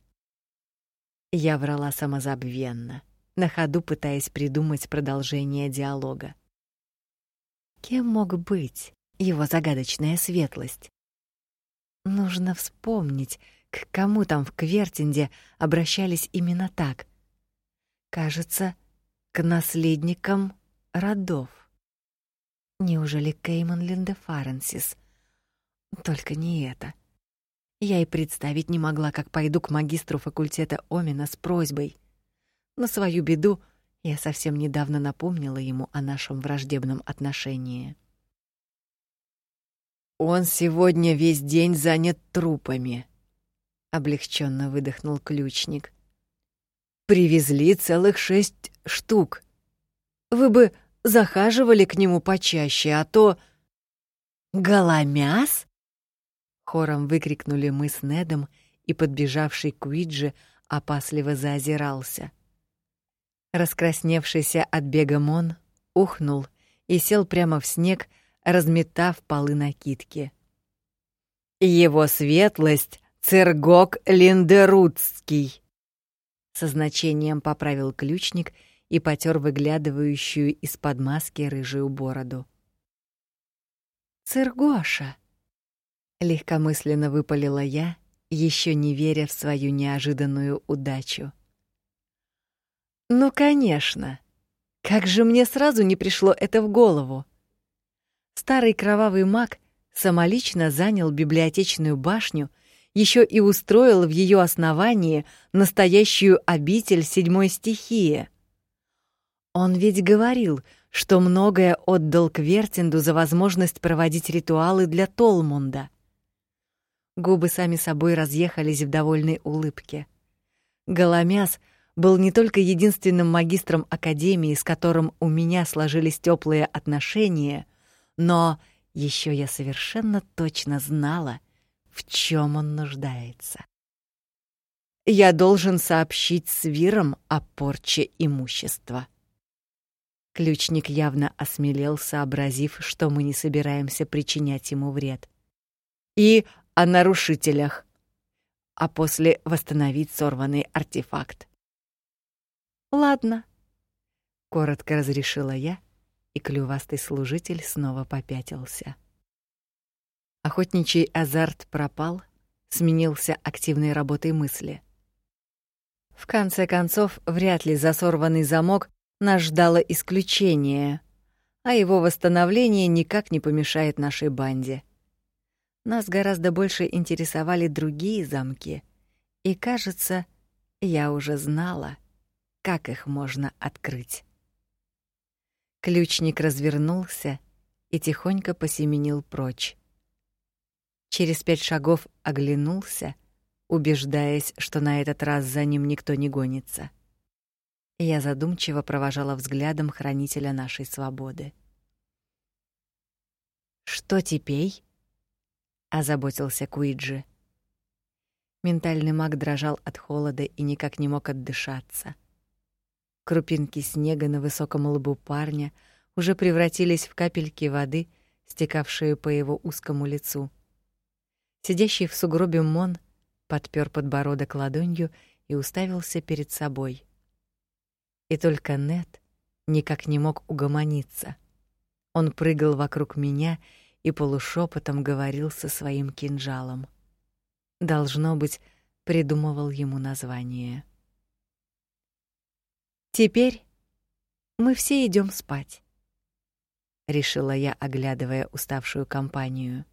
Я врала самозабвенно, на ходу пытаясь придумать продолжение диалога. Кем мог быть его загадочная светлость? Нужно вспомнить, к кому там в Квертинде обращались именно так. Кажется, к наследникам родов. Неужели Кейман Линдефаренсис? Только не это. Я и представить не могла, как пойду к магистру факультета Омина с просьбой. На свою беду я совсем недавно напомнила ему о нашем враждебном отношении. Он сегодня весь день занят трупами, облегченно выдохнул ключник. Привезли целых шесть штук. Вы бы захаживали к нему почаще, а то Голомяс? хором выкрикнули мы с Недом, и подбежавший Куиджи опасливо заозирался. Раскрасневшийся от бега Мон ухнул и сел прямо в снег, разметав полы накидки. Его светлость Цергок Линдерудский. Со значением поправил ключник и потер выглядывающую из-под маски рыжую бороду. Цергоша. Легкомысленно выпалила я, еще не веря в свою неожиданную удачу. Ну, конечно. Как же мне сразу не пришло это в голову? Старый кровавый маг самолично занял библиотечную башню, еще и устроил в ее основании настоящую обитель седьмой стихии. Он ведь говорил, что многое отдал Квертинду за возможность проводить ритуалы для Толмунда. Губы сами собой разъехались в довольной улыбке. Голомяс был не только единственным магистром академии, с которым у меня сложились теплые отношения, но еще я совершенно точно знала, в чем он нуждается. Я должен сообщить свирам о порче имущества. Ключник явно осмелел, сообразив, что мы не собираемся причинять ему вред. И о нарушителях, а после восстановить сорванный артефакт. Ладно, коротко разрешила я, и клювастый служитель снова попятился. Охотничий азарт пропал, сменился активной работой мысли. В конце концов, вряд ли за сорванный замок нас ждало исключение, а его восстановление никак не помешает нашей банде. Нас гораздо больше интересовали другие замки, и, кажется, я уже знала, как их можно открыть. Ключник развернулся и тихонько посеменил прочь. Через пять шагов оглянулся, убеждаясь, что на этот раз за ним никто не гонится. Я задумчиво провожала взглядом хранителя нашей свободы. Что теперь? озаботился Куиджи. Ментальный маг дрожал от холода и никак не мог отдышаться. Крупинки снега на высоком лбу парня уже превратились в капельки воды, стекавшие по его узкому лицу. Сидящий в сугробе Мон подпер подбородок ладонью и уставился перед собой. И только Нет никак не мог угомониться. Он прыгал вокруг меня и полушепотом говорил со своим кинжалом. Должно быть, придумывал ему название. Теперь мы все идем спать, решила я, оглядывая уставшую компанию.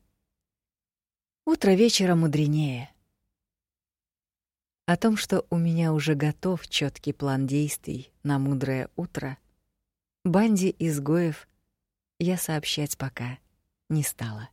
Утро вечера мудренее. О том, что у меня уже готов четкий план действий на мудрое утро, банде изгоев я сообщать пока не стала.